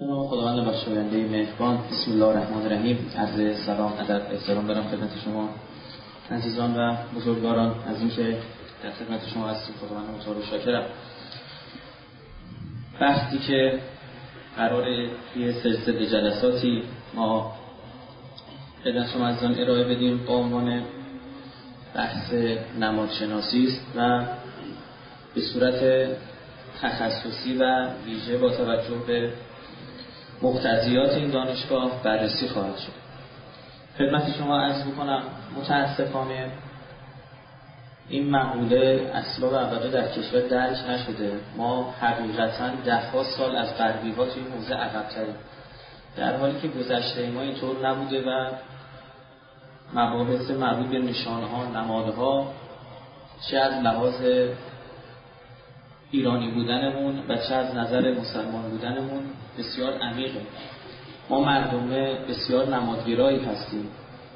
نام خداوند بخشاینده مهربان بسم الله الرحمن الرحیم. عرض سلام ادب احترام برم خدمت شما. عزیزان و بزرگواران از اینکه در خدمت شما هستیم خداوند متعال شاکرم. بحثی که قرار توی سلسله جلساتی ما خدمت شما عزیزان ارائه بدیم با عنوان بحث نمادشناسی است و به صورت تخصصی و ویژه با توجه به مقتضیات این دانشگاه بررسی خواهد شد. خدمت شما عرض بکنم متاسفانه این مقوله اصلا و ابدا در کشور درک نشده. ما حقیقتا ده سال از غربی ها توی موزه عقب تریم در حالی که گذشته ما اینطور نبوده و مباحث مربوط به نشانه ها نمادها چه از لحاظ ایرانی بودنمون و چه از نظر مسلمان بودنمون بسیار عمیقه ما مردم بسیار نمادگرایی هستیم.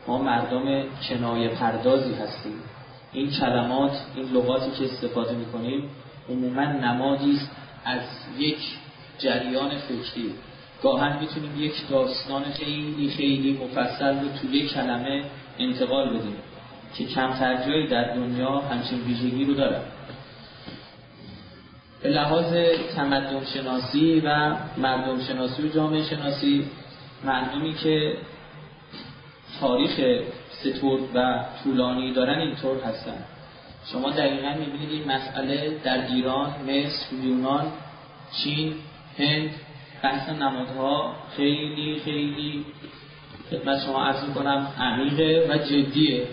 ما مردم کنایه پردازی هستیم. این کلمات این لغاتی که استفاده می‌کنیم عموما نمادی است از یک جریان فکری. گاهن می‌تونیم یک داستان خیلی خیلی مفصل رو توی یک کلمه انتقال بدیم که کمتر جایی در دنیا همچین ویژگی رو داره به لحاظ تمدن شناسی و مردم شناسی و جامعه شناسی مردمی که تاریخ ستور و طولانی دارن اینطور هستن. شما دقیقا می‌بینید این مسئله در ایران، مصر، یونان، چین، هند بحث نمادها خیلی خیلی خدمت شما عرض کنم عمیقه و جدیه.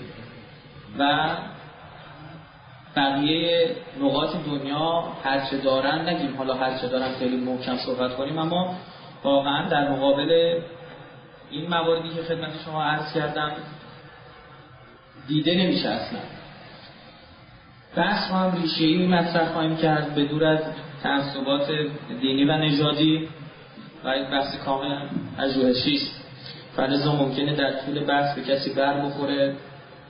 و بقیه نقاط دنیا هرچه دارن نگیم. حالا هرچه دارن خیلی محکم صحبت کنیم اما واقعا در مقابل این مواردی که خدمت شما عرض کردم دیده نمیشه اصلا. بحث هم ریشه ای مطرح خواهیم کرد به دور از تعصبات دینی و نژادی و این بحث کامل پژوهشی است. فلزا ممکنه در طول بحث به کسی بر بخوره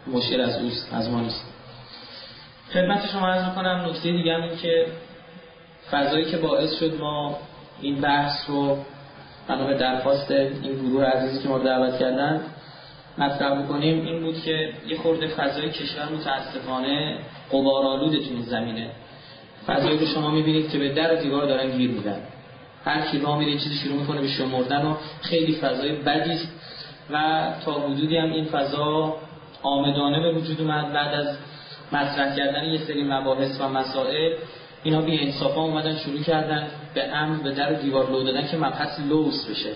مشکل از اوست از ما نیست. خدمت شما عرض می‌کنم نکته دیگه هم این که فضایی که باعث شد ما این بحث رو بنا به درخواست این گروه عزیزی که ما دعوت کردن مطرح بکنیم این بود که یه خورده فضای کشور متاسفانه قبارالود تو زمینه. فضایی رو شما می‌بینید که به در و دیوار دارن گیر میدن. هر کی با میره چیزی شروع می‌کنه به شمردن و خیلی فضای بدی و تا حدودی هم این فضا آمدانه به وجود اومد. بعد از مطرح کردن یه سری مباحث و مسائل اینا بی انصافا اومدن شروع کردن به امر به در دیوار لو دادن که مبحث لوس بشه.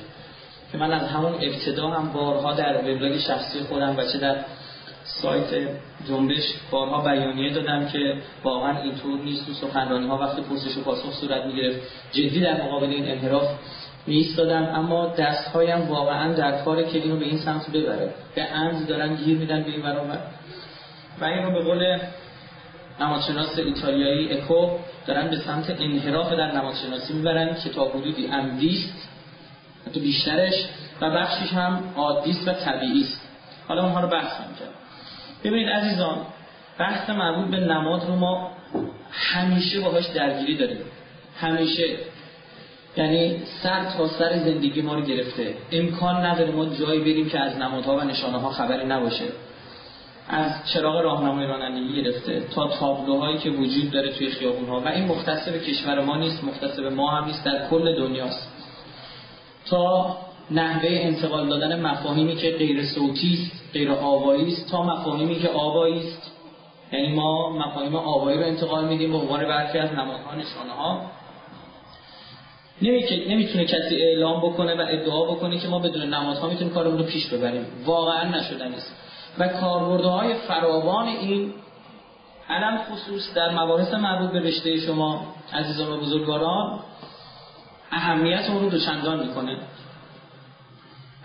که من از همون ابتدا هم بارها در وبلاگ شخصی خودم و چه در سایت جنبش بارها بیانیه دادم که واقعا اینطور نیست تو سخنرانی ها وقتی پرسش و پاسخ صورت می‌گرفت. جدی در مقابل این انحراف دادم اما دستهایم واقعا در کار که اینو به این سمت ببره. به عمد دارن گیر میدن به این برابر و این رو به قول نمادشناس ایتالیایی اکو دارن به سمت انحراف در نمادشناسی می‌برن که تا حدودی عمدیست تو بیشترش و بخشیش هم عادیست و طبیعی است حالا اونها رو بحث کرد ببینید عزیزان بحث مربوط به نماد رو ما همیشه باهاش درگیری داریم. همیشه. یعنی سر تا سر زندگی ما رو گرفته. امکان نداره ما جایی بریم که از نمادها و نشانه ها خبری نباشه. از چراغ راهنمای رانندگی گرفته تا تابلوهایی که وجود داره توی خیابون ها و این مختص به کشور ما نیست مختص به ما هم نیست در کل دنیاست. تا نحوه انتقال دادن مفاهیمی که غیر صوتی است غیر آوایی است تا مفاهیمی که آوایی است. یعنی ما مفاهیم آوایی رو انتقال میدیم به عنوان برخی از نمادها نشانه ها نمی‌تونه کسی اعلام بکنه و ادعا بکنه که ما بدون نمادها می‌تونیم کارمون رو پیش ببریم. واقعا نشدنی است و کاربردهای فراوان این علم خصوص در مباحث مربوط به رشته شما عزیزان و بزرگواران اهمیت اون رو دوچندان می‌کنه.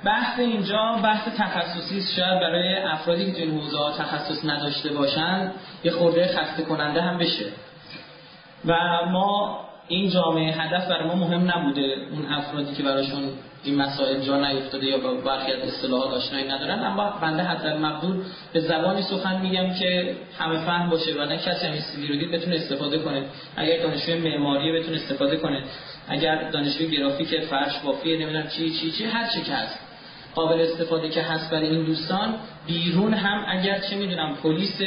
بحث اینجا بحث تخصصی شاید برای افرادی که این حوزه تخصص نداشته باشند یه خورده خسته کننده هم بشه. و ما این جامعه هدف برای ما مهم نبوده. اون افرادی که براشون این مسائل جا نیفتاده یا با برخی از اصطلاحات آشنایی ندارن. اما بنده حتی مقدور به زبانی سخن میگم که همه فهم باشه و نه کسی هم رو دید بتونه استفاده کنه. اگر دانشجوی معماری بتونه استفاده کنه. اگر دانشجوی گرافیک فرش بافی نمی‌دونم چی چی چی هر چی که هست. قابل استفاده که هست برای این دوستان. بیرون هم اگر چه می‌دونم پلیس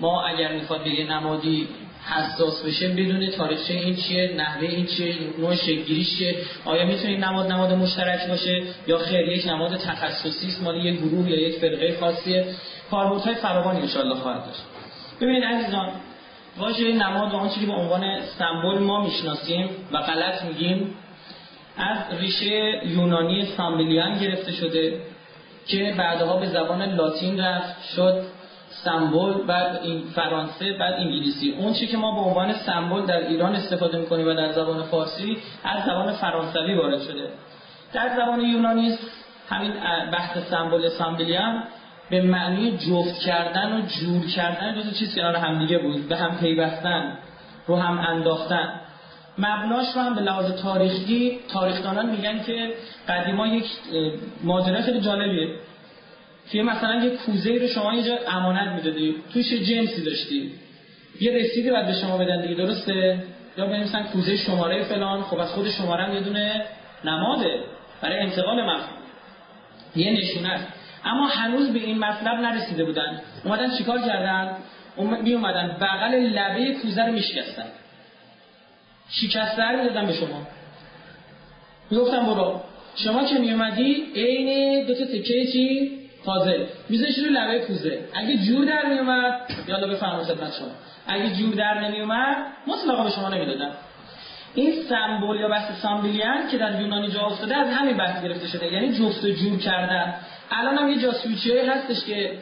ما اگر می‌خواد به یه نمادی حساس بشه بدون تاریخچه این چیه نحوه این چیه نوع شکلگیریش چیه؟ آیا می‌تونه این نماد نماد مشترک باشه یا خیر یک نماد تخصصی است مال یک گروه یا یک فرقه خاصیه؟ کاربردهای فراوانی ان خواهد داشت. ببینید عزیزان واژه نماد و آنچه که به عنوان سمبل ما می‌شناسیم و غلط میگیم از ریشه یونانی سامبلیان گرفته شده که بعدها به زبان لاتین رفت شد سمبل بعد این فرانسه بعد انگلیسی. اون چی که ما به عنوان سمبل در ایران استفاده می‌کنیم و در زبان فارسی از زبان فرانسوی وارد شده. در زبان یونانی همین بحث سمبل سامبلیان به معنی جفت کردن و جور کردن دو چیز کنار همدیگه بود. به هم پیوستن رو هم انداختن. مبناش رو هم به لحاظ تاریخی تاریخدانان میگن که قدیما یک ماجرا خیلی جالبیه. که مثلا یه کوزه رو شما اینجا امانت می‌دادی. توش جنسی داشتی. یه رسیدی بعد به شما بدن دیگه. درسته؟ یا بنویسن کوزه شماره فلان. خب از خود شماره هم یه دونه نماده. برای انتقال مفهوم. یه نشونه اما هنوز به این مطلب نرسیده بودن. اومدن چیکار کردن؟ می اومدن بغل لبه کوزه رو میشکستن. شکسته می‌دادن به شما. می‌گفتن برو. شما که میومدی عین دو تا تکه چی؟ فاضل میذاشی رو لبه کوزه اگه جور در میومد یالا بفرمایید خدمت شما. اگه جور در نمیومد مطلقا به شما نمی‌دادن. این سمبل یا بحث سامبلیان که در یونانی جا افتاده از همین بحث گرفته شده. یعنی جفت و جور کردن. الان هم یه جاسویچی هستش که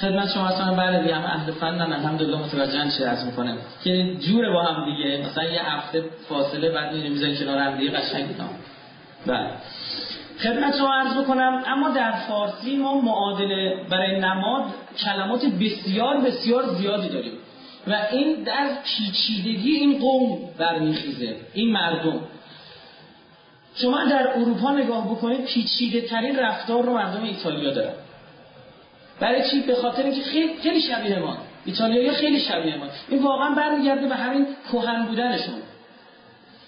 خدمت شما اصلا بله دیگه هم اهل فنن الحمدلله متوجه چه از می‌کنه که جوره با هم دیگه. مثلا یه هفته فاصله بعد میریم کنار هم دیگه. قشنگ بله. خدمت رو عرض بکنم. اما در فارسی ما معادله برای نماد کلمات بسیار بسیار زیادی داریم. و این در پیچیدگی این قوم برمیخیزه. این مردم. شما در اروپا نگاه بکنید پیچیده ترین رفتار رو مردم ایتالیا دارن. برای چی؟ به خاطر اینکه خیلی خیلی شبیه ما. ایتالیایی خیلی شبیه ما. این واقعا برمیگرده به همین کهن بودنشون.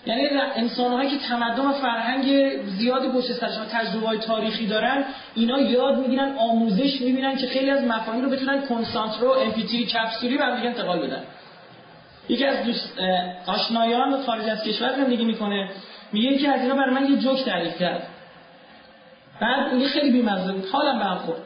یعنی انسانهایی که تمدن و فرهنگ زیادی پشت سرشون تجربه های تاریخی دارن اینا یاد می‌گیرن آموزش می‌بینن که خیلی از مفاهیم رو بتونن کنسانترو امپیتی کپسولی به دیگه انتقال بدن. یکی از دوست آشنایان خارج از کشور زندگی می‌کنه میگه که از اینا برای من یه جوک تعریف کرد. بعد میگه خیلی بیمزه بود حالم به هم خورد.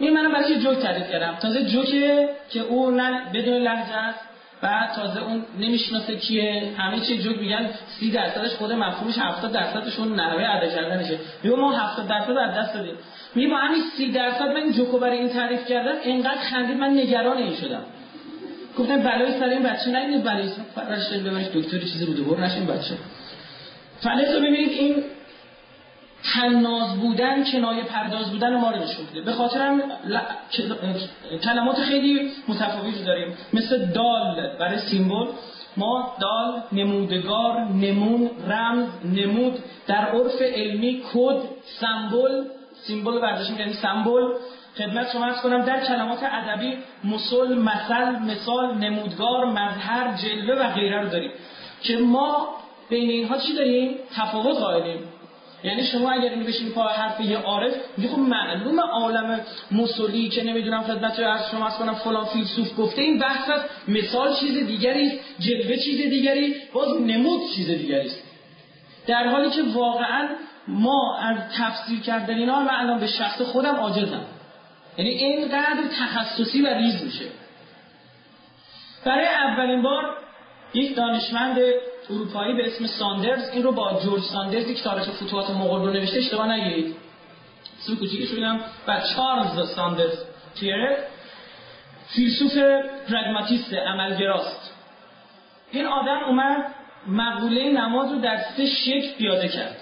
میگه منم برای یه جوک تعریف کردم. تازه جوکه که او نه بدون لهجه است. بعد تازه اون نمی‌شناسه کیه همه چی جوک میگن 30 درصدش خود مفهومش 70 درصدش اون نحوه ادا کردنشه. میگه ما 70 درصد از دست دادیم. میگه با همین 30 درصد من جوکو برای این تعریف کردن انقدر خندید من نگران این شدم. گفتم بلای سر این بچه نگید بلای فرش ببرش دکتر چیزی رو دوباره نشین بچه. فلزا ببینید این تناز بودن کنایه پرداز بودن ما رو نشون میده. به خاطر هم کلمات خیلی متفاوتی داریم. مثل دال برای سیمبل. ما دال نمودگار نمون رمز نمود در عرف علمی کد سمبل سیمبل برداشت میگن سمبل. خدمت شما ارز کنم در کلمات ادبی مسل مثل مثال نمودگار مظهر جلوه و غیره رو داریم. که ما بین اینها چی داریم؟ تفاوت قائلیم. یعنی شما اگر این بشین پای حرف یه عارف میگه خب معلومه عالم مسلی که نمی‌دونم خدمت از شما کنم فلان فیلسوف گفته این بحث مثال چیز دیگری جلوه چیز دیگری باز نمود چیز دیگری است. در حالی که واقعا ما از تفسیر کردن اینا من الان به شخص خودم عاجزم. یعنی اینقدر تخصصی و ریز میشه. برای اولین بار یک دانشمند اروپایی به اسم ساندرز این رو با جورج ساندرزی که تاریخ فتوحات مغول رو نوشته اشتباه نگیرید. اسم کوچیکش بگم و چارلز ساندرز پیرس فیلسوف پرگماتیست عملگراست. این آدم اومد مقوله نماد رو در سه شکل پیاده کرد.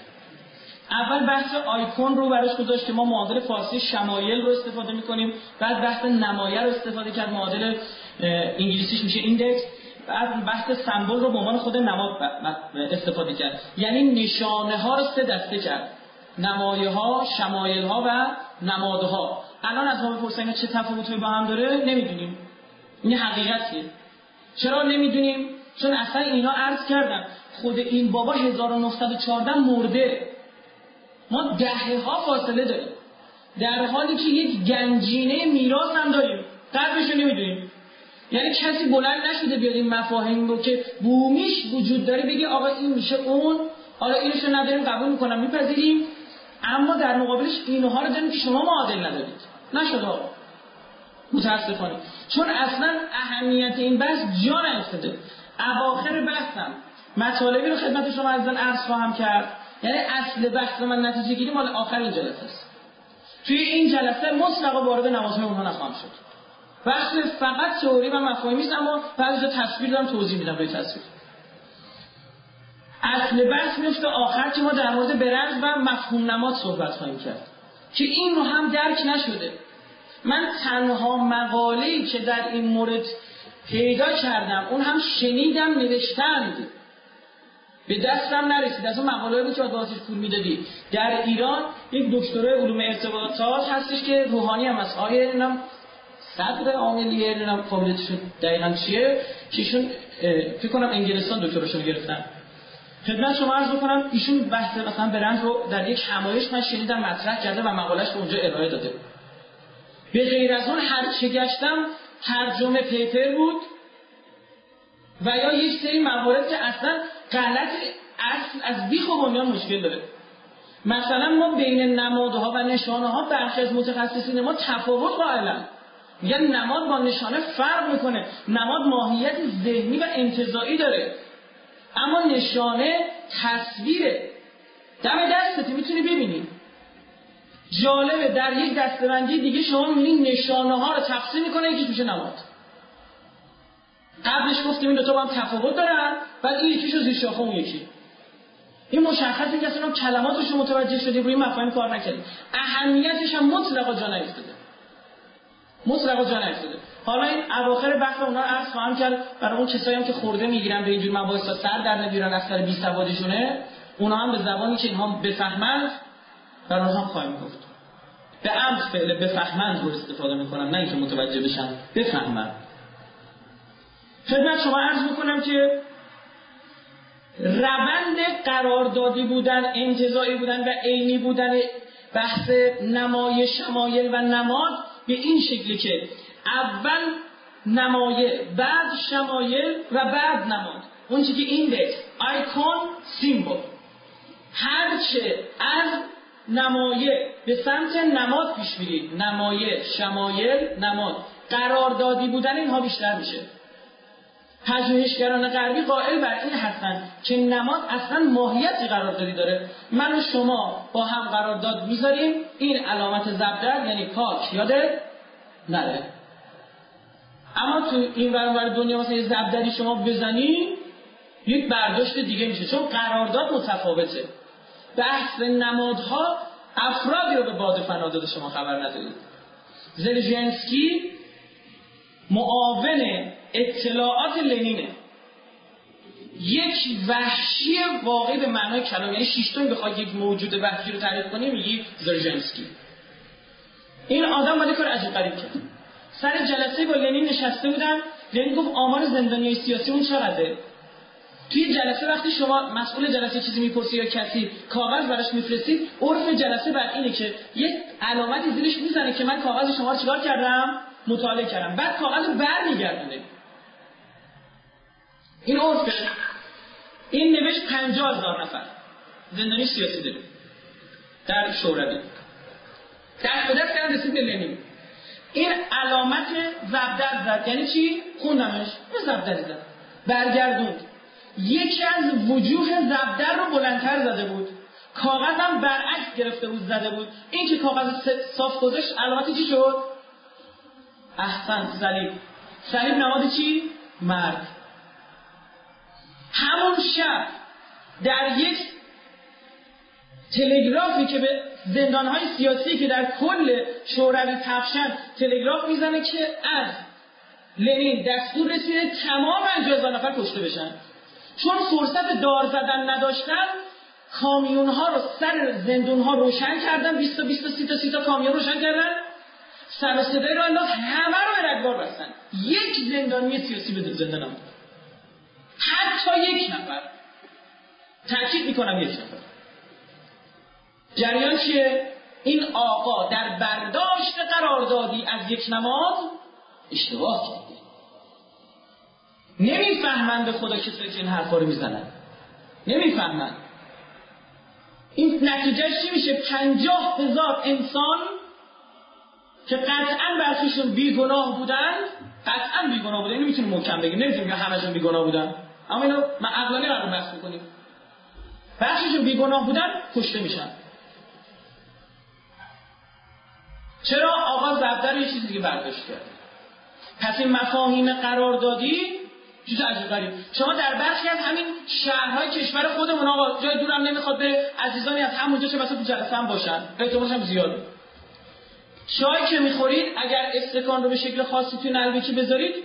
اول بحث آیکون رو براش گذاشت که ما معادل فارسی شمایل رو استفاده می‌کنیم. بعد بحث نمایه رو استفاده کرد. معادل انگلیسیش میشه index. بعد بحث سمبل رو به عنوان خود نماد استفاده کرد. یعنی نشانه ها رو سه دسته کرد. نمایه ها شمایل ها و نمادها الان از ما بپرسن چه تفاوتی با هم داره؟ نمی‌دونیم. این حقیقتیه. چرا نمی‌دونیم؟ چون اصلا اینا عرض کردم. خود این بابا 1914 مرده. ما دهه ها فاصله داریم. در حالی که یک گنجینه میراث هم داریم. قدرش رو نمی‌دونیم. یعنی کسی بلند نشده بیاد این مفاهیم رو که بومیش وجود داره بگه آقا این میشه اون حالا اینش رو نداریم قبول می‌کنم میپذیریم. اما در مقابلش اینها رو داریم که شما معادل ندارید. نشده متاسفانه. چون اصلا اهمیت این بحث جا نیفتاده اواخر بحثم مطالبی رو خدمت شما از عرض خواهم کرد. یعنی اصل بحث من نتیجه گیری مال آخر این جلسه است. توی این جلسه مطلقا وارد نمازهای اونها نخواهم شد. بحث فقط تئوری و مفاهیمی است اما بعضی تصویر دارم توضیح میدم روی تصویر. اصل بحث میفته آخر که ما در مورد برنج و مفهوم نماد صحبت خواهیم کرد که این رو هم درک نشده. من تنها مقاله‌ای که در این مورد پیدا کردم اون هم شنیدم نوشتند به دستم نرسید. از اون مقاله بود که باید پول می‌دادی. در ایران یک دکترای علوم ارتباطات هستش که روحانی هم از آیه صدر عاملیه نم قابلیتشون دقیقا چیه. که ایشون فکر کنم انگلستان دکتراشون گرفتن. خدمت شما عرض بکنم ایشون بحث مثلا برند رو در یک همایش من شنیدم مطرح کرده و مقالش به اونجا ارائه داده. به غیر از اون هر چه گشتم ترجمه پیپر بود و یا یک سری موارد که اصلا غلط اصل از بیخ و بنیان مشکل داره. مثلا ما بین نمادها و نشانه ها برخی از متخصصین ما تفاوت قائلن میگن نماد با نشانه فرق می‌کنه. نماد ماهیت ذهنی و انتظایی داره. اما نشانه تصویره. دم دستتی می‌تونی ببینی. جالبه در یک دستبندی دیگه شما می‌بینید نشانه ها رو تقسیم می‌کنه یکی میشه نماد. قبلش گفتیم این دو تا با هم تفاوت دارن بعد این یکیشو زیر شاخه اون یکی. این مشخصه که اصلا کلماتش رو متوجه شدیم روی مفاهیم کار نکردیم اهمیتش هم مطلقا جا نیفتاده. مطلقا جا نیفتاده حالا این اواخر بحث اونا عرض خواهم کرد. برای اون کسایی هم که خورده می‌گیرن به اینجور مباحث سر در نمیارن از سر بی سوادشونه اونا هم به زبانی که اینها بفهمند برای اونها خواهیم گفت. به عمد فعل بفهمند رو استفاده می‌کنم نه اینکه متوجه بشن بفهمند. خدمت شما عرض می‌کنم که روند قراردادی بودن انتظایی بودن و عینی بودن بحث نمای شمایل و نماد به این شکلی که اول نمایه بعد شمایل و بعد نماد. اون که ایندکس آیکون سیمبل هرچه از نمایه به سمت نماد پیش میرید. نمایه شمایل نماد. قراردادی بودن اینها بیشتر میشه. پژوهشگران غربی قائل بر این هستند که نماد اصلا ماهیتی قراردادی داره. من و شما با هم قرارداد می‌ذاریم. این علامت زبدر یعنی پاک یاده نره اما تو این ور دنیا مثلا زبدری شما بزنی یک برداشت دیگه میشه. چون قرارداد متفاوته. بحث نمادها افرادی رو به باد فنا شما خبر ندارید. زرژنسکی معاون اطلاعات لنینه. یک وحشی واقعی به معنای کلام یعنی شیشتون بخواد یک موجود وحشی رو تعریف کنی میگی زرژنسکی این آدم باید کار عجیب قریب کرد. سر جلسه با لنین نشسته بودن لنین گفت آمار زندانی سیاسی اون چقدره؟ توی جلسه وقتی شما مسئول جلسه چیزی می‌پرسی یا کسی کاغذ براش میفرستید عرف جلسه بر اینه که یک علامتی زیرش می‌زنه که من کاغذ شما رو چیکار کردم؟ مطالعه کردم. بعد کاغذ رو برمیگردونه. این عرفه این نوشت پنجاه هزار نفر. زندانی سیاسی داره. در شوروی. دست به دست کردن رسید به لنین. این علامت زبدر زد. یعنی چی؟ خوندمش. یه زبدری زد. برگردوند. یکی از وجوه زبدر رو بلندتر زده بود. کاغذم برعکس گرفته بود زده بود. این که کاغذ صاف گذاشت علامتی چی شد؟ احسن صلیب. صلیب نماد چی؟ مرد شب در یک تلگرافی که به زندانهای سیاسی که در کل شوروی پخشن تلگراف می‌زنه که از لنین دستور رسیده تمام 50 نفر کشته بشن. چون فرصت دار زدن نداشتن کامیون ها رو سر زندون ها روشن کردن 20 تا 20 تا 30 تا 30 تا کامیون روشن کردن. سر و صدای انداخت همه رو به رگبار بستن. یک زندانی سیاسی به زنده نموند حتی یک نفر. تاکید می‌کنم یک نفر. جریان چیه؟ این آقا در برداشت قراردادی از یک نماز اشتباه کرده. نمی‌فهمند به خدا کسی که این حرفا رو می‌زنن. نمی‌فهمند این نتیجه چی میشه؟ پنجاه هزار انسان که قطعا برخیشون بیگناه بودن قطعا بیگناه بودن. اینو می‌تونیم محکم بگیم. نمی‌تونیم همشون بیگناه بودن. اما اینو من عقلانی قرار بحث می‌کنیم. بخششون بیگناه بودن کشته میشن. چرا آقا زبدر یه چیزی دیگه برداشت کرد؟ پس این مفاهیم قراردادی چیز عجیب غریب. شما در برخی از همین شهرهای کشور خودمون آقا جای دورم نمی‌خواد به عزیزانی از همونجا چه مثلا تو جلسه هم باشن. احتمالش هم زیاده چای که می‌خورید اگر استکان رو به شکل خاصی توی نلبیچی بذارید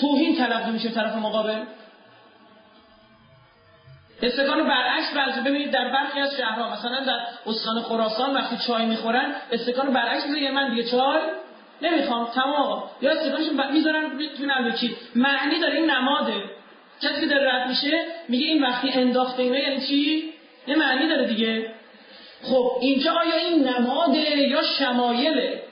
توهین تلقی میشه طرف مقابل. استکان برعکس بعضی ببینید در برخی از شهرها مثلا در استان خراسان وقتی چای می‌خورن استکان برعکس میگه من دیگه چای نمی‌خوام تمام. یا استکانشون می‌ذارن توی نلبیچی معنی داره این نماده. کسی که داره رد میشه میگه این وقتی انداخته اینا یعنی چی؟ یه معنی داره دیگه. خب اینجا آیا این نماده یا شمایله؟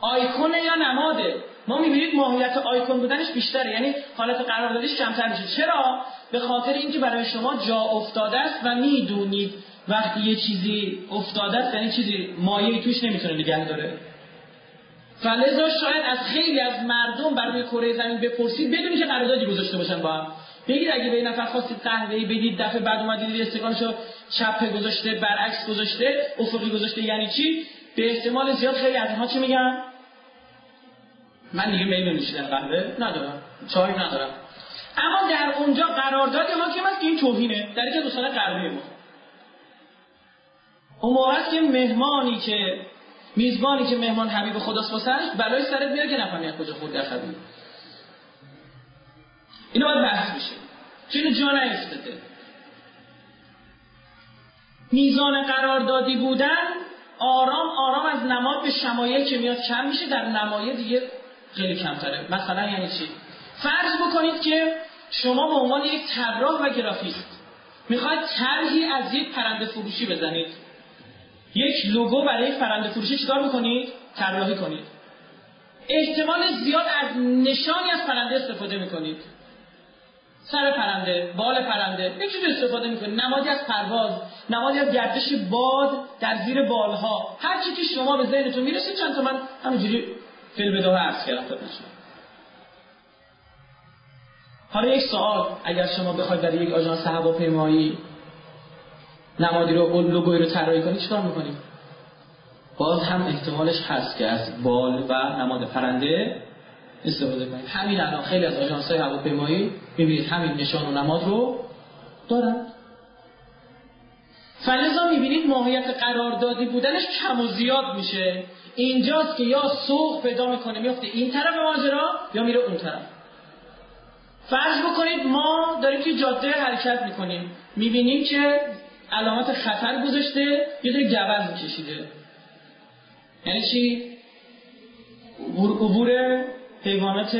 آیکونه یا نماده؟ ما می‌بینید ماهیت آیکون بودنش بیشتره. یعنی حالت قراردادیش کمتر میشه. چرا؟ به خاطر اینکه برای شما جا افتاده است و می‌دونید وقتی یه چیزی افتاده است یعنی چیزی مایه توش نمی‌تونه نگه داره. فلذا شاید از خیلی از مردم برای کره زمین بپرسید بدونی که قراردادی گذاشته باشن با هم. بگید اگه به نفر خواستید قهوه‌ای بدید دفعه بعد اومدید استکانشو چپ گذاشته برعکس گذاشته افقی گذاشته یعنی چی؟ به احتمال زیاد خیلی از اینها چی میگن؟ من دیگه میل نوشیدن قهوه ندارم چای ندارم. اما در اونجا قرارداد حاکم است که این توهینه در اینکه دوستان قهوه ما. اون موقع که مهمانی که میزبانی که مهمان حبیب خداست واسش بلای سرت میاد که نفهمی کجا خورد در اینو باید بحث میشه چون جا نیفتاده. میزان قراردادی بودن آرام آرام از نماد به شمایل که میاد کم میشه در نمایه دیگه خیلی کمتره. مثلا یعنی چی؟ فرض بکنید که شما به عنوان یک طراح و گرافیست می‌خواید طرحی از یک پرنده فروشی بزنید. یک لوگو برای پرنده فروشی چیکار بکنید طراحی کنید. احتمال زیاد از نشانی از پرنده استفاده می‌کنید. سر پرنده بال پرنده یه چیز استفاده می‌کنید. نمادی از پرواز نمادی از گردش باد در زیر بالها. هر چی که شما به ذهنتون می‌رسید چند تا من همینجوری فیلم بداه عرض کردم خدمتتون حالا یک سوال اگر شما بخواید در یک آژانس هواپیمایی نمادی رو لوگوی رو طراحی کنید چیکار می‌کنید باز هم احتمالش هست که از بال و نماد پرنده استفاده کنید همین الان خیلی از آژانس های هواپیمایی می‌بینید همین نشان و نماد رو دارن. فلزا می‌بینید ماهیت قراردادی بودنش کم و زیاد میشه. اینجاست که یا سوق پیدا می‌کنه میفته این طرف ماجرا یا میره اون طرف. فرض بکنید ما داریم که جاده حرکت می‌کنیم. می‌بینیم که علامات خطر گذاشته یه دونه گوز میکشیده. یعنی چی؟ عبور حیوانات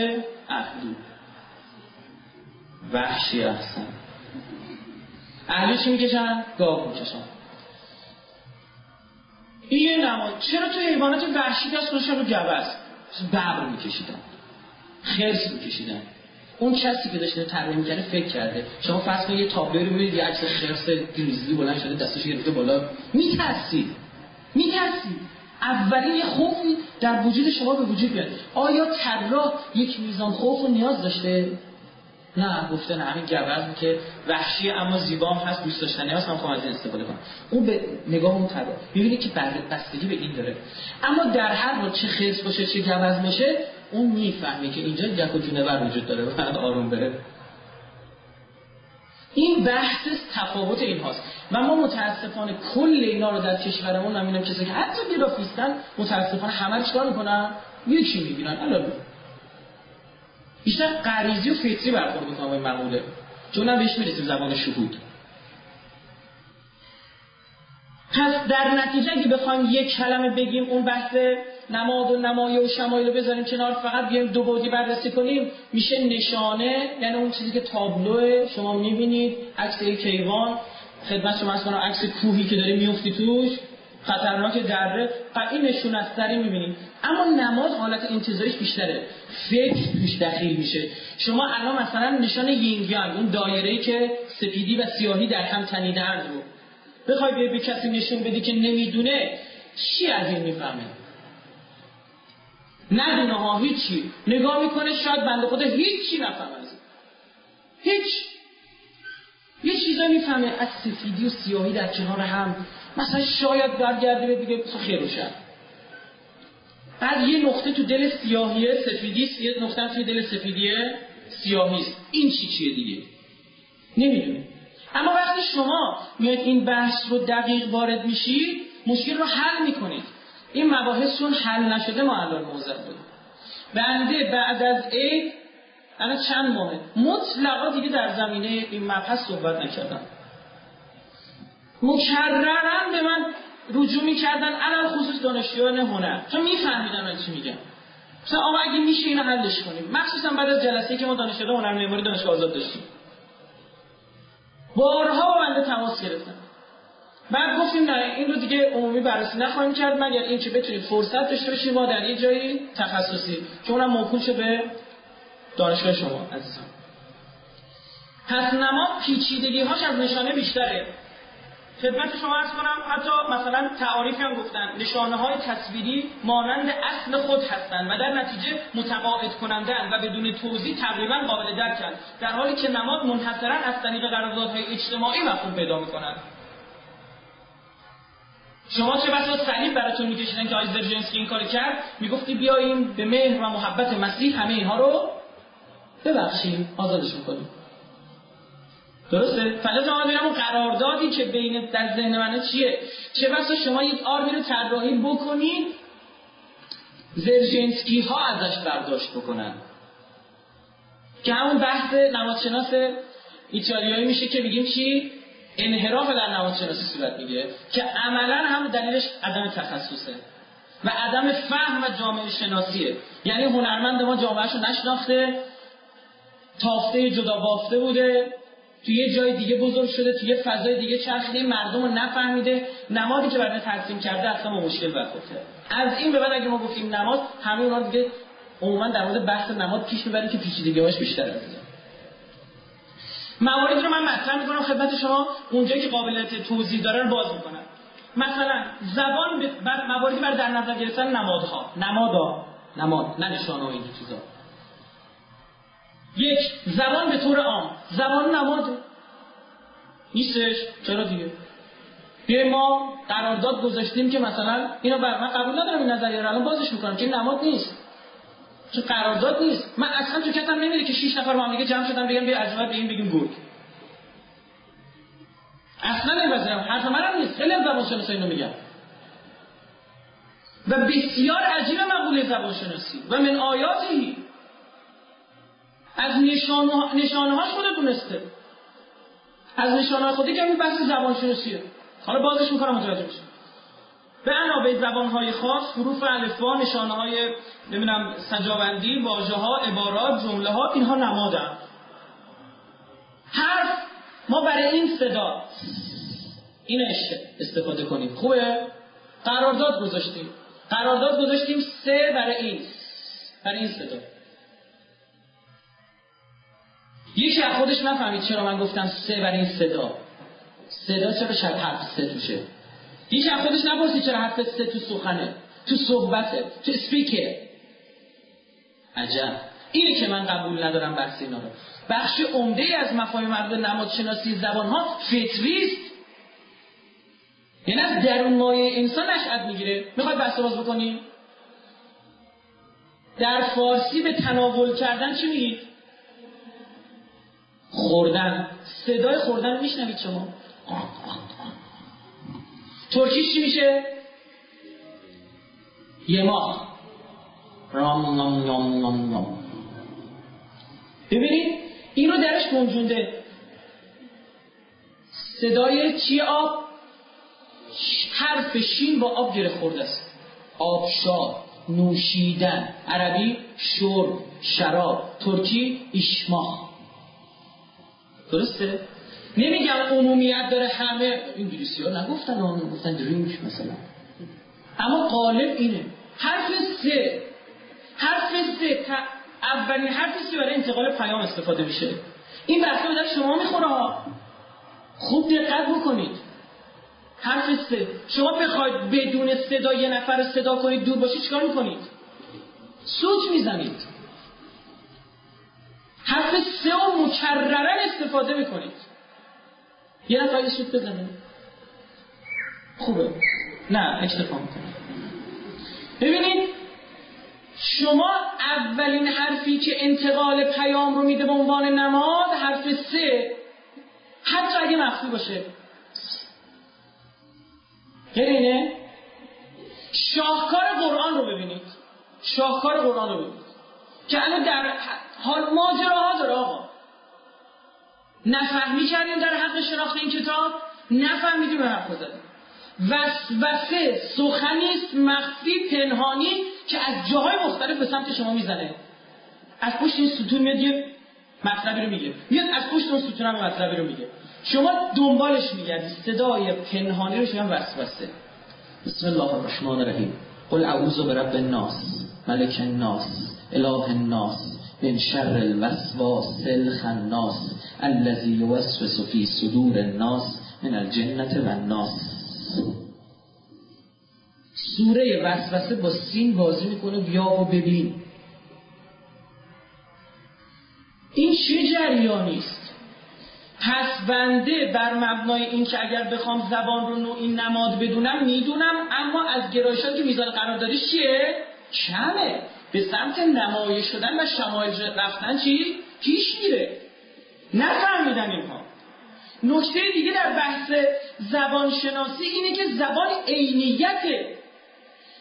اهلی وحشی هستن. اهلی چی می‌کشن؟ گاو می‌کشن. این یه نماد. چرا تو حیوانات وحشی دست گذاشتن رو گوز ببر میکشیدن. خرس میکشیدن. اون کسی که داشته طراحی می‌کنه فکر کرده. شما فرض کنید یه تابلو رو می‌بینید یه عکس خرس گریزلی بلند شده دستش گرفته بالا. میترسید. میترسید. اولین یه خوفی در وجود شما به وجود بیاد. آیا طراح یک میزان خوف و نیاز داشته؟ نه گفته نه همین گوزن که وحشی اما زیبا هم هست دوست داشتنی هست هم از این استفاده کنم. اون به نگاه اون طراح ببینید که بستگی به این داره. اما در هر حال چه خرس باشه چه گوز میشه اون می‌فهمه که اینجا جک و جونور وجود داره و آروم بره. این بحث تفاوت این هاست. و ما متاسفانه کل اینا رو در کشورمون اینم کسی که حتی گرافیستن متاسفانه همه چیکار می‌کنن؟ یکی می‌بینن. الان بیشتر غریزی و فطری برخورد می‌کنم با این مقوله. چون هم بهش می‌رسیم زبان شهود. پس در نتیجه اگه بخوایم یک کلمه بگیم اون بحث نماد و نمایه و شمایل رو بذاریم کنار فقط بیایم دو بودی بررسی کنیم میشه نشانه یعنی اون چیزی که تابلو شما می‌بینید عکس کیوان خدمت شما از عکس کوهی که داره میفتی توش. خطرناک دره این نشون از سری می‌بینید اما نماد حالت انتظاریش بیشتره. فکر توش دخیل میشه. شما الان مثلا نشان یینگ اون دایره‌ای که سپیدی و سیاهی در هم تنیده رو بخوای به کسی نشون بدی که نمی‌دونه چی از این می‌فهمه؟ ندونه ها هیچی. نگاه می‌کنه شاید بنده خدا هیچی نفهمه از هیچ. یه چیزا می‌فهمه. از سفیدی و سیاهی در کنار هم. مثلا شاید برگرده به دیگه خیر روشن بعد یه نقطه تو دل سیاهیه سفیدی یه نقطه توی دل سفیدیه سیاهی این چی چیه دیگه؟ نمی‌دونه اما وقتی شما میاد این بحث رو دقیق وارد میشید مشکل رو حل می‌کنید. این مباحث چون حل نشده ما الان موضع بودیم بنده بعد از عید الان چند ماهه؟ مطلقا دیگه در زمینه این مبحث صحبت نکردم. مکررن به من رجوع می‌کردن الان خصوص دانشجویان هنر. چون میفهمیدن من چی میگم. مثلا آقا اگه میشه اینو حلش کنیم. مخصوصا بعد از جلسه که ما دانشجویان هنر معماری دانشگاه آزاد داشتیم. بارها با بنده تماس گرفتن بعد گفتیم نه این رو دیگه عمومی بررسی نخواهیم کرد مگر این که بتونید فرصت داشته باشیم ما در یه جایی تخصصی. که اونم موکول به دانشگاه شما عزیزان. پس نما پیچیدگی هاش از نشانه بیشتره. خدمت شما ارز کنم حتی مثلا تعاریفی هم گفتن نشانه های تصویری مانند اصل خود هستند و در نتیجه متقاعد کننده و بدون توضیح تقریبا قابل درکند در حالی که نماد منحصرا از طریق قراردادهای اجتماعی مفهوم پیدا می‌کنند. شما چه بسا صلیب براتون میکشیدن که آیزر جنسکی این کار کرد؟ می‌گفتی بیاییم به مهر و محبت مسیح همه اینها رو ببخشیم آزادش می‌کنیم. درسته؟ فلز ما میرم اون قراردادی که بین در ذهن من چیه؟ چه بسا شما یک آرمی رو طراحی بکنید زرژنسکی ها ازش برداشت بکنن. که همون بحث نمادشناس ایتالیایی میشه که میگیم چی؟ انحراف در نمادشناسی صورت می‌گیره. که عملا هم دلیلش عدم تخصصه. و عدم فهم و جامعه شناسیه. یعنی هنرمند ما جامعهشو نشناخته تافته جدا بافته بوده. توی یه جای دیگه بزرگ شده توی یه فضای دیگه چرخیده مردم رو نفهمیده. نمادی که برای ترسیم کرده اصلا با مشکل برخورده. از این به بعد اگه ما گفتیم نماد همه اونا دیگه عموما در مورد بحث نماد پیش می‌بریم که پیچیدگی‌هاش بیشتره مواردی رو من مطرح می‌کنم خدمت شما اونجایی که قابلیت توضیح داره باز می‌کنم. مثلا زبان بر مواردی بر در نظر گرفتن نمادها. نمادا. نماد. نه نشانه و این چیزا. یک زبان به طور عام. زبان نماد. نیستش؟ چرا دیگه؟ بیایم ما قرارداد گذاشتیم که مثلا اینو بر من قبول ندارم این نظریه الان بازش می‌کنم. که نماد نیست. چون قرارداد نیست. من اصلا تو کتم نمیره که 6 نفر با هم دیگه جمع شدن بگم بیا از به این بگیم گرگ. اصلا نمیپذیرم. حرف منم نیست. خیلی از زبان شناسی اینو میگم و بسیار عجیب مقوله زبان شناسی و من آیاتی از نشانه, هاش خودت دونسته. از نشانه خودی که این بحث زبان شناسیه حالا بازش می‌کنم متوجه بشید به علاوه زبان های خاص حروف الفبا نشانه های نمی‌دونم سجاوندی واژه ها عبارات جمله ها اینها نمادن. حرف ما برای این صدا این استفاده کنیم. خوبه؟ قرارداد گذاشتیم. قرارداد گذاشتیم سه برای این. برای این صدا. یکی از خودش نفهمید چرا من گفتم سه برای این صدا. صدا چرا شب حرف سه توشه؟ یکی از خودش نپرسید چرا حرف سه تو سخنه تو صحبته تو سپیکه. عجب. اینه که من قبول ندارم بحث اینا رو. بخش عمده از مفاهیم مربوط نمادشناسی زبان ها فطری است. یعنی از درون مایه انسان نشأت می‌گیره. می‌خواد بحث باز بکنیم در فارسی به تناول کردن چی میگید خوردن. صدای خوردن رو میشنوید شما. ترکیش چی میشه؟ یه ماه. رام نام نام نام نام ببینید این رو درش گنجونده. صدای چی آب؟ حرف شین با آب گره خورده است. آبشار نوشیدن. عربی شرب شراب. ترکی ایشماخ. درسته؟ نمیگم عمومیت داره همه انگلیسی ها نگفتن آنو گفتن درینک مثلا. اما قالب اینه. حرف سه. حرف سه. اولین حرف سه برای انتقال پیام استفاده میشه. این بحثه به شما می‌خوره ها خوب دقت بکنید. حرف سه. شما بخواید بدون صدا یه نفر صدا کنید دور باشید چیکار می‌کنید؟ سوت می‌زنید. حرف سه و مکررن استفاده می‌کنید یه نفر یه سوت بزنه. خوبه. نه اکتفا می‌کنه ببینید شما اولین حرفی که انتقال پیام رو میده به عنوان نماد حرف سه حتی اگه مخفی باشه. اینه شاهکار قرآن رو ببینید. شاهکار قرآن رو ببینید. الان در حال ماجراها داره آقا. نفهمی کردیم در حق شناخت این کتاب؟ نفهمیدیم به حرف زدیم وسوسه سخنی است مخفی پنهانی که از جاهای مختلف به سمت شما می‌زنه. از پشت این ستون میاد یه مطلبی رو میگه. میاد از پشت اون ستون هم مطلبی رو میگه. شما دنبالش میگردی. صدای پنهانی رو شما وسوسه. بسم الله الرحمن الرحیم. قل اعوذ برب الناس ملک الناس. اله الناس من شر الوسواس الخناس الذي يوسوس في صدور الناس من الجنة والناس سوره وسوسه با سین بازی می‌کنه بیا و ببین. این چه جریانی است؟ پس بنده بر مبنای این که اگر بخوام زبان رو نوع این نماد بدونم می‌دونم اما از گرایشات که میزان قراردادی چیه؟ کمه به سمت نمایش شدن و شمایل رفتن چی؟ پیش میره. نفهمیدن اینها. نکته دیگه در بحث زبان شناسی اینه که زبان عینیته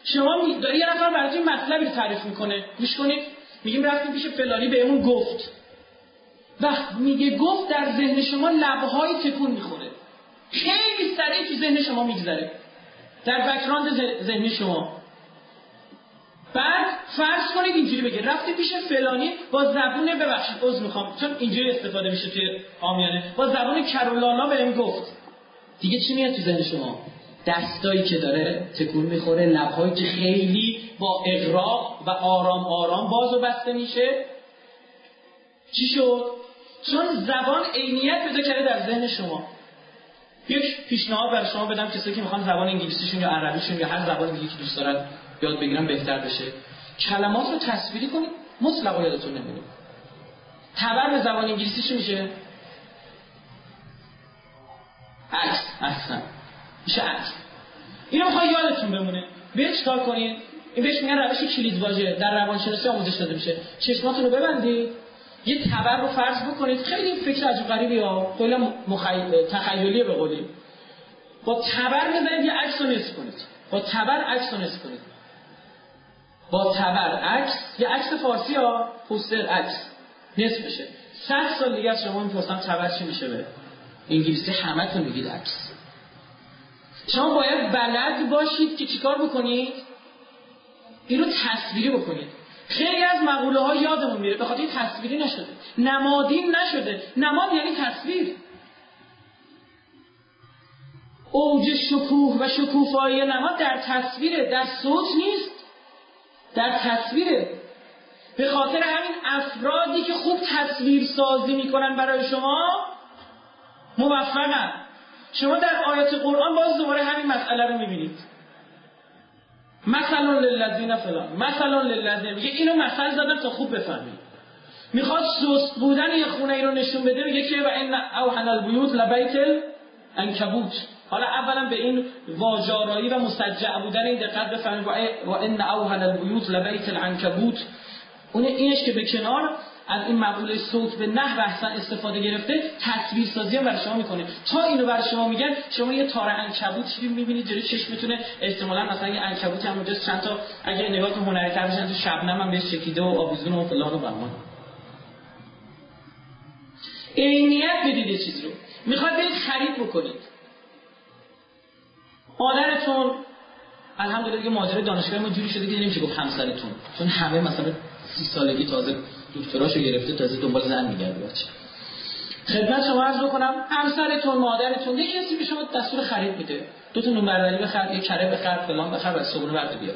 شما داری یه نفر براتون مطلبی تعریف می‌کنه؟ گوش کنید. میگیم رفتیم پیش فلانی به اون گفت. وقت میگه گفت در ذهن شما لبهای تکون می‌خوره. خیلی سریع تو ذهن شما میگذره. در بکراند ذهنی شما. بعد فرض کنید اینجوری بگه. رفتی پیش فلانی با زبون ببخشید عذر می‌خوام. چون اینجوری استفاده میشه توی آمیانه. با زبون کرولانا بهم گفت. دیگه چی میاد تو ذهن شما؟ دستایی که داره تکون می‌خوره لبهایی که خیلی با اقراق و آرام آرام باز و بسته میشه. چی شد؟ چون زبان عینیت پیدا کرده در ذهن شما. یک پیشنهاد بر شما بدم کسایی که می‌خوان زبان انگلیسیشون یا عربیشون یا هر زبان دیگه که دوست دارن یاد بگیرن بهتر بشه. کلمات رو تصویری کنید مطلقا یادتون نمیره. تبر به زبان انگلیسی چی میشه؟ عکس. اصلا. میشه عکس. اینو می‌خوای یادتون بمونه. به چیکار کنید این بهش میگن روش کلید واژه. در روانشناسی آموزش داده میشه. چشماتون رو ببندید یه تبر رو فرض بکنید. خیلی فکر عجب غریبی ها. خیلی مخیل... تخیلیه به قولی. با تبر بزنید یه عکس رو کنید. با تبر عکس رو کنید. با تبر عکس یه عکس فارسی ها پوستر عکس نصف بشه صد سال دیگه از شما می‌پرسم تبر چی میشه به؟ انگلیسی همه تو میگید عکس. شما باید بلد باشید که چیکار بکنید؟ این رو تصویری بکنید. خیلی از مقوله ها یادمون میره به خاطر تصویری نشده. نمادین نشده. نماد یعنی تصویر. اوج شکوه و شکوفایی نماد در تصویره در صوت نیست. در تصویره. به خاطر همین افرادی که خوب تصویر سازی می‌کنن برای شما موفقن. شما در آیات قرآن باز دوباره همین مسئله رو می‌بینید. مثلا للذین فلان مثلا للذین. میگه اینو مثل زدم تا خوب بفهمید. می‌خواد سست بودن یه خونه ای رو نشون بده میگه که و این اوهن البیوت لبیت انکبوت حالا اولا به این واجارایی و مسجع بودن این دقت بفهمید و ان اوهن البیوت لبیت العنکبوت. اون اینش که به کنار از این مقوله صوت به نحو احسن استفاده گرفته تصویر سازی هم برای شما می‌کنه. تا اینو برای شما میگن شما یه تار عنکبوت می‌بینید جلوی چشمتونه احتمالاً مثلا یه عنکبوت هم اونجا چند تا اگه نگاه که هنری تر بشن تو شبنم هم بهش چکیده و آویزون و فلان و بهمان. عینیت بدید چیز رو. می‌خواد برید خرید بکنید. مادرتون الحمدلله دیگه ماجرای دانشگاه ما جوری شده که نمیشه گفت همسرتون. چون همه مثلا سی سالگی تازه دکتراشو گرفته تازه دنبال زن میگرده بچه. خدمت شما عرض بکنم همسرتون مادرتون یه کسی به شما دستور خرید میده. دو تا نون برداری بخر یه کره بخر فلان بخر بعد صبحونه برات بیار.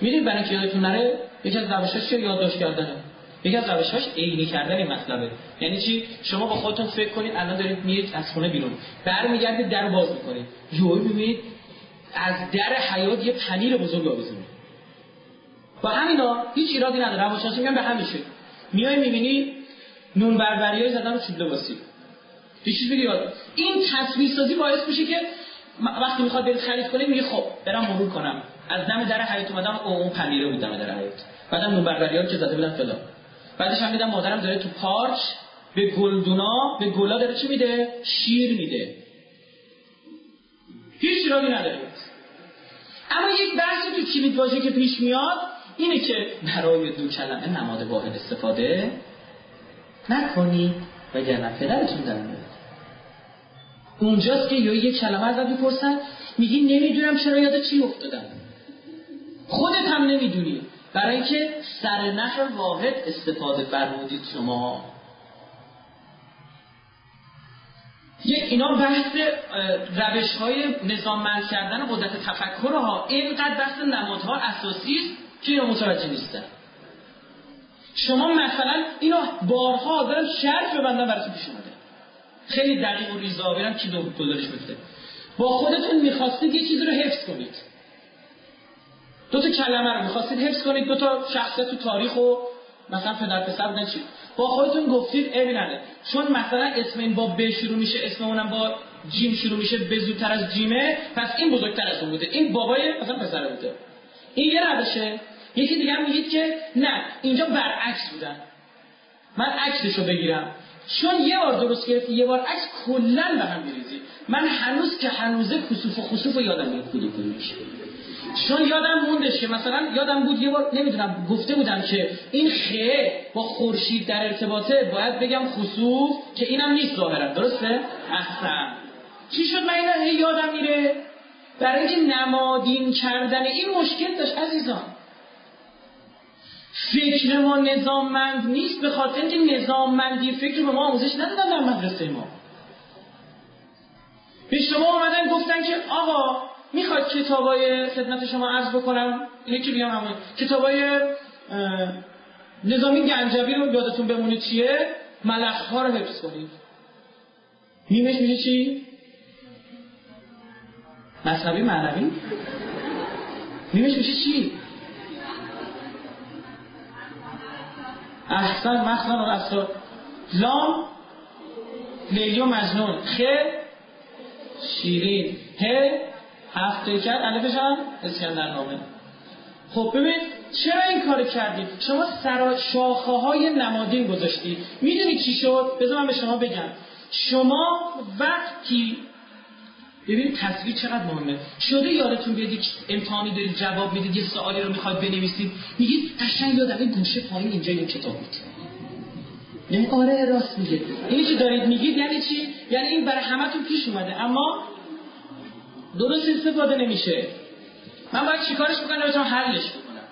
می‌دید برای اینکه یادتون نره یکی از روشاش چیه؟ یادداشت کردنه. یکی از روشاش عینی کردن این مطلبه. یعنی چی؟ شما با خودتون فکر کنید الان دارید میرید از خونه بیرون. برمیگردید در باز می‌کنید. یهو می‌بینید از در حیات یه پنیر بزرگ آویزونه با همینا هیچ ایرادی نداره. روانشناسی میگن به همیشه میای می‌بینی نون بربری های زدن چوب لباسی. چیز یاد این تصویر سازی باعث میشه که وقتی می‌خواد برید خرید کنید میگه خب برم مرور کنم. از دم در حیات اومدم او اون پنیره بود دم در حیات. بعدم نون بربری که زده بودن فلان بعدش هم میدم مادرم داره تو پارچ به گلدونا به گلا داره چی میده؟ شیر میده. هیچ ایرادی نداره. اما یک بحثی تو کلید واژه که پیش میاد اینه که برای دو کلمه نماد واحد استفاده نکنی وگرنه پدرتون در اونجاست که یک کلمه ازت می‌پرسن میگی نمی‌دونم چرا یاد چی افتادم. خودت هم نمی‌دونی. برای اینکه سر واحد استفاده فرمودید شما. یک اینا بحث روش های نظاممند کردن قدرت تفکر ها. اینقدر بحث نمادها اساسی است که اینا متوجه نیستن. شما مثلا اینو بارها دارم شرط ببندم براتون پیش اومده. خیلی دقیق و ریزا کی دو گزارش بده با خودتون می‌خواستید یه چیزی رو حفظ کنید. دو تا کلمه رو می‌خواستید حفظ کنید. دو تا شخصیت تو تاریخ و مثلا پدر پسر بودن چی؟ با خودتون گفتید ای چون مثلا اسم این با ب شروع میشه اسم اونم با جیم شروع میشه به زودتر از جیمه پس این بزرگتر از اون بوده. این بابای مثلا پسر بوده. این یه روشه. یکی دیگه هم میگید که نه اینجا برعکس بودن. من عکسشو بگیرم. چون یه بار درست گرفتی یه بار عکس کلا به هم میریزی. من هنوز که هنوزه کسوف و خسوف یادم میاد کدوم میشه چون یادم موندش که مثلا یادم بود یه بار نمی‌دونم گفته بودم که این خه با خورشید در ارتباطه باید بگم خسوف که اینم نیست ظاهرا درسته؟ احسن. چی شد؟ من اینا یادم میره. برای نمادین کردن این مشکل داشت عزیزان. فکر ما نظاممند نیست به خاطر اینکه نظاممندی فکر به ما آموزش ندادن در مدرسه ما. به شما اومدن گفتن که آقا می‌خواد کتابای خدمت شما عرض بکنم. یکی بیام همون. کتابای نظامی گنجوی رو یادتون بمونه چیه؟ ملخ ها رو حفظ کنید. نیمش میشه چی؟ مذهبی معنوی؟ نیمش میشه چی؟ احسن مخزن و لام لیلی و مجنون. خ شیرین. ه هفته کرد الفش هم اسکندر نامه. خب ببین چرا این کار کردید شما سرا شاخه های نمادین گذاشتید می‌دونی چی شد؟ بذار من به شما بگم. شما وقتی ببینید تصویر چقدر مهمه. شده یادتون بیاد یک امتحانی دارید جواب می‌دید یه سوالی رو می‌خواد بنویسید. میگید قشنگ یادم این گوشه پایین اینجا این کتاب بود. یعنی آره راست میگه. اینی که دارید میگید؟ یعنی چی؟ یعنی این برای همتون پیش اومده. اما درست استفاده نمیشه. من باید چیکارش بکنم؟ بتونم حلش بکنم.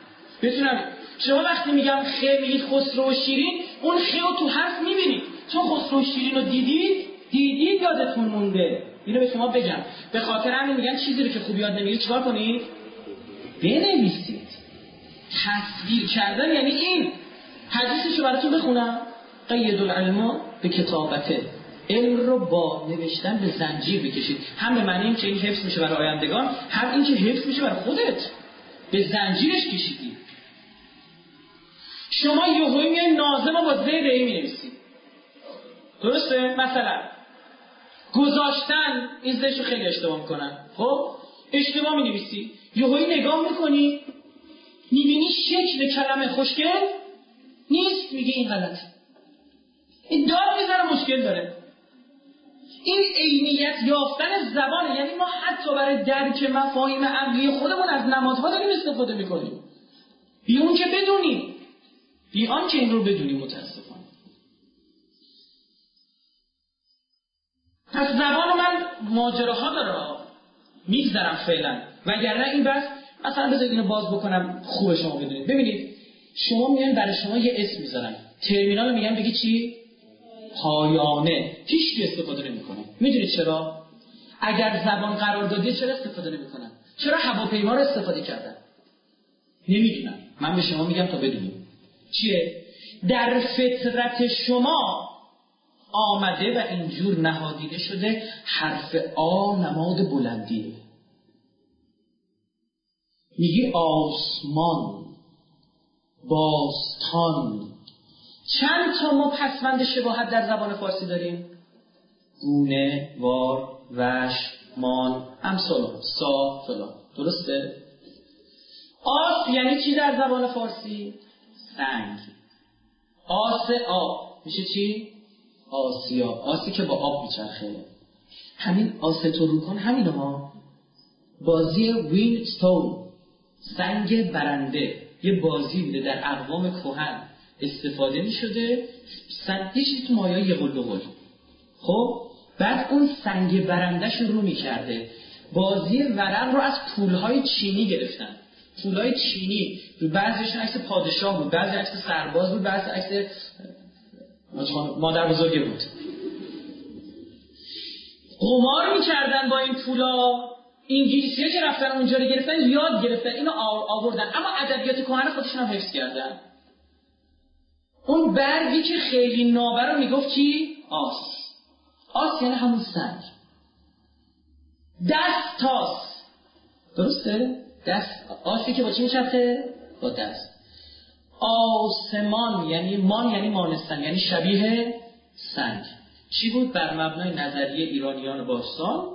بتونم. شما وقتی میگم خ میگید خسرو و شیرین اون خ رو تو حرف می‌بینید. چون خسرو و شیرین رو دیدید دیدید یادتون مونده. اینو به شما بگم. به خاطر همین میگن چیزی رو که خوب یاد نمی‌گیرید چیکار کنید؟ بنویسید. تصویر کردن یعنی این. حدیثشو براتون بخونم. قید العلم به کتابته علم رو با نوشتن به زنجیر بکشید. هم به معنی که این حفظ میشه برای آیندگان هم این که حفظ میشه برای خودت. به زنجیرش کشیدی. شما یهویی میای نازم با زیر ای می نویسید درسته؟ مثلا گذاشتن این زشو خیلی اشتباه می‌کنن. خب؟ اشتباه می نویسی یهویی نگاه می‌کنی می‌بینی شکل کلمه خوشگل نیست میگه این غلطه. این دار می‌زنه مشکل داره. این عینیت یافتن زبانه. یعنی ما حتی برای درک مفاهیم عقلی خودمون از نمادها داریم استفاده می‌کنیم. بی اون که بدونیم. بی آن که این رو بدونیم متاسفانه. زبان من ماجراها داره میگذرم فعلا. وگرنه این بس مثلا بذارید اینو باز بکنم خوب شما بدونید. ببینید شما میان برای شما یه اسم می‌ذارن. ترمینال میگن بگی چی؟ پایانه هیچ استفاده نمی‌کنه. می‌دونید چرا؟ اگر زبان قرار داده چرا استفاده نمی‌کنن؟ چرا هواپیما رو استفاده کردن؟ نمی‌دونم. من به شما میگم تا بدونید چیه؟ در فطرت شما آمده و اینجور نهادیده شده حرف آ نماد بلندیه. میگی آسمان باستان چند تا ما پسوند شباهت در زبان فارسی داریم؟ گونه وار وش مان. امثال سا فلان. درسته؟ آس یعنی چی در زبان فارسی؟ سنگ. آس آب میشه چی؟ آسیا. آسی که با آب میچرخه. همین آستو رو کن. همین ما بازی وین ستون سنگ برنده. یه بازی بوده در اقوام کهن. استفاده می شده یه تو مایه یه قل خب بعد اون سنگ برندش رو می کرده بازی ورق رو از پولهای چینی گرفتن. پولهای چینی. بعضیشون عکس پادشاه بود بعضی عکس سرباز بود بعضی عکس مادر بزرگی بود. قمار می‌کردن با این پولا. انگلیسی که رفتن اونجا رو گرفتن یاد گرفتن اینو آوردن. اما ادبیات کهن خودشون هم حفظ کردن. اون برگی که خیلی نابر رو می‌گفت کی؟ آس. آس یعنی همون سنگ. دست تاس. درسته؟ دست. آسی که با چی میچرخه؟ با دست. آسمان یعنی مان یعنی مانستن یعنی شبیه سنگ. چی بود بر مبنای نظریه ایرانیان باستان؟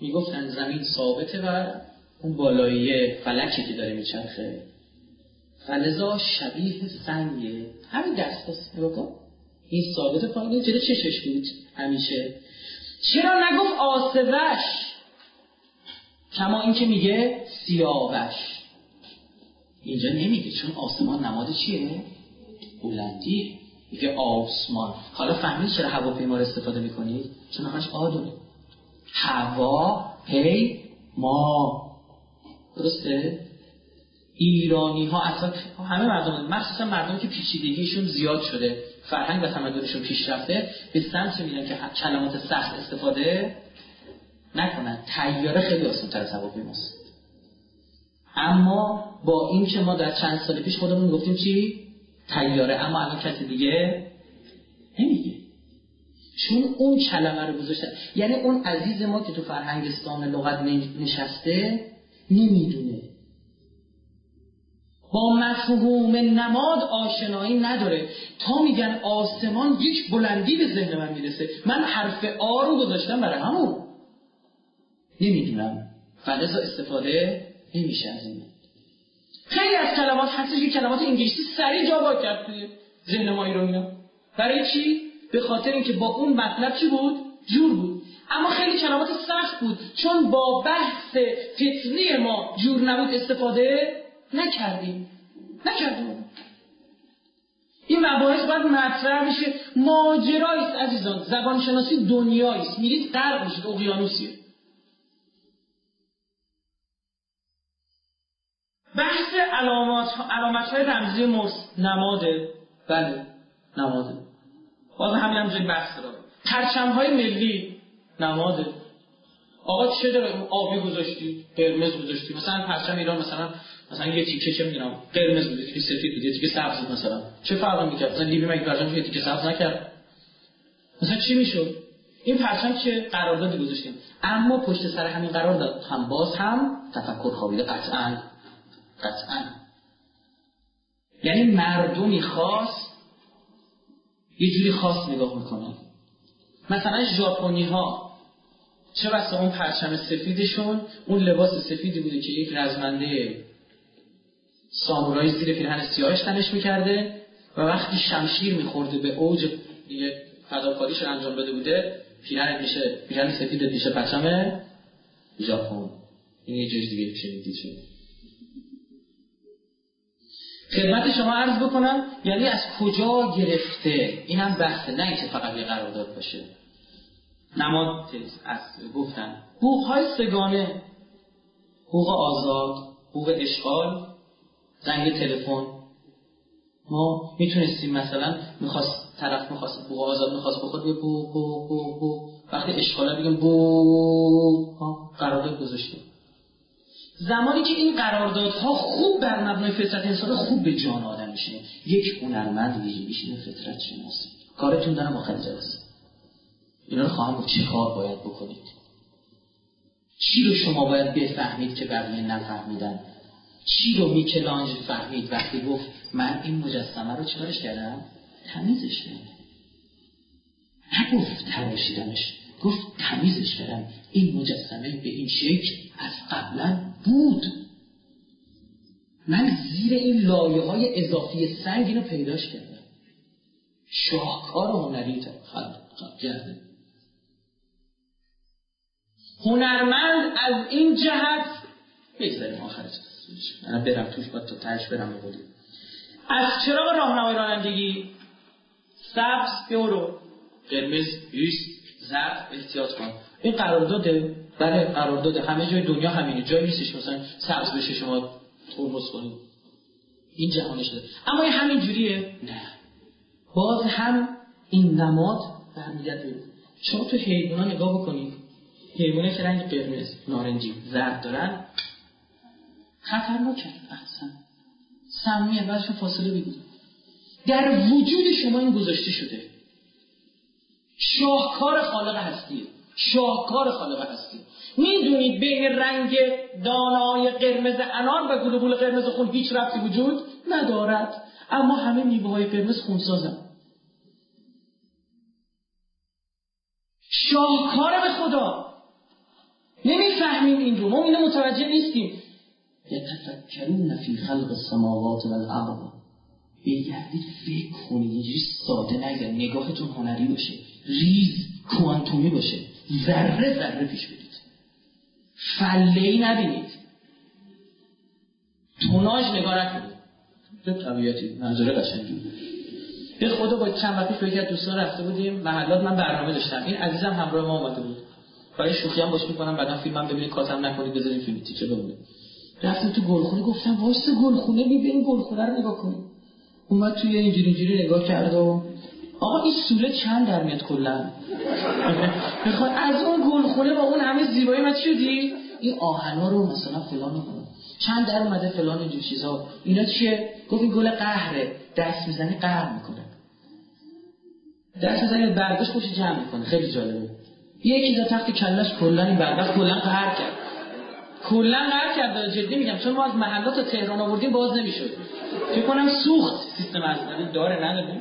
می‌گفتن زمین ثابته و اون بالایی فلکی که داره میچرخه فلزا شبیه سنگه. همین دست نگاه این ثابت پایینه. جلو چشش بود. همیشه. چرا نگفت آسوش؟ کما اینکه میگه سیاوش. اینجا نمیگه چون آسمان نماد چیه؟ بلندی. میگه آسمان. حالا فهمید چرا هواپیما رو استفاده می‌کنید؟ چون همش آدونه هوا هی ما درسته؟ ایرانی ها اصلا همه مردم مخصوصا مردم که پیچیدگیشون زیاد شده فرهنگ و تمدنشون پیشرفته به سمت میدن که کلمات سخت استفاده نکنن. تیاره خیلی آسان تر از هواپیماست اما با این که ما در چند سال پیش خودمون گفتیم چی؟ تیاره. اما الان کسی دیگه نمیگه. چون اون کلمه رو گذاشتن. یعنی اون عزیز ما که تو فرهنگستان لغت نشسته نمی‌دونه. با مفهوم نماد آشنایی نداره. تا میگن آسمان یک بلندی به ذهن من می‌رسه. من حرف آ رو گذاشتم برای همون. نمی‌دونم. فلزا استفاده نمیشه از این. خیلی از کلمات هستش که کلمات انگلیسی سریع جا کرد توی ذهن ما اینا. برای چی؟ به خاطر اینکه با اون مطلب چی بود؟ جور بود. اما خیلی کلمات سخت بود. چون با بحث فتنی ما جور نبود استفاده نکردیم. نکردیم. این مباحث باید مطرح بشه. ماجرایی است عزیزان. زبانشناسی دنیایی است. میرید غرق میشید اقیانوسیه. بحث علامات علامت های رمزی مرس نماده. بله نماده. باز همین هم بحث داره پرچم های ملی نماده. آقا چه داره؟ آبی گذاشتی قرمز گذاشتی. مثلا پرچم ایران مثلا مثلا یه تیکه چه می‌دونم قرمز بود یه سفید بود یه تیکه سبز بود مثلا. چه فرقی می‌کرد؟ مثلا لیبی مگه پرچم یه تیکه سبز نکرد؟ مثلا چی می‌شد؟ این پرچم چه قراردادی گذاشتیم؟ اما پشت سر همین قرارداد هم باز هم تفکر خوابیده قطعا. قطعا. یعنی مردمی خاص یه جوری خاص نگاه می‌کنه. مثلا ژاپنی ها چه بسا اون پرچم سفیدشون اون لباس سفیدی بوده که یک رزمنده سامورایی زیر پیرهن سیاهش تنش می‌کرده و وقتی شمشیر میخورده به اوج دیگه فداکاریش انجام بده بوده پیرهن میشه پیرهن سفید میشه پرچم ژاپن. این یه جز دیگه شنیدی خدمت شما عرض بکنم یعنی از کجا گرفته؟ این هم بحثه نه اینکه فقط یه قرارداد باشه. نماد از گفتن حقوق های سگانه. حقوق آزاد حقوق اشغال. زنگ تلفن. ما می‌تونستیم مثلا می‌خواست طرف می‌خواست حقوق آزاد می‌خواست بخواد بو بو بو بو. وقتی اشغالا بگیم بو قرارداد گذاشتیم. زمانی که این قراردادها خوب بر مبنای فطرت انسان خوب به جان آدم میشینه یک هنرمند میشینه فطرت شناسی. کارتون دارم آخر جلسه. اینا رو خواهم چه کار باید بکنید. چی رو شما باید بفهمید که بقیه نفهمیدن؟ چی رو میکلانج فهمید. وقتی گفت من این مجسمه رو چیکارش کردم؟ تمیزش کردم. نگفت تراشیدمش. گفت تمیزش کردم. این مجسمه به این شکل از قبلا بود. من زیر این لایه های اضافی سنگ اینو پیداش کردم. شاهکار هنری خلق کرده. هنرمند از این جهت بگذاریم آخر من برم توش باید تا تهش برم بودیم. از چراغ راهنمای رانندگی سبز برو. قرمز ایست زرد احتیاط کن. این قرارداده بله قرارداده همه جای دنیا همینه جایی نیستش مثلا سبز بشه شما ترمز کنید. این جهان شده اما این همین جوریه؟ نه. باز هم این نماد برمیگرده شما تو حیونا نگاه بکنید. حیوانه که رنگ قرمز نارنجی. زرد دارن. خطرناک احسن سمیه بعدشون فاصله بگیرید در وجود شما این گذاشته شده. شاهکار خالق هستیه شاهکار خالق هستی می‌دونید بین رنگ دانای قرمز انار و گلوبول قرمز خون هیچ رفتی وجود ندارد. اما همه میوه های قرمز خونسازن. شاهکار به خدا. نمی‌فهمیم این رو. ما اینو متوجه نیستیم. یتفکرون فی خلق السماوات والارض بگردید فکر کنید اینجوری ساده نگه نگاهتون هنری باشه. ریز کوانتومی باشه. ذره ذره پیش بدید فله ای نبینید. توناژ نگاه نکنید به طبیعتی منظور قشنگی به خدا با چند وقتی فکر دوستان رفته بودیم. محلات من برنامه داشتم. این عزیزم همراه ما اومده بود. برای شوخی هم باش می‌کنم. بعدا فیلمم ببینید کاتم نکنید بذارید فیلم تیکه بمونه. رفتیم تو گلخونه گفتم واسه گلخونه ببین گلخونه رو نگاه کنیم. اومد توی اینجوری اینجوری نگاه کرد و آقا این سوله چند در میاد کلا؟ می‌خواد از اون گلخونه با اون همه زیبایی من شدی؟ این آهنا رو مثلا فلان کنه چند در اومده فلان اینجور چیزا. اینا چیه؟ گفت این گل قهره. دست می‌زنی قهر می‌کنه. دست می‌زنی برگاش خوش جمع می‌کنه. خیلی جالبه. یکی در تخت کلش کلا این برگاش کلا قهر کرد. کلا قهر کرد جدی میگم چون ما از محلات تهران آوردیم باز نمی‌شد. فکر کنم سوخت سیستم اصلا داره نداره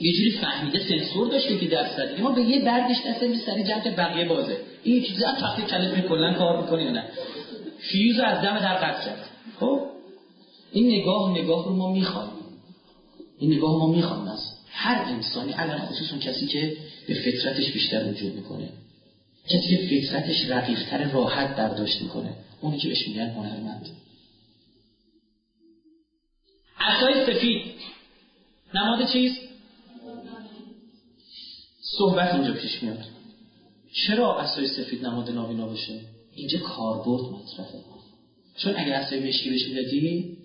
یه جوری فهمیده سنسور داشته که درصد ما به یه دست می سری جمع بقیه بازه. این چیزا تخت کلت می کلا کار می‌کنه نه. فیوز از دم در قطع کرد. خب؟ این نگاه نگاه رو ما می‌خوایم این نگاه ما می‌خوایم از هر انسانی علل خصوص اون کسی که به فطرتش بیشتر وجود می‌کنه. کسی که فطرتش رقیقتر راحت برداشت می‌کنه؟ اونی که بهش میگن هنرمند. عصای سفید. نماد چیست؟ صحبت اینجا پیش میاد. چرا عصای سفید نماد نابینا باشه؟ اینجا کاربرد مطرحه. چون اگر عصای مشکی بهش می‌دادی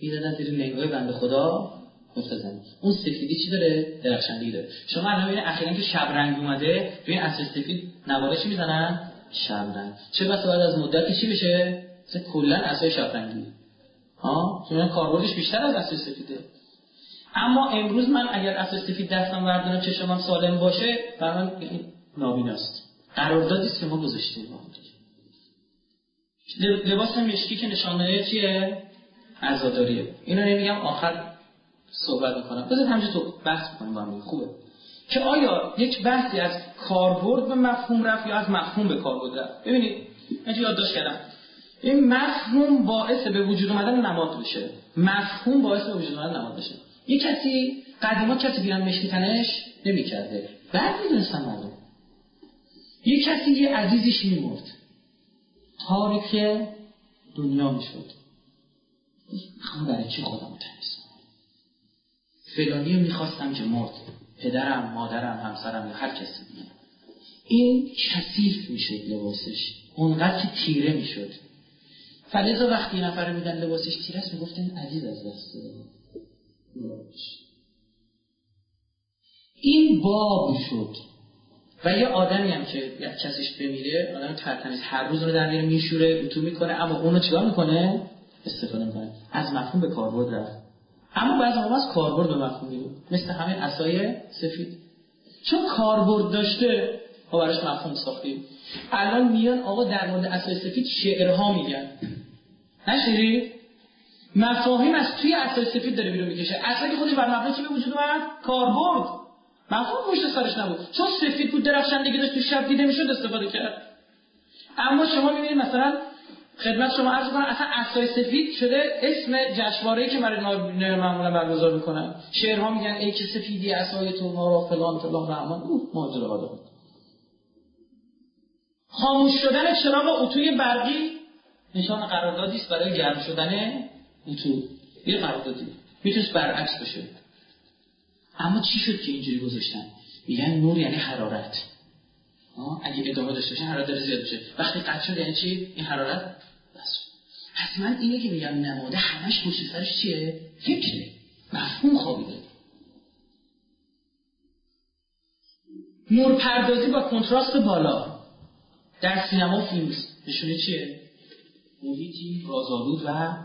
می‌دادن زیر نگاه بنده خدا. مفتزن اون سفیدی چی داره؟ درخشندگی داره. شما الان ببینید اخیرا که شب رنگ اومده روی عصای سفید نواره چی می‌زنن؟ شب رنگ. چه بس بعد از مدت چی بشه؟ مثلا کلا عصای شب رنگی. ها؟ چون کاربردش بیشتر از عصای سفیده. اما امروز من اگر اساس سفید دستم وردانم چشمم سالم باشه برای نابیناست. قراردادی که ما گذاشتیم با لباس مشکی که نشانه چیه؟ عزاداریه. اینو نمیگم آخر صحبت می‌کنم بذار همینجا تو بحث کنیم با هم خوبه. که آیا یک بحثی از کاربرد به مفهوم رفت یا از مفهوم به کاربرد رفت؟ ببینید من یادداشت کردم. این مفهوم باعث به وجود اومدن نماد بشه. مفهوم باعث به وجود اومدن نماد بشه. یه کسی قدیما کسی بیان مشکی تنش نمی‌کرده. بعد می‌دونستن مردم. یه کسی یه عزیزش میمرد. تاریک دنیا می‌شد. می‌خوام برای چی خودم تنیس فلانی رو می‌خواستم که مرد پدرم مادرم همسرم یا هر کسی دیگه. این کثیف می‌شد لباسش. اونقدر که تیره می‌شد. فلزا وقتی نفر میدن لباسش تیره است می‌گفتن عزیز از دست این باب شد. و یه آدمی هم که کسیش بمیره آدم ترتمیز هر روز رو در میره میشوره اتو می‌کنه اما اونو چیکار می‌کنه؟ استفاده می‌کنه. از مفهوم به کاربرد رفت. اما بعضی موقع از کاربرد به مفهوم میره مثل همین اسای سفید. چون کاربرد داشته ما براش مفهوم ساختیم. الان میان آقا در مورد اسای سفید شعرها میگن. نشیری مفاهیم از توی اسای سفید داره بیرون می‌کشه. اصلا که خودش بر مبنای چی به وجود اومد؟ کاربرد. مفهوم پشت سرش نبود. چون سفید بود درخشندگی داشت تو شب دیده می‌شد استفاده کرد. اما شما می‌بینید مثلا خدمت شما عرض کنم اصلا اسای سفید شده اسم جشنواره‌ای که برای معمولا برگزار می‌کنن. شعرها میگن ای که سفیدی اسای تو ما را فلان فلان رحمان اوه ماجرا داره خاموش شدن چراغ اتوی برقی نشان قراردادی است برای گرم شدن اتو. یه قراردادی. می‌تونست برعکس بشه. اما چی شد که اینجوری گذاشتن؟ میگن نور یعنی حرارت. اگه ادامه داشته باشه حرارت زیاد بشه وقتی قطع شد یعنی چی؟ این حرارت پس من اینه که میگم نماده همش پشت سرش چیه؟ فکره. مفهوم خوابیده. نور پردازی با کنتراست بالا. در سینما فیلم. نشونه چیه؟ محیطی رازآلود و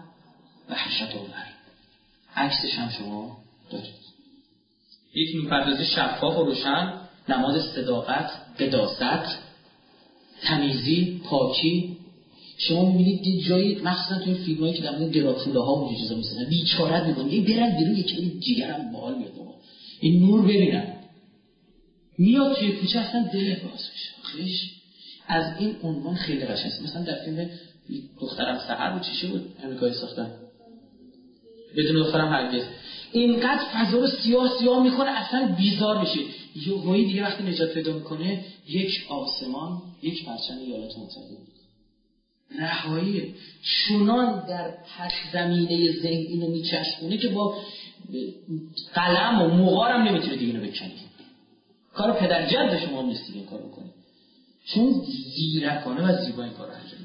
وحشت آور عکسش هم شما دارید. یک نورپردازی شفاف و روشن نماد صداقت قداست تمیزی پاکی شما می‌بینید یه جایی مخصوصا توی فیلم هایی که در مورد دراکولا ها و چیزا می‌سازن بیچارت می‌کنن یه برن بیرون یکی جیگرم بال میاد این نور ببینن میاد توی کوچه اصلا دل باز میشه. از این عنوان خیلی قشنگ مثلا در فیلم دخترم سحر بود چیشی بود؟ امریکایی ساختن. بدون دخترم هرگز. اینقدر فضا رو سیاه سیاه می‌کنه اصلا بیزار میشه. یه دیگه وقتی نجات پیدا می‌کنه یک آسمان یک پرچم ایالات متحده. رهایی چونان در پس زمینه ذهن اینو میچشمونه که با قلم و مغارم نمی‌تونه دیگه اینو بکنی کار پدر جد شما نیست این کار بکنی. چون زیرکانه و زیبا این کار رو انجام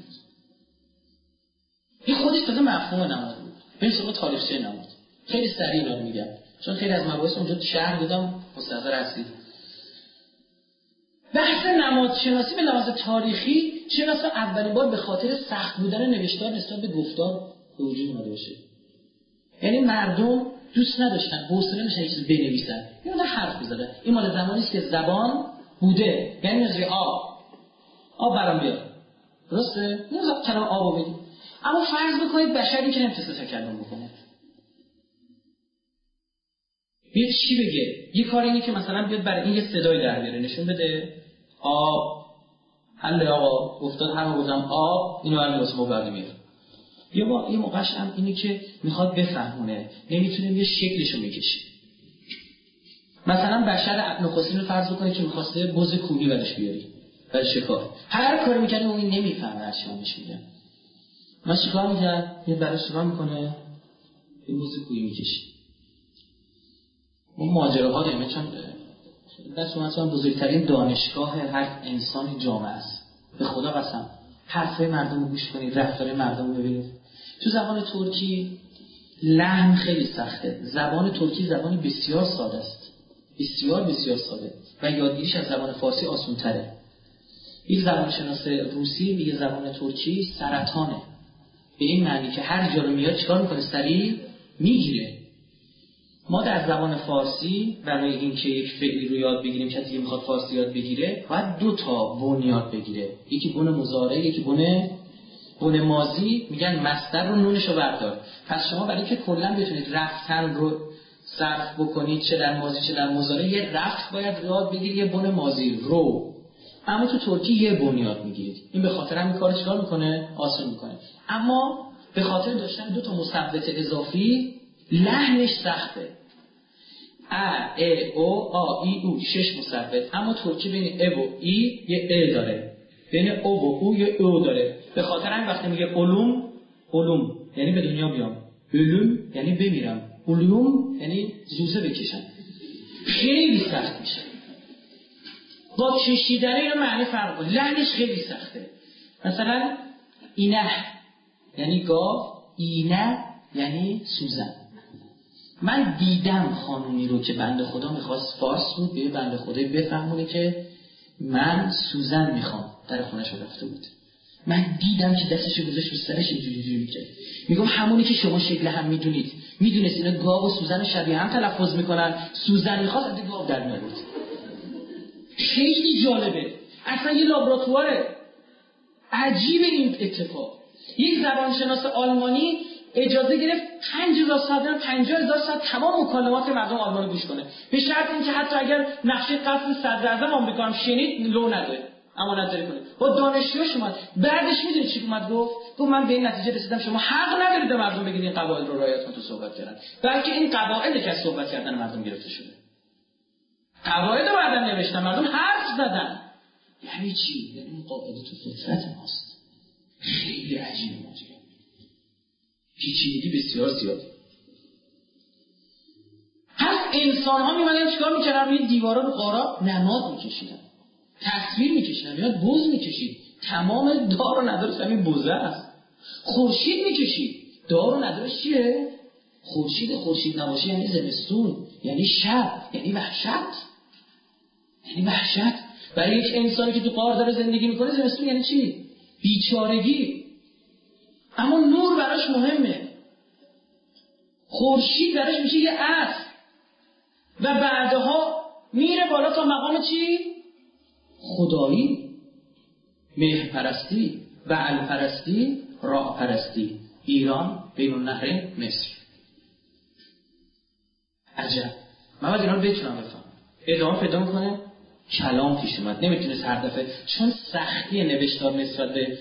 این خودش تازه مفهوم نماد بود. به سراغ تاریخچه نماد. خیلی سریع رو میگم. چون خیلی از مباحث اونجا شهر بودم مستحضر هستید. بحث نماد شناسی به لحاظ تاریخی چرا اولین بار به خاطر سخت بودن نوشتار نسبت به گفتار به وجود اومده باشه. یعنی مردم دوست نداشتن حوصله نداشتن چیزی بنویسن. این حرف بزنه این مال زمانی است که زبان بوده. یعنی از آب. آب برام بیاد درسته؟ نمیذار کلام آب رو اما فرض بکنید بشری که نمی‌تونه تکلم بکنه. بیاد چی بگه؟ یه کار اینه که مثلا بیاد برای این یه صدای در بیاره. نشون بده. آب حل آقا افتاد همه بودم آب اینو برمی واسه بعد میاد یه با یه موقعش هم اینه که می‌خواد بفهمونه نمی‌تونه یه شکلشو می‌کشه مثلا بشر نخستین رو فرض بکنه که می‌خواسته بز کوبی برش بیاری برای شکار. هر کاری می‌کنه اون نمی‌فهمه هر چی بهش میگن من چیکار یه برای چیکار می‌کنه این بز کوبی می‌کشه. اون ماجراها داریم چون دست مثلا بزرگترین دانشگاه هر انسان جامعه است. به خدا قسم. حرفای مردم رو گوش کنید رفتار مردم رو ببینید. تو زبان ترکی لحن خیلی سخته. زبان ترکی زبانی بسیار ساده است. بسیار بسیار ساده. و یادگیریش از زبان فارسی آسان تره یک زبان شناس روسی میگه زبان ترکی سرطانه. به این معنی که هر جا رو میاد چیکار می‌کنه؟ سریع می‌گیره. ما در زبان فارسی برای اینکه یک فعلی رو یاد بگیریم کسی که می‌خواد فارسی یاد بگیره باید دو تا بن یاد بگیره. یکی بن مزارع یکی بن بن مازی میگن مستر رو نونش رو بردار. پس شما برای اینکه کلا بتونید رفتن رو صرف بکنید چه در مازی چه در مزارع یه رفت باید یاد بگیرید یه بن مازی رو. اما تو ترکی یه بن یاد می‌گیرید. این به خاطر همین کار می‌کنه آسان می‌کنه. اما به خاطر داشتن دو تا مثبت اضافی لحنش سخته. ا ا او آ ای او شش مثبت اما ترکی بین ا و ای یه ا داره. بین او و او یه او داره. به خاطر همین وقتی میگه علوم علوم یعنی به دنیا بیام علوم یعنی بمیرم. علوم یعنی زوزه بکشم. خیلی سخت میشه. با کشیدن اینا معنی فرق لحنش خیلی سخته. مثلا اینه یعنی گاو اینه یعنی سوزن. من دیدم خانومی رو که بنده خدا می‌خواست فارس بود به بنده خدای بفهمونه که من سوزن می‌خوام. در خونش رفته بود. من دیدم که دستش گذاشت رو سرش اینجوری جوری می‌کرد. میگم همونی که شما شکل هم می‌دونید. می‌دونست اینا گاو و سوزن شبیه هم تلفظ می‌کنن. سوزن می‌خواست گاو در میارد خیلی جالبه. اصلا یه لابراتواره. عجیب این اتفاق. یک زبانشناس آلمانی اجازه گرفت 5000 ساعت 50000 ساعت تمام مکالمات مردم آلمان گوش کنه. به شرط اینکه حتی اگر نقشه قتل صدر اعظم آمریکا هم شنید لو نده اما نداری کنه. با دانشجوش اومد بعدش می‌دونی چی اومد گفت؟ گفت من به این نتیجه رسیدم شما حق ندارید به مردم بگید این قواعد رو رعایت تو صحبت کردن. بلکه این قواعد که از صحبت کردن مردم گرفته شده. قواعد بعدم نوشتن. مردم حرف زدن. یعنی چی؟ یعنی این قاعده تو فطرت ماست. خیلی عجیبه ماجرا پیچیدگی بسیار زیاد. هر انسان ها میمدن چیکار می‌کردن؟ روی دیوارا رو قارا نماد میکشیدن تصویر میکشیدن یاد بوز می‌کشید. تمام دار و ندارش همین بوزه است. خورشید می‌کشید. دار و ندارش چیه؟ خورشید خورشید نباشه یعنی زمستون یعنی شب یعنی وحشت. یعنی وحشت. برای یک انسانی که تو قار داره زندگی می‌کنه زمستون یعنی چی؟ بیچارگی. اما نور براش مهمه. خورشید براش میشه یه اصل. و بعدها میره بالا تا مقام چی؟ خدایی مهر پرستی بعل پرستی راه پرستی ایران بین النهرین مصر. عجب. من باید اینا رو بتونم بفهم ادامه پیدا می‌کنه. کلام پیش اومد. نمی‌تونست هر دفعه. چون سختی نوشتار نسبت به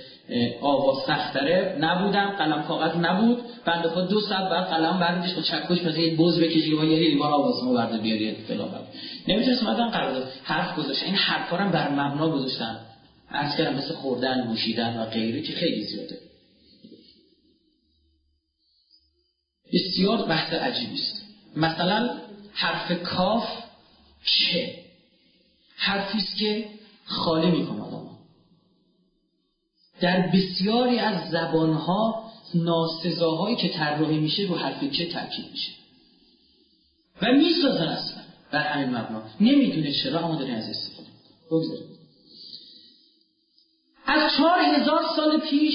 آوا سختره نبودم قلم کاغذ نبود. بعد دفعه دو ساعت بعد قلم بردش با چکش مثلا یه بوز بکشی و یه لیوان آوازمو برده بیاری. فلان نمی‌تونست اومدن قرار حرف گذاشتن این حرفا رو بر مبنا گذاشتن. از کردم مثل خوردن نوشیدن و غیره که خیلی زیاده. بسیار بحث عجیبی است. مثلا حرف کاف چه؟ حرفی است که خالی می‌کنه در بسیاری از زبانها ناسزاهایی که طراحی میشه رو حرف چه تاکید میشه. و می‌سازن اصلا. بر همین مبنا. نمی‌دونه چرا اما داره از استفاده بگذارید. از چهار هزار سال پیش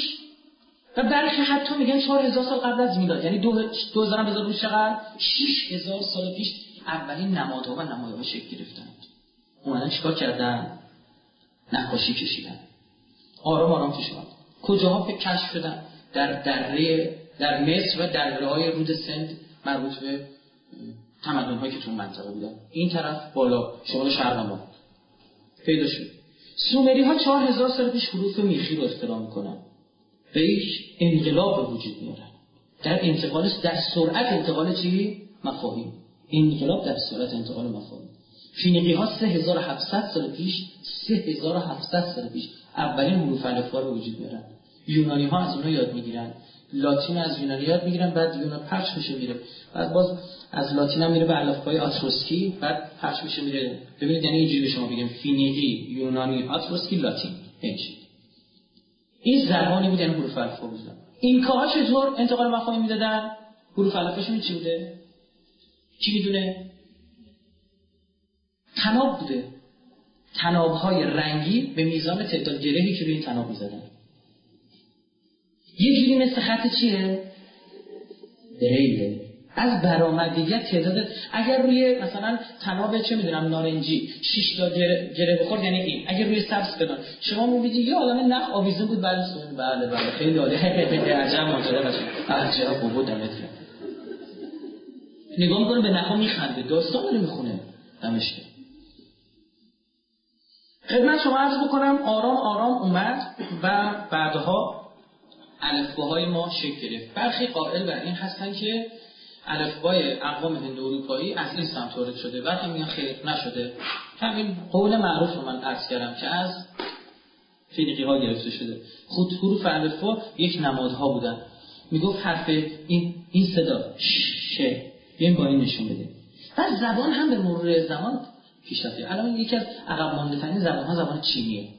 و برخی حتی میگن چهار هزار سال قبل از میلاد. یعنی دو, دو هزار هم بذار روش چقدر؟ شیش هزار سال پیش اولین نمادها و نمایه شکل گرفتن. اومدن چیکار کردن؟ نقاشی کشیدن. آرام آرام پیش اومد کجاها کشف شدن؟ در دره در مصر و دره های رود سند مربوط به تمدن هایی که تو منطقه بودن این طرف بالا شمال شرق ما پیدا شد. سومری ها چهار هزار سال پیش حروف میخی رو اختراع می‌کنن. به یک انقلاب وجود میارن در انتقال در سرعت انتقال چی؟ مفاهیم. انقلاب در سرعت انتقال مفاهیم. فینیقی ها 3700 سال پیش 3700 سال پیش اولین حروف الفبا رو وجود میارن یونانی ها از اونها یاد می‌گیرن. لاتین از یونانی یاد می‌گیرن بعد یونان پخش میشه میره. بعد باز از لاتین هم میره به الفبای آتروسکی بعد پخش میشه میره. ببینید یعنی اینجوری به شما بگم فینیقی یونانی آتروسکی لاتین. اینجوری این زبانی بود یعنی حروف الفبا بودن این ها چطور انتقال مفاهیم می‌دادن؟ حروف الفباشون چی بوده؟ کی می‌دونه؟ تناب بوده. تناب های رنگی به میزان تعداد گرهی که روی تناب می‌زدن. یه جوری مثل خط چیه؟ بریله از برآمدگیت تعداد اگر روی مثلا تناب چه می‌دونم نارنجی شش تا گره, گره یعنی این. اگر روی سبز بدن. شما می‌بینید یه عالم نخ آویزون بود بعد بله بله خیلی عالی. عجب ماجرا باشه عجب بابا دمت نگاه می‌کنه به نخا میخنده. داستان داره می‌خونه. دمشق خدمت شما عرض بکنم آرام آرام اومد و بعدها الفباهای ما شکل گرفت. برخی قائل بر این هستن که الفبای اقوام هند اروپایی از این سمت وارد شده. برخی میگن خیر نشده. همین قول معروف رو من عرض کردم که از فینیقی ها گرفته شده. خود حروف الفبا یک نمادها بودن. می‌گفت حرف این این صدا ش این با این نشون بده و زبان هم به مرور زمان پیشرفت الان یکی از عقب مانده ترین زبان ها زبان چینیه.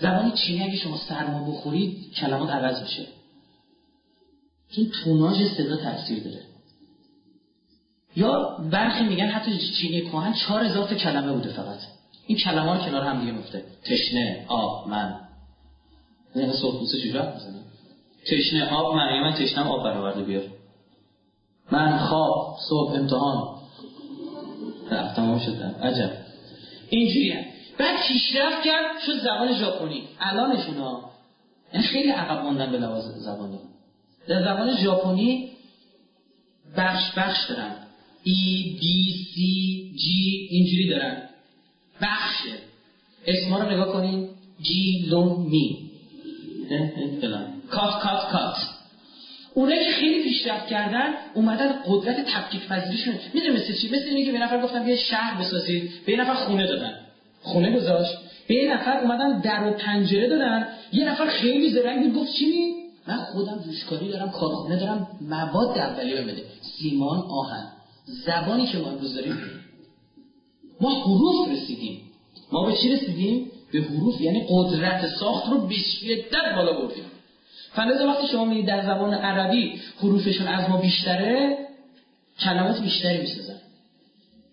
زبان چینی اگه شما سرما بخورید کلمات عوض میشه. چون توناژ صدا تاثیر داره. یا برخی میگن حتی چینی کهن چهار هزار کلمه بوده فقط. این کلمه رو کنار هم دیگه مفته تشنه آب من. نه سرخپوسته چجور می‌زنه تشنه آب من. من تشنم آب برآورده بیار. من خواب صبح امتحان. تمام شدم عجب. اینجوری هم. بعد پیشرفت کرد شد زبان ژاپنی. الانشون ها. یعنی خیلی عقب موندن به لحاظ زبانی. در زبان ژاپنی بخش بخش دارن. ای بی سی جی اینجوری دارن. بخشه. اسما رو نگاه کنین. جی لون می. کات کات کات. اونایی که خیلی پیشرفت کردن اومدن قدرت تفکیک پذیریشون می‌دونی مثل چی؟ مثل اینکه به نفر گفتن بیا شهر بسازید به نفر خونه دادن. خونه گذاشت. به یه نفر اومدن در و پنجره دادن. یه نفر خیلی زرنگ بود گفت چی من خودم جوشکاری دارم کارخونه دارم مواد اولیه بده سیمان آهن. زبانی که ما امروز داریم. ما حروف رسیدیم. ما به چی رسیدیم؟ به حروف یعنی قدرت ساخت رو به شدت بالا بردیم. فلذا وقتی شما می‌دید در زبان عربی حروفشون از ما بیشتره کلمات بیشتری می‌سازن.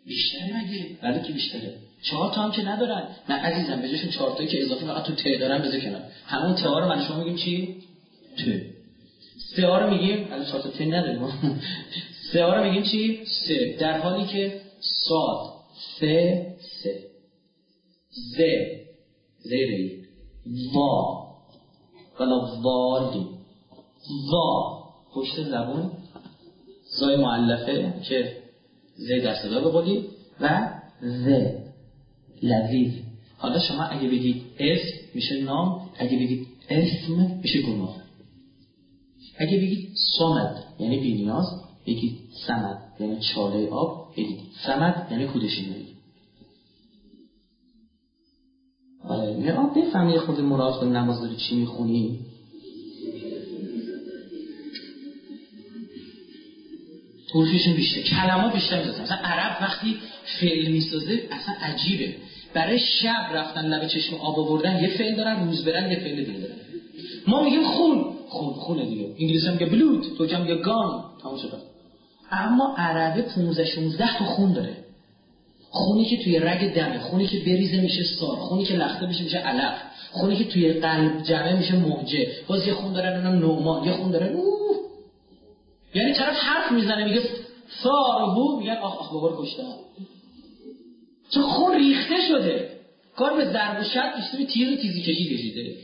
بیشتره مگه؟ بله که بیشتره. چهار تا هم که ندارن. نه عزیزم به جاشون چهار تایی که اضافه فقط تو ت دارن بذار کنار. همون ت رو من شما میگیم چی؟ ت. سه رو میگیم؟ الان چهار تا ت نداریم. سه رو میگیم چی؟ سه. در حالی که صاد. سه سه. ز زیری وا ولا والی وا پشت زبون. زای معلفه که ز در صدا بقولی و ز. لذیذ. حالا شما اگه بگید اسم میشه نام اگه بگید اسم میشه گناه. اگه بگید سامد یعنی بینیاز بگید سمد یعنی چاله آب بگید سمد یعنی کودشین آره نه آب بفهمی خود مراد کن نماز داری چی می‌خونی؟ حروفشون بیشتر. کلمات بیشتر می‌زنن مثلا عرب وقتی فعل می‌سازه اصلا عجیبه. برای شب رفتن لب چشم آب آوردن یه فعل دارن روز برن یه فعل دیگه دارن. ما میگیم خون. خون خونه دیگه. انگلیسی میگه بلود تو میگه گان. تموم شد. اما عربه 15 16 تا خون داره. خونی که توی رگ دمه خونی که بریزه میشه سار خونی که لخته بشه میشه علق خونی که توی قلب جمعه میشه موجه. باز یه خون داره نومان یه خون داره. اوه. یعنی طرف حرف می‌زنه میگه سارهو میگن آخ آخ بابا کشته چون خون ریخته شده. کار به ضرب و شد به تیز و تیزی کشی کشیده.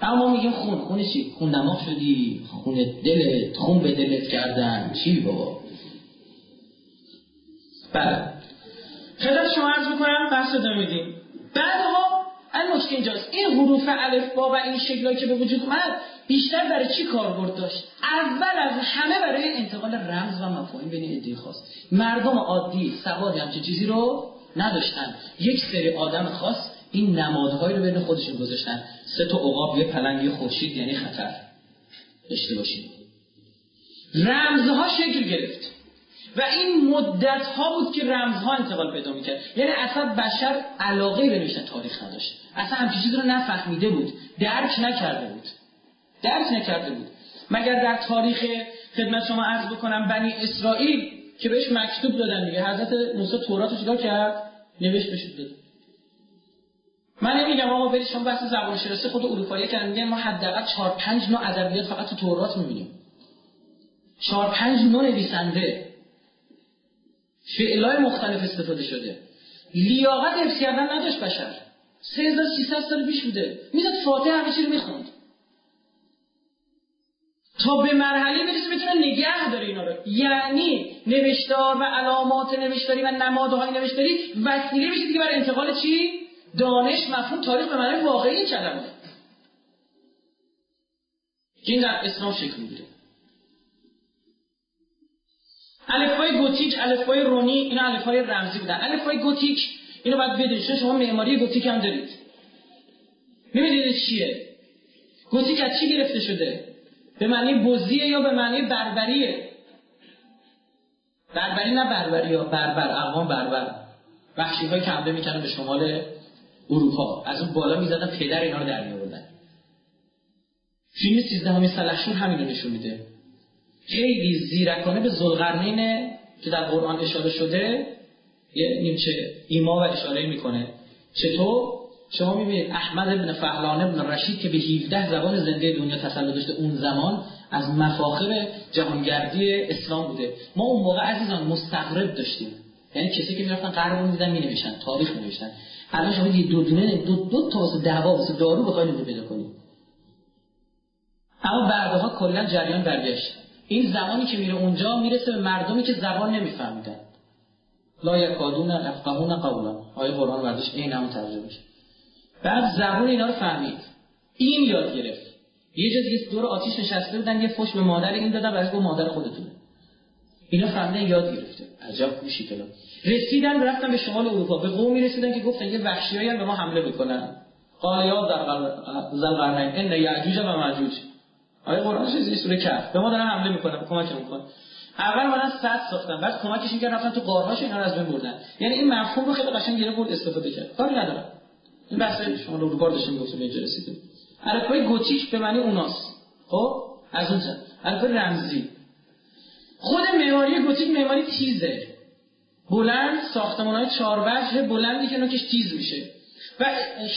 اما ما میگیم خون. خون چی؟ خون دماغ شدی. خون دلت خون به دلت کردن. چی بابا؟ بله. خدمت شما عرض می‌کنم؟ بحث ادامه میدیم. این مشکل اینجاست. این حروف الف با و این شکلایی که به وجود اومد بیشتر برای چی کاربرد داشت؟ اول از همه برای انتقال رمز و مفاهیم بین ایده خاص. مردم عادی سوادی همچین چیزی رو نداشتن. یک سری آدم خاص این نمادهایی رو بین خودشون گذاشتن. سه تا عقاب یه پلنگ خورشید یعنی خطر. داشته باشید. رمزها شکل گرفت. و این مدت ها بود که رمزها انتقال پیدا می‌کرد. یعنی اصلا بشر علاقه به نوشتن تاریخ نداشت. اصلا همچین چیزی رو نفهمیده بود. درک نکرده بود. درک نکرده بود. مگر در تاریخ خدمت شما عرض بکنم بنی اسرائیل که بهش مکتوب دادن دیگه حضرت موسی تورات رو چیکار کرد؟ نوشت بهش داد. من نمیگم آقا برید شما بحث زبان شناسی خود اروپایی کردن میگن ما حداقل 4 5 نوع ادبیات فقط تو تورات می‌بینیم. 4 5 نوع نویسنده. فعلای مختلف استفاده شده. لیاقت حفظ کردن نداشت بشر. 3600 سال پیش بوده. می‌زد فاتحه همه چی رو می‌خوند. تا به مرحله برسه بتونه نگه داره اینا رو. یعنی نوشتار و علامات نوشتاری و نمادهای نوشتاری وسیله بشه دیگه برای انتقال چی؟ دانش مفهوم تاریخ به معنای واقعی کلمه. این در اسلام شکل می‌گیره. الفبای گوتیک الفبای رونی اینا الفبای رمزی بودن. الفبای گوتیک اینو باید بدونید چون شما معماری گوتیک هم دارید. می‌بینید چیه؟ گوتیک از چی گرفته شده؟ به معنی بزیه یا به معنی بربریه؟ بربری نه بربری یا بربر اقوام بربر. وحشی های که حمله می‌کردن به شمال اروپا. از اون بالا می‌زدن پدر اینا رو در میآوردن. فیلم 13 همین سلحشور همین رو نشون میده. خیلی زیرکانه به ذوالقرنین که در قرآن اشاره شده یه نیمچه ایما و اشاره می‌کنه. چطور؟ شما می‌بینید احمد ابن فهلان ابن رشید که به 17 زبان زنده دنیا تسلط داشته اون زمان از مفاخر جهانگردی اسلام بوده. ما اون موقع عزیزان مستقرب داشتیم. یعنی کسی که می‌رفتن قرار میدن مینوشتن تاریخ مینوشتن. الان شما یه دو دونه دو, دو تا واسه دعوا واسه دارو بخواید پیدا کنید. اما بعدها کلا جریان برگشت. این زمانی که میره اونجا می‌رسه به مردمی که زبان نمیفهمیدن. لا یکادون افقهون قولا. آیه قرآن برداشت این همون ترجمه بعد زبان اینا رو فهمید. این یاد گرفت. یه دیگه دور آتیش نشسته بودن یه فش به مادر این دادن برای گفت مادر خودتونه. اینا فهمیدن یاد گرفته. عجب گوشی کلا. رسیدن رفتن به شمال اروپا. به قومی رسیدن که گفتن یه وحشیایی به ما حمله می‌کنن قال یا در قرنین ان یعجوج و ماجوج آیه قرآن چیزی سوره کهف. به ما دارن حمله می‌کنن کمک می‌کنن. اول من صد ساختن بعد کمکش کردن رفتن تو قارهاش اینا رو از بین بردن. یعنی این مفهوم رو خیلی قشنگ گره برد استفاده کرد. کاری نداره این بحث شما رو رو داشتیم گفتم اینجا رسیدیم. الفبای گوتیک به معنی اوناست. خب؟ از اون الفبای رمزی. خود معماری گوتیک معماری تیزه. بلند ساختمان های چهار بلندی که نوکش تیز میشه. و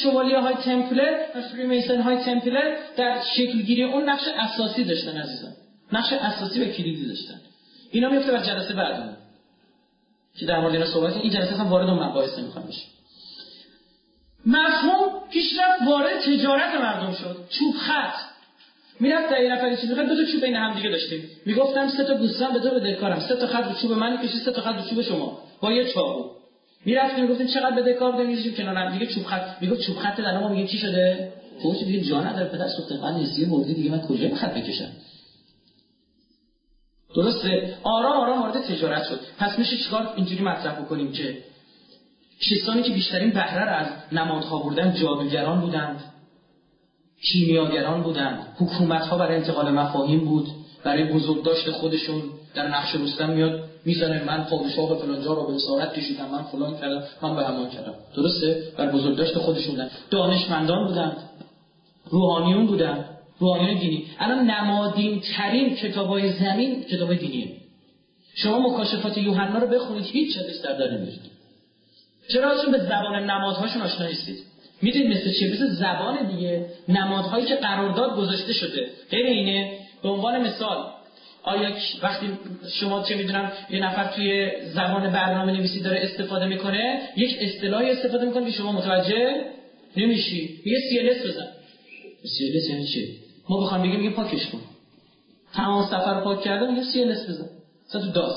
شوالیه های تمپلر و فریمیسن های تمپلر در شکل گیری اون نقش اساسی داشتن عزیزان. نقش اساسی و کلیدی داشتن. اینا میفته بر جلسه بعدمون. که در مورد اینا صحبت این جلسه هم وارد اون مباحث می‌خوام بشه مفهوم پیشرفت وارد تجارت مردم شد. چوب خط. می‌رفت در این نفر چیزی دو تا چوب این هم دیگه داشتیم. می‌گفتم سه تا دوستان به تو بده کارم سه تا خط رو چوب من کشی سه تا خط رو چوب شما. با یه چاقو. می‌رفتیم می‌گفتیم چقدر بده کار بده میذاشیم کنار هم. دیگه چوب خط می‌گفت چوب خط در ما میگه چی شده؟ تو دیگه جا نداره پدر سوخته قند نیستی مردی دیگه من کجا خط بکشم؟ درسته. آرام آرام وارد تجارت شد. پس میشه چیکار اینجوری مطرح بکنیم که کسانی که بیشترین بهره از نمادها بردن جادوگران بودند کیمیاگران بودند. حکومت ها برای انتقال مفاهیم بود برای بزرگداشت خودشون. در نقش رستم میاد می‌زنه من پادشاه فلانجا رو به اسارت کشیدم من فلان کردم من به همان کردم. درسته؟ بر بزرگداشت خودشون بودن. دانشمندان بودند روحانیون بودند روحانیون دینی. الان نمادین ترین کتابای زمین کتابای دینیه. شما مکاشفات یوحنا رو بخونید هیچ چیزی در در نمیارید چرا چون به زبان نمادهاشون آشنا نیستید؟ می‌دونید مثل چیه مثل زبان دیگه. نمادهایی که قرارداد گذاشته شده. غیر اینه به عنوان مثال آیا وقتی شما چه می‌دونم یه نفر توی زبان برنامه نویسی داره استفاده می‌کنه یک اصطلاحی استفاده می‌کنه که شما متوجه نمیشی. یه CLS بزن. CLS یعنی چی؟ ما بخوام بگیم یه پاکش کن. تمام صفحه رو پاک کرده میگه CLS بزن. مثلا تو DOS.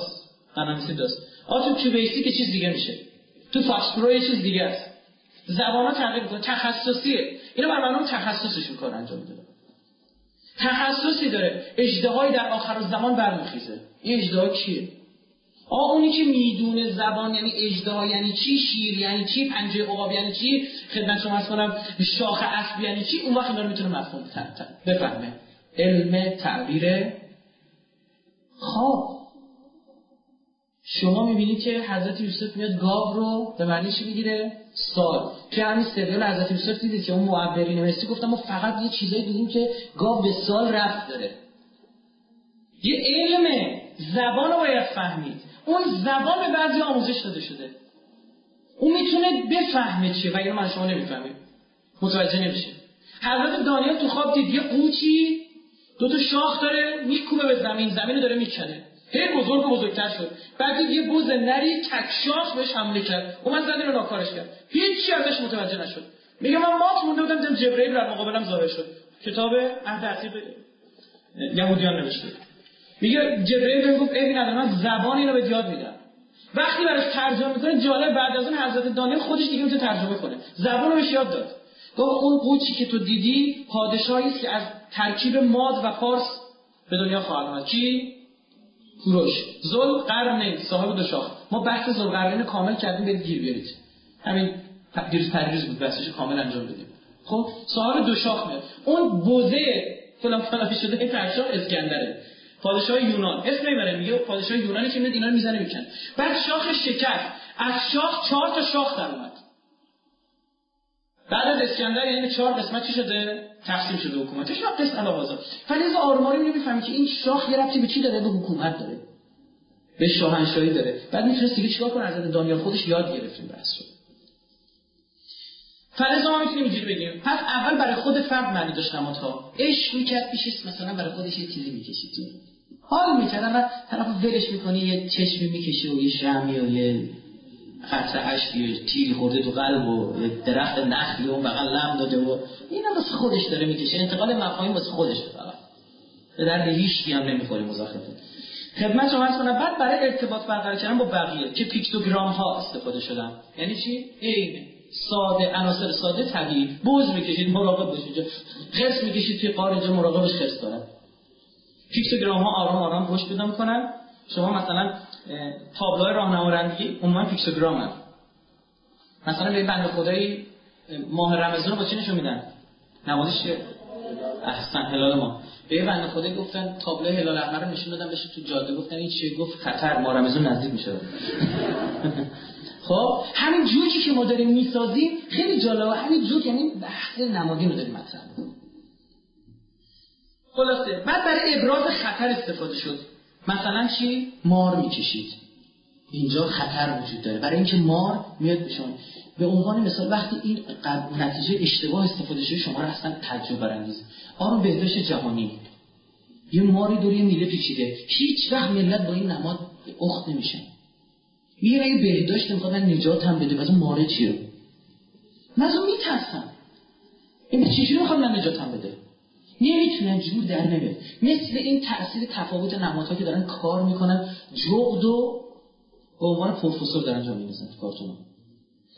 برنامه‌نویسی DOS. آ تو که چیز دیگه میشه. تو Fox یه چیز دیگه است. زبان ها تغییر می‌کنه. تخصصیه. اینو بر معنی تخصصشون کار انجام میده. تخصصی داره. اژدهایی در آخر زمان برمیخیزه. این اژدها کیه؟ آ اونی که می‌دونه زبان یعنی اژدها یعنی چی شیر یعنی چی پنجه عقاب یعنی چی خدمت شما از کنم شاخ اسب یعنی چی اون وقت اینا می‌تونه مفهوم بفهمه علم تعبیر خواب. شما می‌بینید که حضرت یوسف میاد گاو رو به معنی چی می‌گیره؟ سال که همین سریال حضرت یوسف دیدید که اون معبری نوشتی گفتم ما فقط یه چیزایی دیدیم که گاو به سال رفت داره. یه علم زبان رو باید فهمید. اون زبان به بعضی آموزش داده شده. اون می‌تونه بفهمه چیه و من شما متوجه نمیشه حضرت دانیال تو خواب دید. یه قوچی دو تا شاخ داره میکوبه به زمین. زمین رو داره می‌کنه هی بزرگ بزرگتر شد. بعد یه بوز نری تکشاخ بهش حمله کرد. اومد زمین رو ناکارش کرد. هیچی ازش متوجه نشد. میگه من مات مونده بودم دیدم جبرئیل در مقابلم ظاهر شد. کتاب عهد عتیق یهودیان نوشته. میگه جبرئیل بهم گفت ای نداره من زبان اینو به یاد میدم. وقتی براش ترجمه می‌کنه جالب بعد از اون حضرت دانیل خودش دیگه می‌تونه ترجمه کنه. زبان رو بهش یاد داد. گفت اون قوچی که تو دیدی پادشاهی که از ترکیب ماد و پارس به دنیا خواهد آمد. کی کوروش. زل قرن صاحب دو شاخ. ما بحث زل قرن کامل کردیم برید گیر بیارید. همین دیروز پریروز بود بحثش کامل انجام بدیم خب صاحب دو شاخ میاد اون بوزه فلان فلان شده این پرشاه اسکندره. پادشاه یونان. اسم می‌بره میگه پادشاه یونانی که میاد اینا رو می‌زنه میکن بعد شاخ شکر. از شاخ چهار تا شاخ در اومد. بعد از اسکندر یعنی چهار قسمت چی شده؟ تقسیم شده حکومتش شاخ قسم علاوه ولی از آرماری می‌فهمی که این شاخ یه ربطی به چی داره؟ به حکومت داره. به شاهنشاهی داره. بعد می‌تونست دیگه چیکار کنه از دانیال خودش یاد گرفتیم بحث شد فلزا ما می‌تونیم اینجوری بگیم. پس اول برای خود فرد معنی داشت نمادها عشق می‌کرد پیشش مثلا برای خودش یه چیزی می‌کشید. حال می‌کرد اما طرف ولش می‌کنی یه چشمی می‌کشه و یه شمی و یه قطع اشکی تیری خورده تو قلب و درخت نخلی و بغل لم داده و اینا واسه خودش داره می‌کشه. انتقال مفاهیم واسه خودش فقط به درد هیچ هم نمی‌خوری مزاحمت خدمت شما کنم بعد برای ارتباط برقرار کردن با بقیه که پیکتوگرام ها استفاده شدن؟ یعنی چی؟ عین ساده عناصر ساده طبیعی. بوز می‌کشید مراقب باشید قرص می‌کشید توی قار اینجا مراقبش خرس دارن. پیکتوگرام ها آرام آرام پشت پیدا می‌کنن. شما مثلا تابلوهای راهنمارندگی عموما پیکتوگرام هم. مثلا به بنده خدایی ماه رمضان با چی نشون میدن؟ نمازش احسن هلال ما. به بنده خدایی گفتن تابلو هلال احمر رو نشون دادن بشه تو جاده گفتن این چیه؟ گفت خطر ما رمضان نزدیک میشه. خب همین جوکی که ما داریم می‌سازیم خیلی جالبه. همین جوک یعنی بحث نمادین رو داریم مطرح خلاصه بعد برای ابراز خطر استفاده شد. مثلا چی؟ مار می‌کشید. اینجا خطر وجود داره. برای اینکه مار میاد بشون به عنوان مثال وقتی این نتیجه اشتباه استفاده شده شما رو اصلا تجربه برانگیز آن بهداشت جهانی یه ماری دوری میله پیچیده. هیچ وقت ملت با این نماد اخت نمیشه. میگه اگه بهداشت می‌خواد نجات هم بده. مثلا ماره چیه؟ من از اون میترسم. این چجوری می‌خواد من نجات هم بده نمی‌تونن جور در نمیاد مثل این تاثیر تفاوت نمادها که دارن کار می‌کنن جغد و به عنوان پروفسور دارن جا تو کارتون.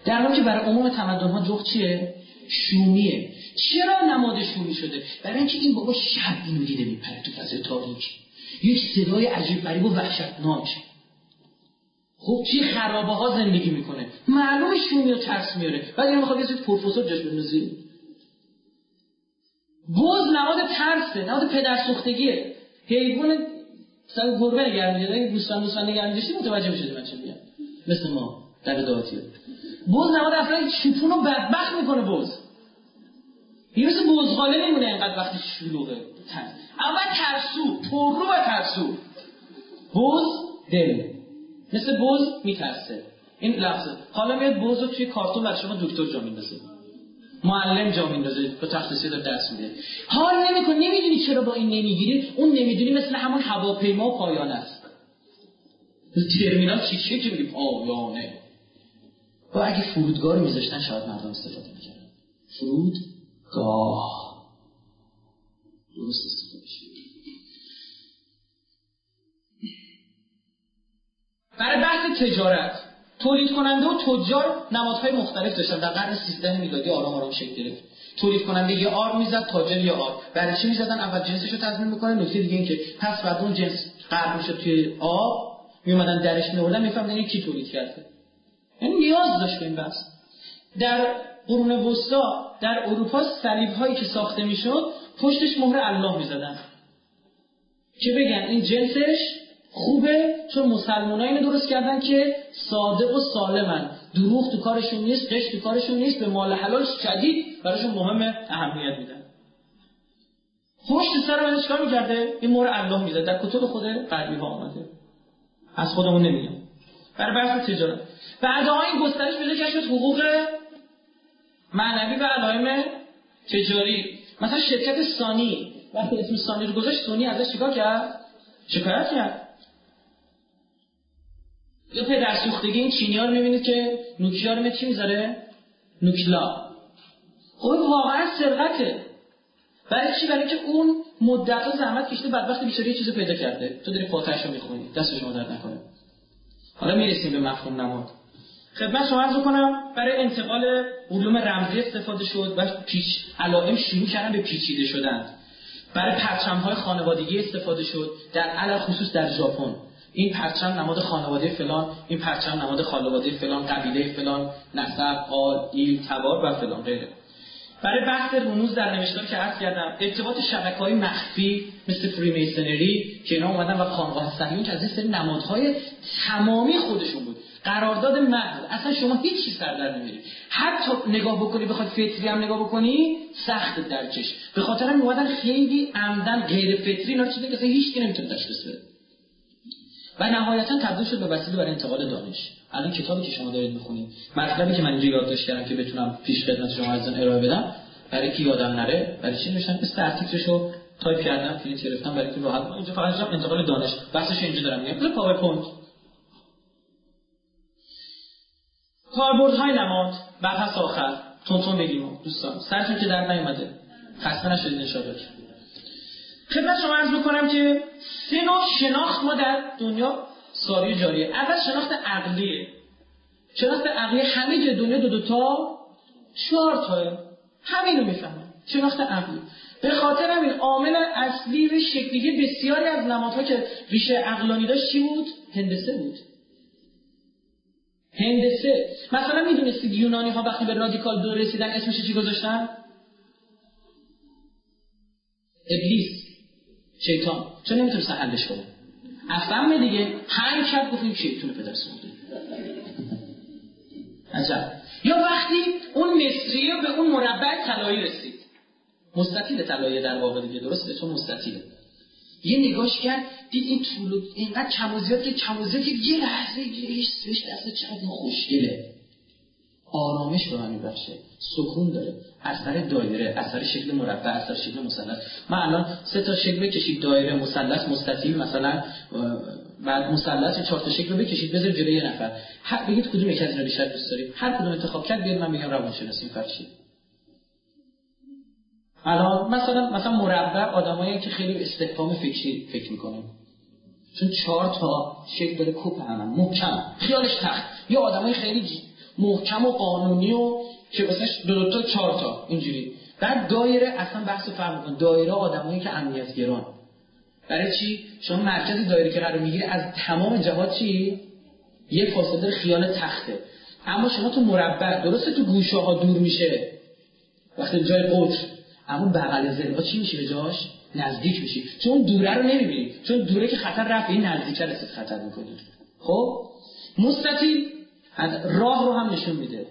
در حالی که برای عموم تمدن ها جغد چیه؟ شومیه. چرا نماد شومی شده؟ برای اینکه این بابا شب اینو دیده میپره تو فضای تاریک. یک صدای عجیب غریب و وحشتناک. خب چی خرابه ها زندگی می‌کنه؟ معلوم شومی ترس میاره. بعد می‌خواد یه پروفسور جاش بندازی بز نماد ترسه نماد پدر سوختگیه حیوان مثلا گربه نگه میداره این دوستان دوستان نگه متوجه من چه میگم؟ مثل ما در دعاتی بز نماد اصلا چوپون رو بدبخت می‌کنه بز یه مثل بزغاله نمونه اینقدر وقتی شلوغه. ترس. اما ترسو پر رو ترسو. بز دل. مثل بز میترسه. این لفظه. حالا میاد بز رو توی کارتون برای شما دکتر جا میندازه. معلم جا میندازه به تخصصی داره درس میده. حال نمیکن نمی‌دونی چرا با این نمی‌گیری. اون نمی‌دونی مثل همون هواپیما و پایانه است. ترمینال چی چیه که میگی؟ پایانه و اگه فرودگاه رو میذاشتن شاید مردم استفاده می‌کردن. فرودگاه. درست استفاده برای بحث تجارت. تولید کننده و تجار نمادهای مختلف داشتن. در قرن 13 میلادی آرام آرام شکل گرفت. تولید کننده یه آر می‌زد تاجر یه آر. برای چی می‌زدن؟ اول جنسش رو تضمین می‌کنه. نکته دیگه این که پس بعد اون جنس غرق میشه توی آب میومدن درش میوردن این کی تولید کرده. یعنی نیاز داشت این بس در قرون وسطا در اروپا صلیب هایی که ساخته می‌شد پشتش مهر الله می‌زدن. که بگن این جنسش خوبه چون مسلمان اینو درست کردن که صادق و سالمن. دروغ تو کارشون نیست قش تو کارشون نیست به مال حلال شدید براشون مهم اهمیت میدن. پشت سر من چیکار می‌کرده؟ این مور الله می‌زد. در کتب خود غربی ها آمده. از خودمون نمیگم. برای بحث تجارت. بعدها این گسترش پیدا کرد حقوق معنوی و علائم تجاری. مثلا شرکت سانی. وقتی اسم سانی رو گذاشت سونی ازش چیکار کرد؟ شکایت کرد. یا پدر سوختگی این چینی رو می‌بینید که نوکیا رو چی می‌ذاره؟ نوکلا. خب واقعا سرقته برای چی؟ برای که اون مدت زحمت کشته بدبخت بیچاره یه چیزی پیدا کرده. تو داری فاتحش رو می‌خونی. دست شما درد نکنه. حالا می‌رسیم به مفهوم نماد. خدمت شما عرض کنم برای انتقال علوم رمزی استفاده شد و پیچ علائم شروع کردن به پیچیده شدن. برای پرچم های خانوادگی استفاده شد علی‌الخصوص در ژاپن. این پرچم نماد خانواده فلان این پرچم نماد خانواده فلان قبیله فلان نسب آل ایل تبار و فلان غیره. برای بحث رموز در نوشتار که عرض کردم ارتباط شبکه های مخفی مثل Freemasonry که اینا اومدن و خانقاه صهیون که از این سری نمادهای تمامی خودشون بود. قرارداد محض. اصلا شما هیچ چیز سر در نمیاری حتی نگاه بکنی بخواد فطری هم نگاه بکنی سخت در چش به خاطر هم خیلی عمدا غیر فطری اینا که هیچ کی نمی‌تونه تشخیص بده. و نهایتا تبدیل شد به وسیله برای انتقال دانش. الان کتابی که شما دارید می‌خونید مطلبی که من اینجا یادداشت کردم که بتونم پیش خدمت شما از ارائه بدم برای کی یادم نره؟ برای چی نوشتم؟ اسم article شو تایپ کردم پرینت گرفتم برای که راحت اینجا فقط انتقال دانش. بحثش اینجا دارم میگم. PowerPoint. کاربردهای نماد. پس آخر. تون بگیم. دوستان سرتون که در نیومده. خسته نشدید انشاءالله. خدمت شما عرض بکنم که سه نوع شناخت ما در دنیا ساری جاریه. اول شناخت عقلیه شناخت عقلی همه جای دنیا دو دوتا چهار تاه همینو می‌فهمن. شناخت عقلی. به خاطر همین عامل اصلی و شکلیگی بسیاری از نمادها که ریشه عقلانی داشت چی بود؟ هندسه بود. هندسه. مثلا می‌دونستید یونانی ها وقتی به رادیکال دو رسیدن اسمش چی گذاشتن؟ ابلیس. شیطان. چون نمی‌تونستن حلش کنه اصلا دیگه. پنج شب گفتیم شیطون پدر سوخته عجب. یا وقتی اون مصریه به اون مربع طلایی رسید. مستطیل طلایی در واقع دیگه. درسته؟ چون مستطیله. یه نگاش کرد دید این طول اینقدر کموزیات که کموزیات که یه لحظه یه دست چقدر خوشگله آرامش به من میبخشه سکون داره. اثر دایره اثر شکل مربع اثر شکل مثلث. من الان سه تا شکل بکشید. دایره مثلث مستطیل مثلا بعد مثلث چهار تا شکل بکشید. بذار جلوی یه نفر. هر بگید کدوم یک از اینا بیشتر دوست دارید. هر کدوم انتخاب کرد بیاد من میگم روانشناسی فرشی الان مثلا مثلا مربع آدمایی که خیلی استفهام فکری فکر می‌کنن. چون چهار تا شکل داره کوپ هم محکم. خیالش تخت. یا آدمای خیلی محکم و قانونی و که واسش دو, دو تا چهار تا اینجوری. بعد دایره اصلا بحث فرق می‌کنه دایره آدمایی که امنیت گران برای چی؟ شما مرکز دایره که قرار می‌گیره از تمام جهات چی؟ یه فاصله خیال تخته. اما شما تو مربع درسته تو گوشه ها دور میشه. وقتی جای قطر. اما بغل زل چی میشه به جاش؟ نزدیک میشی. چون دوره رو نمی‌بینی. چون دوره که خطر رفت این نزدیک رسید خطر می‌کنی. خب؟ مستطیل. راه رو هم نشون میده.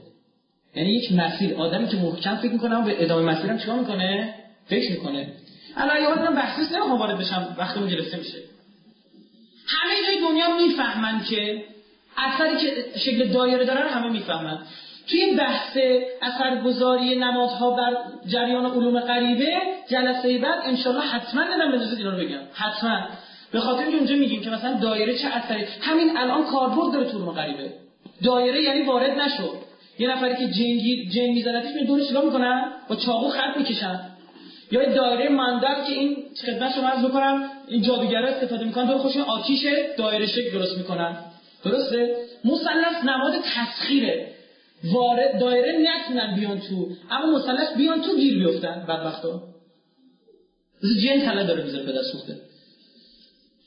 یعنی یک مسیر آدمی که محکم فکر می‌کنه به ادامه مسیرم چیکار می‌کنه؟ فکر می‌کنه. الان یه من بحث نمی‌خوام وارد بشم وقتی گرفته میشه. همه جای دنیا می‌فهمن که اثری که شکل دایره داره رو همه می‌فهمن. توی بحث اثرگذاری نمادها بر جریان علوم غریبه جلسه بعد انشالله حتما ندم به اینا رو بگم. حتما. به خاطر اینکه اونجا میگیم که مثلا دایره چه اثری؟ همین الان کاربرد داره تو علوم غریبه. دایره یعنی وارد نشو یه نفری که جنگی جنگ میزنتش می دورش چیکار می‌کنن با چاقو خط می‌کشن. یا دایره مندر که این خدمت شما عرض بکنم این جادوگرا استفاده می‌کنن دور خوش آتیش دایره شکل درست می‌کنن. درسته؟ مثلث نماد تسخیره. وارد دایره نتونن بیان تو اما مثلث بیان تو گیر بیفتن بدبختا جن تله داره می‌ذاره پدر سوخته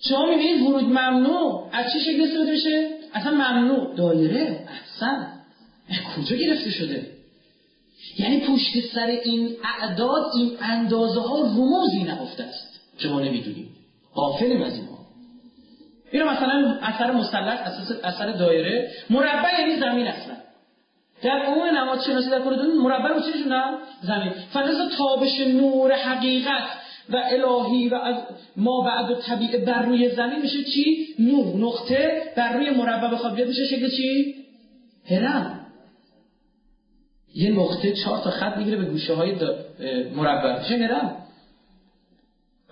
شما می‌بینید ورود ممنوع از چه شکل استفاده میشه؟ اصلا ممنوع. دایره اصلا. کجا گرفته شده؟ یعنی پشت سر این اعداد این اندازه ها رموزی نهفته است. که ما نمی‌دونیم. غافلیم از اینها. اینو مثلا اثر مثلث اثر دایره مربع یعنی زمین اصلا. در عموم نماد شناسی در مربع رو چی زمین. فلزا تابش نور حقیقت. و الهی و از ما بعد و طبیعه بر روی زمین میشه چی؟ نور نقطه بر روی مربع بخواد بیاد میشه شکل چی؟ هرم. یه نقطه چهار تا خط می‌گیره به گوشه های مربع. میشه هرم.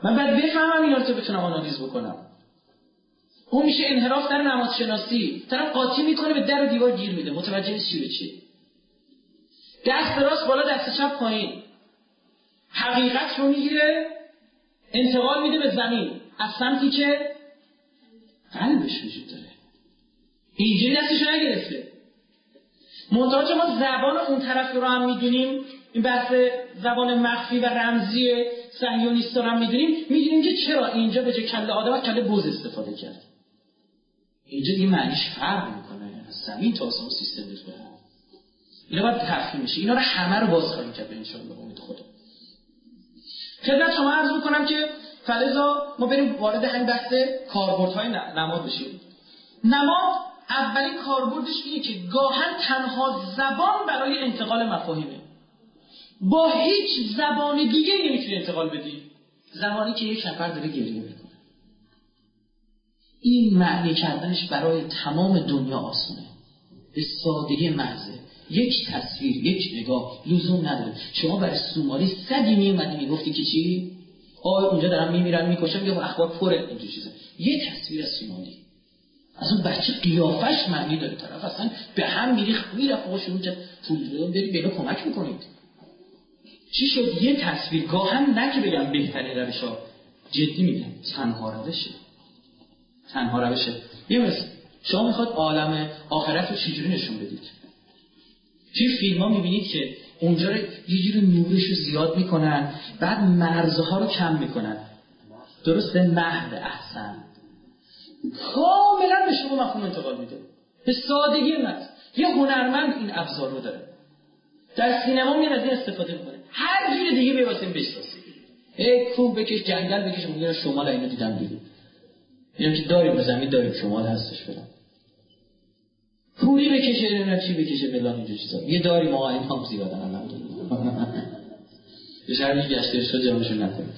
من بعد بفهمم اینا رو تو بتونم آنالیز بکنم. اون میشه انحراف در نماد شناسی طرف قاطی می‌کنه به در و دیوار گیر میده. متوجه چی به چی؟ دست راست بالا دست چپ پایین. حقیقت رو می‌گیره. انتقال میده به زمین. از سمتی که قلبش وجود داره. اینجوری دستش نگرفته. منتها ما زبان اون طرف رو هم می‌دونیم. این بحث زبان مخفی و رمزی صهیونیست رو هم می‌دونیم. می‌دونیم که چرا اینجا به جای کله آدم و کله بوز استفاده کرد. اینجا دیگه معنیش فرق می‌کنه. از زمین تا آسمان سیستم ریخته اینا باید تفهیم میشه اینا رو همه رو باز خواهیم کرد به انشاءالله امید خدا. خدمت شما عرض می‌کنم که فلزا ما بریم وارد همین بحث کاربردهای نماد بشیم. نماد اولین کاربردش اینه که گاهن تنها زبان برای انتقال مفاهیمه. با هیچ زبان دیگه نمی‌تونی انتقال بدی. زمانی که یک نفر داره گریه می‌کنه. این معنی کردنش برای تمام دنیا آسونه. به سادگی محضه. یک تصویر یک نگاه لزوم نداره. شما برای سومالی صدی میومدی می‌گفتی که چی؟ آه اونجا دارم میمیرن می‌کشم یا اخبار پر اینجور چیزه یه تصویر از سومالی. از اون بچه قیافش معنی داره. طرف اصلا به هم میری میره فوق شروع کرد. پول بری به کمک می‌کنید چی شد؟ یه تصویر. گاه هم نه که بگم بهترین روش جدی میگم. تنها روشه. تنها روشه. یه مثل شما می‌خواد عالم آخرت رو چجوری نشون بدید؟ توی فیلم ها می‌بینید که اونجا رو یه جور نورش رو زیاد می‌کنن بعد مرزها رو کم می‌کنن. درست به مهد احسن. کاملا به شما مفهوم انتقال میده. به سادگی مد یه هنرمند این ابزار رو داره. در سینما میاد از این استفاده می‌کنه. هر جور دیگه واسه بشناسی. ای کوه بکش جنگل بکش اون شمال اینو دیدم دیگه. اینم که داریم زمین داریم. شمال هستش برم پولی بکشه نه چی بکشه بلان اینجا چیزا. یه داریم آقا این هم زیادن الحمدلله به شرطی گشته شد جمعشون نکنیم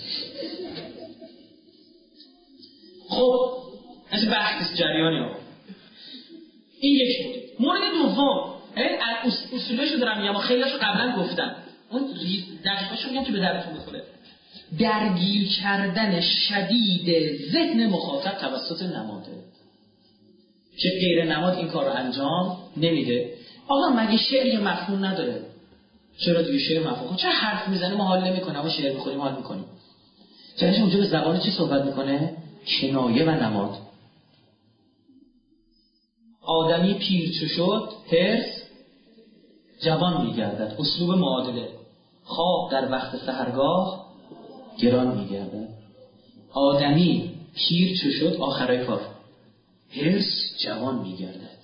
خب از بحث جریانی ها. این یک مورد مورد دوم اصولش رو دارم میگم خیلیش قبلا گفتم. اون دقیقش رو میگم که به درتون بخوره. درگیر کردن شدید ذهن مخاطب توسط نماده. که غیر نماد این کار رو انجام نمیده. آقا مگه شعر یه مفهوم نداره؟ چرا دیگه شعر مفهوم؟ چه حرف می‌زنه؟ ما حال نمی‌کنه اما شعر می‌خونیم حال می‌کنیم. چرا اونجا به زبان چی صحبت می‌کنه؟ کنایه و نماد. آدمی پیر چه شد هرس جوان میگردد اسلوب معادله. خواب در وقت سهرگاه گران میگردد. آدمی پیر چه شد آخرای کار. هرس جوان میگردد.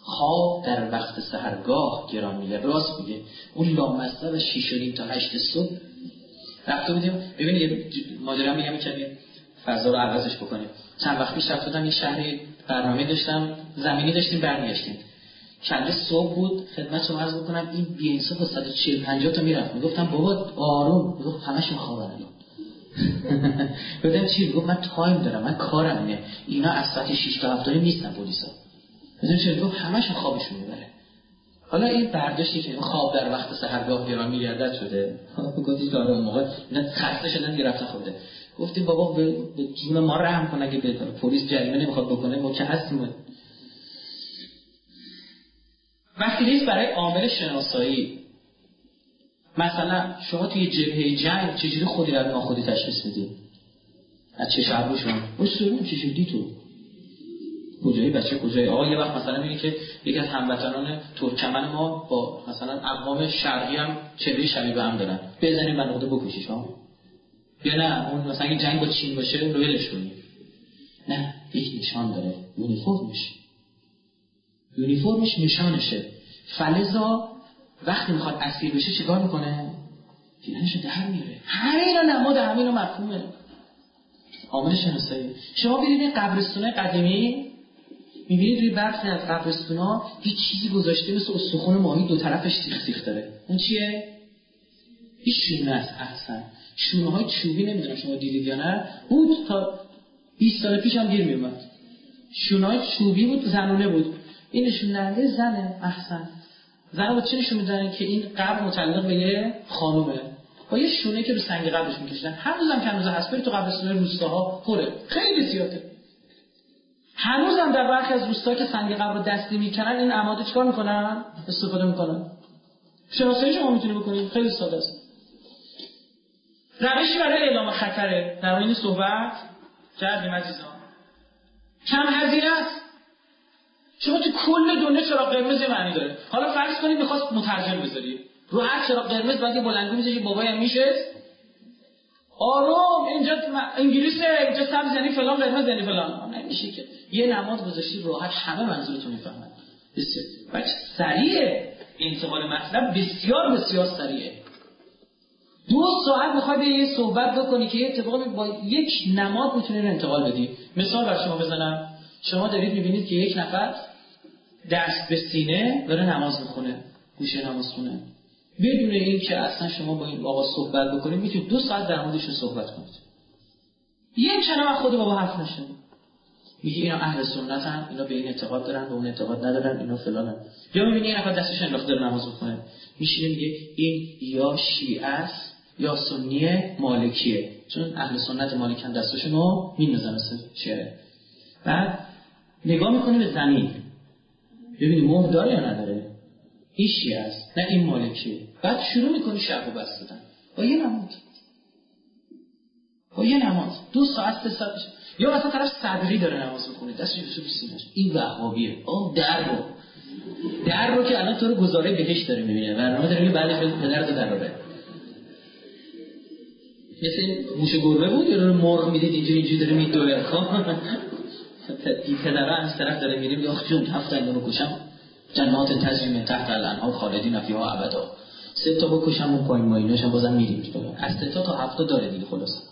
خواب در وقت سهرگاه گران میگردد. راست میگه. اون لامسته و شیش تا هشت صبح. رفته بودیم. ببینید ماجرا میگم کمی فضا رو عوضش بکنیم چند وقت پیش رفته یه شهری برنامه داشتم. زمینی داشتیم برمیگشتیم. چند صبح بود. خدمت شما عرض بکنم این بی انصاف 140 50 تا می‌رفت می‌گفتم بابا آروم. می‌گفت همشون خوابن بدم چی؟ گفت من تایم دارم من کارم اینه. اینا از ساعت 6 تا 7 نیستن پلیسا. بدم چی؟ گفت همشون خوابشون می‌بره. حالا این برداشتی که خواب در وقت سحرگاه گران میگردد شده. گفتی داره اون موقع اینا خسته شدن گرفتن خورده گفتیم بابا به جون ما رحم کن اگه به پلیس جریمه نمی‌خواد بکنه ما که هستیم. وقتی نیست برای عامل شناسایی مثلا شما توی جبهه جنگ چجوری خودی رو ناخودی تشخیص میدی از چه رو شما. باش چجوری تو؟ کجایی بچه کجایی؟ آقا یه وقت مثلا میگه که یکی از هموطنان ترکمن ما با مثلا اقوام شرقی هم چهره شبیه به هم دارن. بزنیم بر نقطه بکشیش ها یا نه اون مثلا اگه جنگ با چین باشه رو ولش کنی نه یک نشان داره. یونیفرمش. یونیفرمش نشانشه. فلزا وقتی می‌خواد اسیر بشه چیکار می‌کنه؟ پیرنشو در میاره. همه اینا نماد همه اینا مفهومه. عامل شناسایی. شما ببینید قبرستون قدیمی می‌بینید روی برخی از قبرستونا یه چیزی گذاشته مثل استخون ماهی دو طرفش سیخ سیخ داره. اون چیه؟ این شونه است اصلا. شونه های چوبی نمی‌دونم شما دیدید یا نه. بود تا 20 سال پیش هم گیر میومد شونه های چوبی بود زنونه بود. این نشون زنه احسن. زن با چه نشون میدن که این قبر متعلق به یه خانومه. با یه شونه که رو سنگ قبرش میکشیدن. هنوزم که هنوز هست تو قبرستون روستاها. پره خیلی زیاده. هنوزم در برخی از روستاها که سنگ قبر رو دستی می‌کنن این عماده چیکار می‌کنن؟ استفاده می‌کنن. شناسایی شما می‌تونی بکنید خیلی ساده است. روشی برای اعلام خطره. در این صحبت کردیم عزیزان کم هزینه است. شما تو کل دنیا چرا قرمز معنی داره. حالا فرض کنید می‌خواست مترجم بذاری. رو هر چرا قرمز بعد بلندگو می‌ذاری بابای هم میشه. آروم اینجا انگلیسه اینجا سبز یعنی فلان قرمز یعنی فلان. نمیشه که. یه نماد گذاشتی راحت همه منظورتون می‌فهمن. بسیار. بچه سریعه انتقال مطلب بسیار بسیار سریعه. دو ساعت می‌خوای به یه صحبت بکنی که یه اتفاقی با یک نماد می‌تونی انتقال بدی. مثال بر شما بزنم. شما دارید می‌بینید که یک نفر دست به سینه داره نماز می‌خونه گوشه نماز خونه. بدون این که اصلا شما با این بابا صحبت بکنید می‌تونید دو ساعت در موردش صحبت کنید. یه کلمه از خود بابا حرف نشد میگه اینا اهل سنتن اینا به این اعتقاد دارن به اون اعتقاد ندارن اینا فلانن. یا می‌بینی یه نفر دستش انداخته داره نماز می‌خونه. میشینه میگه این یا شیعه است یا سنی مالکیه. چون اهل سنت مالک هم دستشون رو میندازن شعره بعد نگاه می‌کنی به زمین. ببینی مهر داره یا نداره؟ این شیعه است نه این مالکیه بعد شروع می‌کنی شب و بست دادن با یه نماز با یه نماز دو ساعت سه ساعت. یا مثلا طرف صدری داره نماز می‌کنه دستش رو سینش این وهابیه. آه در رو. در رو که الان تو رو گزاره بهش داره می‌بینه. برنامه داره بعدش به پدر تو در رو مثل این موش گربه بود؟ یا رو مرغ می‌دید اینجوری اینجوری داره میدوه این پدره از طرف داره میریم یا جون هفت رو کشم جنات تجریم تحت الانهار خالدین فیها ابدا. سه تا بکشم اون پایین مایناش هم بازم میریم. از سه تا تا هفت داره دیگه خلاص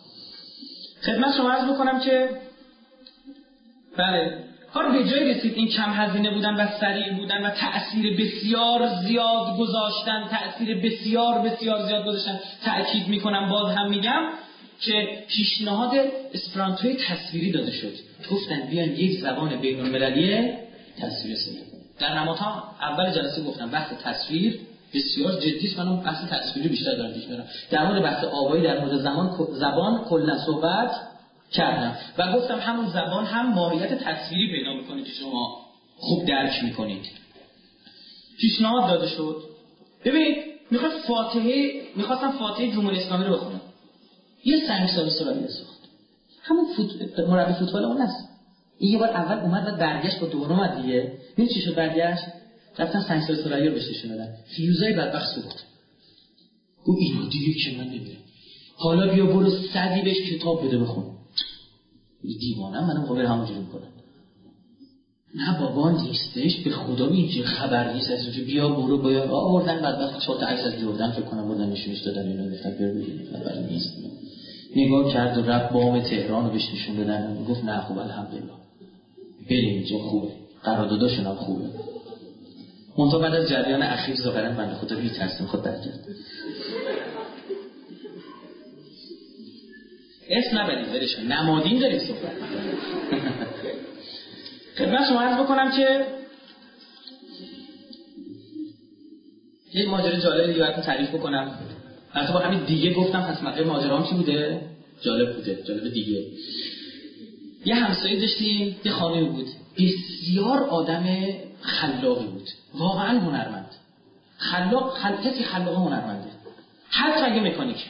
خدمت شما عرض بکنم که بله کار به جای رسید این کم هزینه بودن و سریع بودن و تأثیر بسیار زیاد گذاشتن تأثیر بسیار بسیار زیاد گذاشتن تأکید می‌کنم باز هم میگم که پیشنهاد اسپرانتوی تصویری داده شد. گفتن بیان یک زبان بین المللی تصویر سید در نمادها اول جلسه گفتم بحث تصویر بسیار جدی من بحث تصویری بیشتر دارم پیش میرم. در مورد بحث آوایی در مورد زمان زبان کلا صحبت کردم. و گفتم همون زبان هم ماهیت تصویری پیدا می‌کنه که شما خوب درک می‌کنید. پیشنهاد داده شد. ببینید می‌خواد فاتحه می‌خواستم فاتحه جمهوری اسلامی رو بخونم. یه سنگ سال سرالی ساخت همون فوت... مربی فوتبال اون است. این یه بار اول اومد و برگشت با دوم اومد دیگه. این چی شد برگشت؟ رفتن سنگ سال سرالی رو بهش دادن فیوزای بدبخت سوخت گفت اینو دیگه که من نمیرم حالا بیا برو صدی بهش کتاب بده بخون. دیوانه منم قابل همونجوری می‌کنم. نه بابا نیستش. به خدا اینجا خبر نیست. از اونجا بیا برو باید آوردن بدبخت. چهار تا عکس از جردن فکر کنم بردن نشونش دادن اینا گفتن بیا ببین خبر نیست. نگاه کرد و رفت بام تهران رو بهش نشون دادن. گفت نه خوب الحمدلله. بریم اینجا خوبه. قرارداداشون هم خوبه. منتها بعد از جریان اخیر ظاهرا بنده خدا میترسیم. خود برگرد اسم نبریم برش نمادین داریم صحبت خدمت شما عرض بکنم که یه ماجرا جالبی براتون تعریف بکنم. البته با همین دیگه گفتم پس ماجرا ماجرام چی بوده؟ جالب بوده جالب دیگه. یه همسایه داشتیم یه خانه بود. بسیار آدم خلاقی بود. واقعا هنرمند. خلاق خل... کسی خلاق هنرمنده. حتی اگه مکانیک.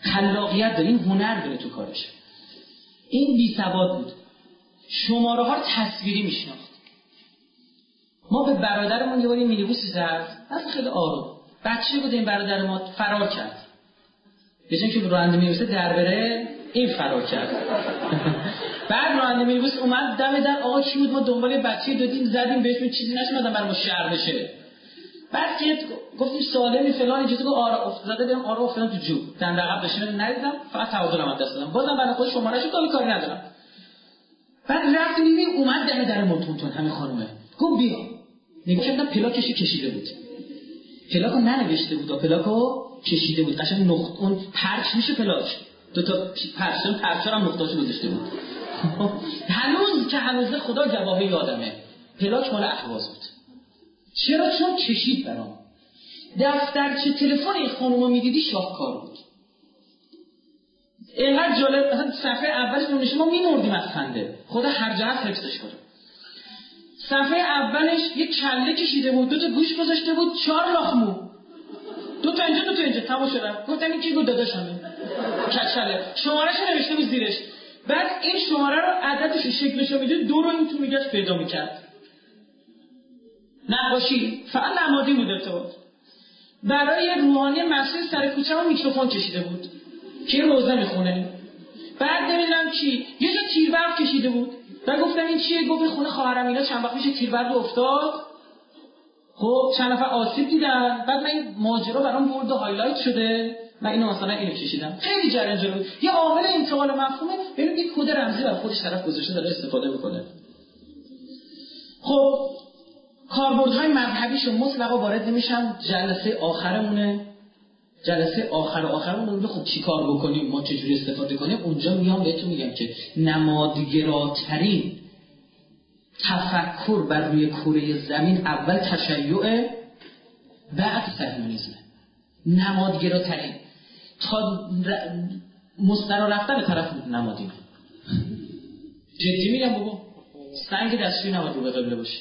خلاقیت داره این هنر داره تو کارش. این بی سواد بود. شماره ها تصویری میشناخت ما به برادرمون یه باری مینیبوسی زد از خیلی آروم. بچه بود این برادر ما فرار کرد. به که به راننده مینیبوس در بره این فرار کرد. بعد راننده مینیبوس اومد دم در آقا کی بود؟ ما دنبال بچه دادیم زدیم بهش چیزی نشون برای ما شهر بشه. بعد که گفتیم سالمی فلان اینجوری گفت آره افتاده. بریم آره افتادم تو جو دند عقب بشینم ندیدم فقط تعادلم دست دادم. بازم برای خود شماره شو کاری ندارم. بعد رفت می‌بینیم اومد دم در ما تون همین خانومه. گفت بیا. نگاه پلاکش کشیده بود. پلاکو ننوشته بود پلاکو کشیده بود. قشنگ نقط اون پرچ میشه پلاک. دو تا پرچم پرچم هم نقطه‌اش گذاشته بود. هنوز که هنوز خدا گواهی یادمه پلاک مال اهواز بود. چرا؟ چون کشید برام. دفترچه تلفن این خانوما می‌دیدی شاهکار بود. اینقدر جالب مثلا صفحه اولش نمیشه ما میمردیم از خنده. خدا هر جهت حفظش کنه. صفحه اولش یه کله کشیده بود دو تا گوش گذاشته بود چهار لاخمو دو تا اینجا دو تا اینجا تمام شدم گفتم این کی بود داداشمه؟ کچله. شمارهش نوشته بود زیرش. بعد این شماره رو عددش شکلش رو می‌دید دو رو این تو میگشت پیدا می‌کرد. نقاشی. فقط نمادی بود تو برای روحانی مسجد سر کوچه و میکروفون کشیده بود. که روضه می‌خونه بعد نمی‌دونم چی؟ یه جا تیربرق کشیده بود. و گفتم این چیه؟ گفت خونه خواهرم. اینا چند وقت میشه تیربرق افتاد. خب چند نفر آسیب دیدن. بعد من این ماجرا برام bold و highlight شده. من اینو مثلا اینو کشیدم. خیلی جریان جلو یه عامل انتقال مفهومه. ببین یه کد رمزی برای خودش طرف گذاشته داره استفاده می‌کنه. خب کاربردهای مذهبیشون مطلقا وارد نمیشن جلسه آخرمونه. جلسه آخر آخرمون میگه خب چیکار بکنیم؟ ما چجوری استفاده کنیم؟ اونجا میام بهتون میگم که نمادگراترین تفکر بر روی کره زمین اول تشیع بعد صهیونیسم نمادگراترین تا مسترا رفتن طرف نمادینه جدی میگم بابا. سنگ دستشوی نماد رو به باشه.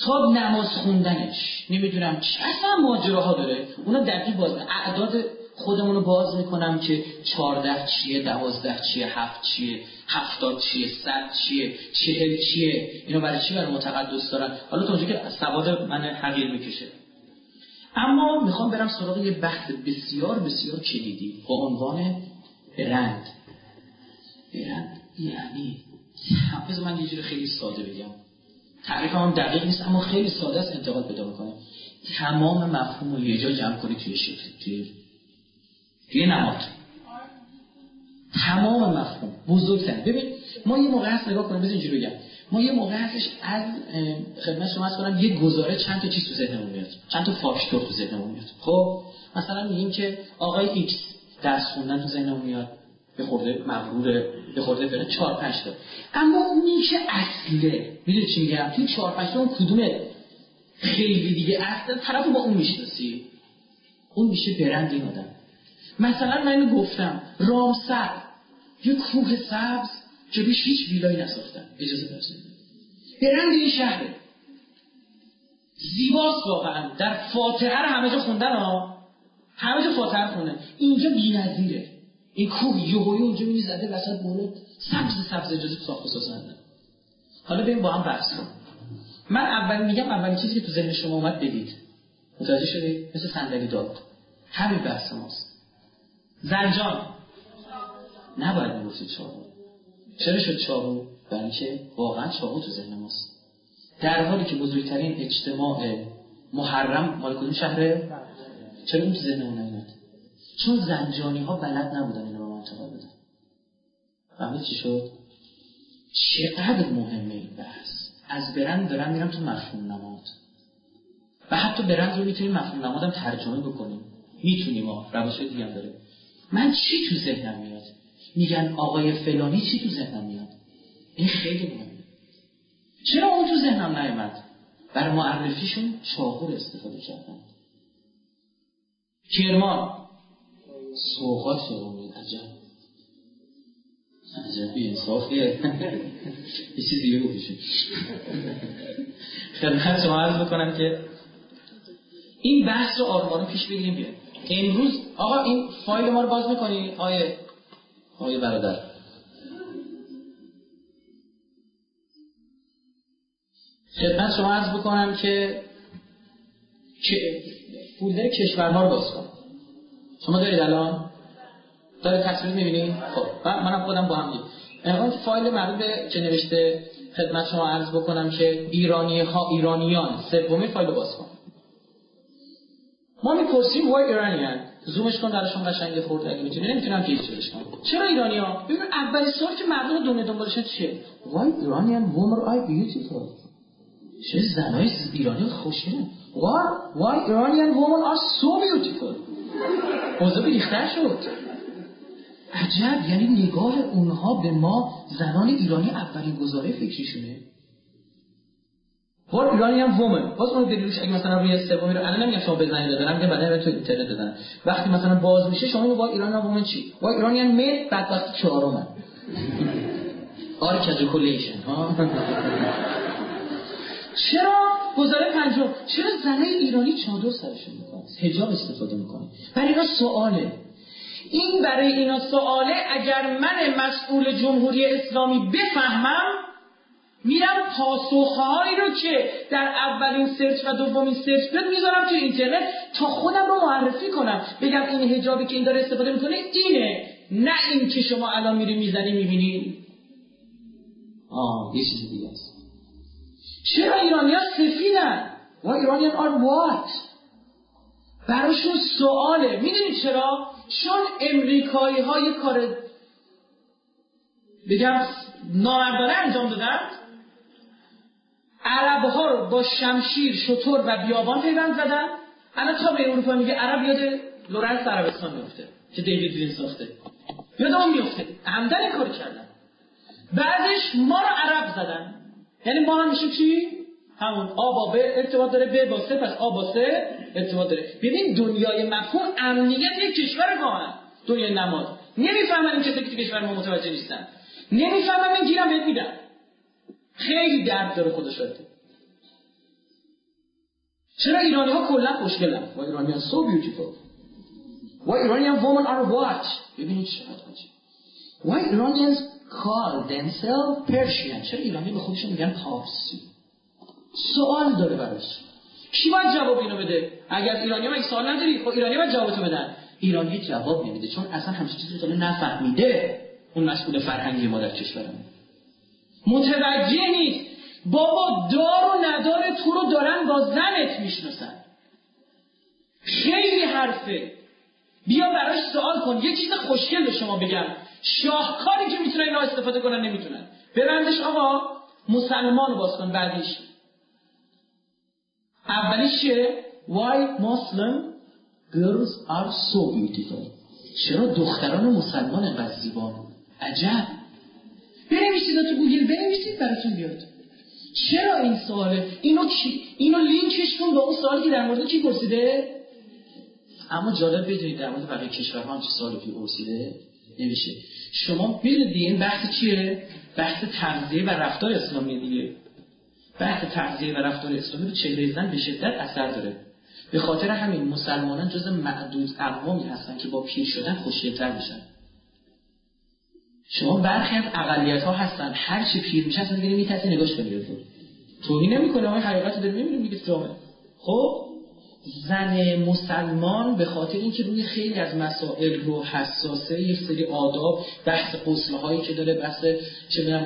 تا نماز خوندنش. نمی‌دونم چه. اصلا ماجراها داره. اونا دقیق باز اعداد خودمون رو باز می‌کنم که چارده چیه دوازده چیه هفت چیه هفتاد چیه صد چیه چهل چیه. اینا برای چی برای متقدس دارن؟ حالا تا که سواد من حقیر می‌کشه. اما می‌خوام برم سراغ یه بحث بسیار بسیار کلیدی با عنوان برند برند یعنی بذار من یه جور خیلی ساده بگم. تعریف هم دقیق نیست اما خیلی ساده است انتقال پیدا می‌کنه تمام مفهوم رو یه جا جمع کنی توی شکل توی توی نماد. تمام مفهوم. بزرگتر ببین ما یه موقع هست نگاه کنیم بذار اینجوری بگم. ما یه موقع هستش از خدمت شما عرض کنم یه گزاره چند تا چیز تو ذهنمون میاد. چند تا فاکتور تو ذهنمون میاد. خب مثلا میگیم که آقای ایکس درس خوندن تو ذهنمون میاد. یه خورده مغرور یه خورده بره 4 5 تا. اما اونی که اصله. می‌دونی چی میگم؟ تو 4 5 تا اون کدومه؟ خیلی دیگه اصل طرفو با اون می‌شناسی. اون میشه برند این آدم. مثلا من گفتم رامسر یه کوه سبز بیش هیچ ویلایی نساختن اجازه بدید برند این شهره. زیباست واقعا. در فاتحه رو همه جا خوندن ها. همه جا فاتحه خونه اینجا بی‌نظیره. این کوه یهویی اونجا می‌بینی زده وسط بونه سبز سبز اجازه تو ساخت سازنده حالا بریم با هم بحث کن من اول میگم اولین چیزی که تو ذهن شما اومد بگید. متوجه شدید مثل صندلی داد. همین بحث ماست. زنجان. نباید می‌گفتید چاقو. چرا شد چاقو؟ برای اینکه واقعا چاقو تو ذهن ماست. در حالی که بزرگترین اجتماع محرم مال کدوم شهره؟ چرا اون تو ذهن اون چون زنجانی ها بلد نبودن اینو به منطقه بدن. فهمید چی شد؟ چقدر مهمه این بحث. از برند دارم میرم تو مفهوم نماد. و حتی برند رو می‌تونیم مفهوم نمادم ترجمه بکنیم. می‌تونیم ها روش دیگه داره. من چی تو ذهنم میاد؟ میگن آقای فلانی چی تو ذهنم میاد؟ این خیلی مهمه. چرا اون تو ذهنم نیومد؟ بر معرفیشون چاقور استفاده کردن. کرمان سوقات فرمود عجب. عجب انصافیه یه چیز دیگه بکشیم خدمت شما عرض بکنم که این بحث رو آرمانو پیش بگیریم بیایم. امروز آقا این فایل ما رو باز می‌کنی؟ آیه آیه برادر. خدمت شما عرض بکنم که فولدر کشورها رو باز کن. شما دارید الان؟ داره تصویر می‌بینید؟ خب منم خودم با هم دید اون فایل مربوط به چه نوشته؟ خدمت شما عرض بکنم که ایرانی ها ایرانیان. سومی فایل باز کن. ما می‌پرسیم why Iranian. زومش کن درشون قشنگ خورد اگه می‌تونی نمی‌تونم که چیزش کنم. چرا ایرانی ها ببین اولین سوال که مردم دنیا دنبالش چیه؟ why Iranian women are beautiful چه زنای ایرانی خوشگله. why why Iranian women are so beautiful اوضاع بیختر شد. عجب یعنی نگاه اونها به ما زنان ایرانی اولین گزاره فکریشونه. وار ایرانی هم وومن. باز اون دلیلش اگه مثلا روی سومی رو الان نمیگم شما بزنید دادن میگم بعدا تو اینترنت دادن وقتی مثلا باز میشه شما با ایران هم وومن چی؟ با ایرانی هم مید بدبخت چهارم آرکادوکولیشن ها. چرا؟ گزاره پنجم. چرا زنه ایرانی چادر سرشون می‌کنه؟ حجاب استفاده می‌کنه. برای اینا سواله. این برای اینا سواله اگر من مسئول جمهوری اسلامی بفهمم میرم پاسخهایی رو که در اولین سرچ و دومین سرچ بد می‌ذارم توی اینترنت تا خودم رو معرفی کنم. بگم این حجابی که این داره استفاده می‌کنه اینه نه این که شما الان میری می‌زنی می‌بینی. آه یه چیز دیگه است. چرا ایرانی ها سفیدن؟ و Iranian are white براشون سواله. می‌دونی چرا؟ چون امریکایی ها یه کار بگم نامردانه انجام دادن عرب ها رو با شمشیر شتر و بیابان پیوند زدن. الان تا به اروپا میگی عرب یاد لورنس عربستان میفته که دیوید لین ساخته. یاد اون میفته این کار کردن. بعدش ما رو عرب زدن. یعنی ما هم میشه چی؟ همون آ با ب ارتباط داره ب با سه پس آ با سه ارتباط داره. ببین دنیای مفهوم امنیت یک کشور واقعا دنیای نماد. نمی‌فهمن این کسی که کشور ما متوجه نیستن نمی‌فهمن من گیرم بهت میدم. خیلی درد داره خودش چرا ایرانی ها کلا خوشگلن؟ و ایرانی ها so beautiful? و ایرانی ها women are what ببینید چقدر عجیب. Why Iranians call themselves Persian. چرا ایرانی به خودشون میگن پارسی؟ سوال داره براش. کی باید جواب اینو بده؟ اگر ایرانی این سوال نداری خب ایرانی باید جوابتو بدن. ایرانی جواب نمیده چون اصلا همچین چیزی رو نفهمیده. اون مسئول فرهنگی ما در کشورمون. متوجه نیست. بابا دار و ندار تو رو دارن با زنت می‌شناسن. خیلی حرفه. بیا براش سوال کن. یه چیز خوشگل به شما بگم. شاهکاری که می‌تونن اینا استفاده کنن نمی‌تونن ببندش آقا مسلمان باز کن بعدیش. اولیش چیه؟ Why Muslim girls are so beautiful. چرا دختران مسلمان انقدر زیبان عجب. بنویسید تو گوگل بنویسید براتون بیاد. چرا این سواله؟ اینو کی اینو لینکش کن با اون سوالی که در مورد کی پرسیده؟ اما جالب بدونید در مورد بقیه کشورها هم چه سوالی پرسیده؟ نمیشه. شما می‌دونید این بحث چیه؟ بحث تغذیه و رفتار اسلامی دیگه. بحث تغذیه و رفتار اسلامی رو چهره زن به شدت اثر داره. به خاطر همین مسلمانان جز معدود اقوامی هستن که با پیر شدن خوشگلتر میشن. شما برخی از اقلیت ها هستن. هر چی پیر میشه اصلا دیگه نمی‌تونی نگاش کنی تو. توهین نمی‌کنه ما حقیقت داریم نمی‌دونیم میگه جامعه خب؟ زن مسلمان به خاطر اینکه روی خیلی از مسائل رو حساسه یک سری آداب بحث قسمه هایی که داره بحث چه می‌دونم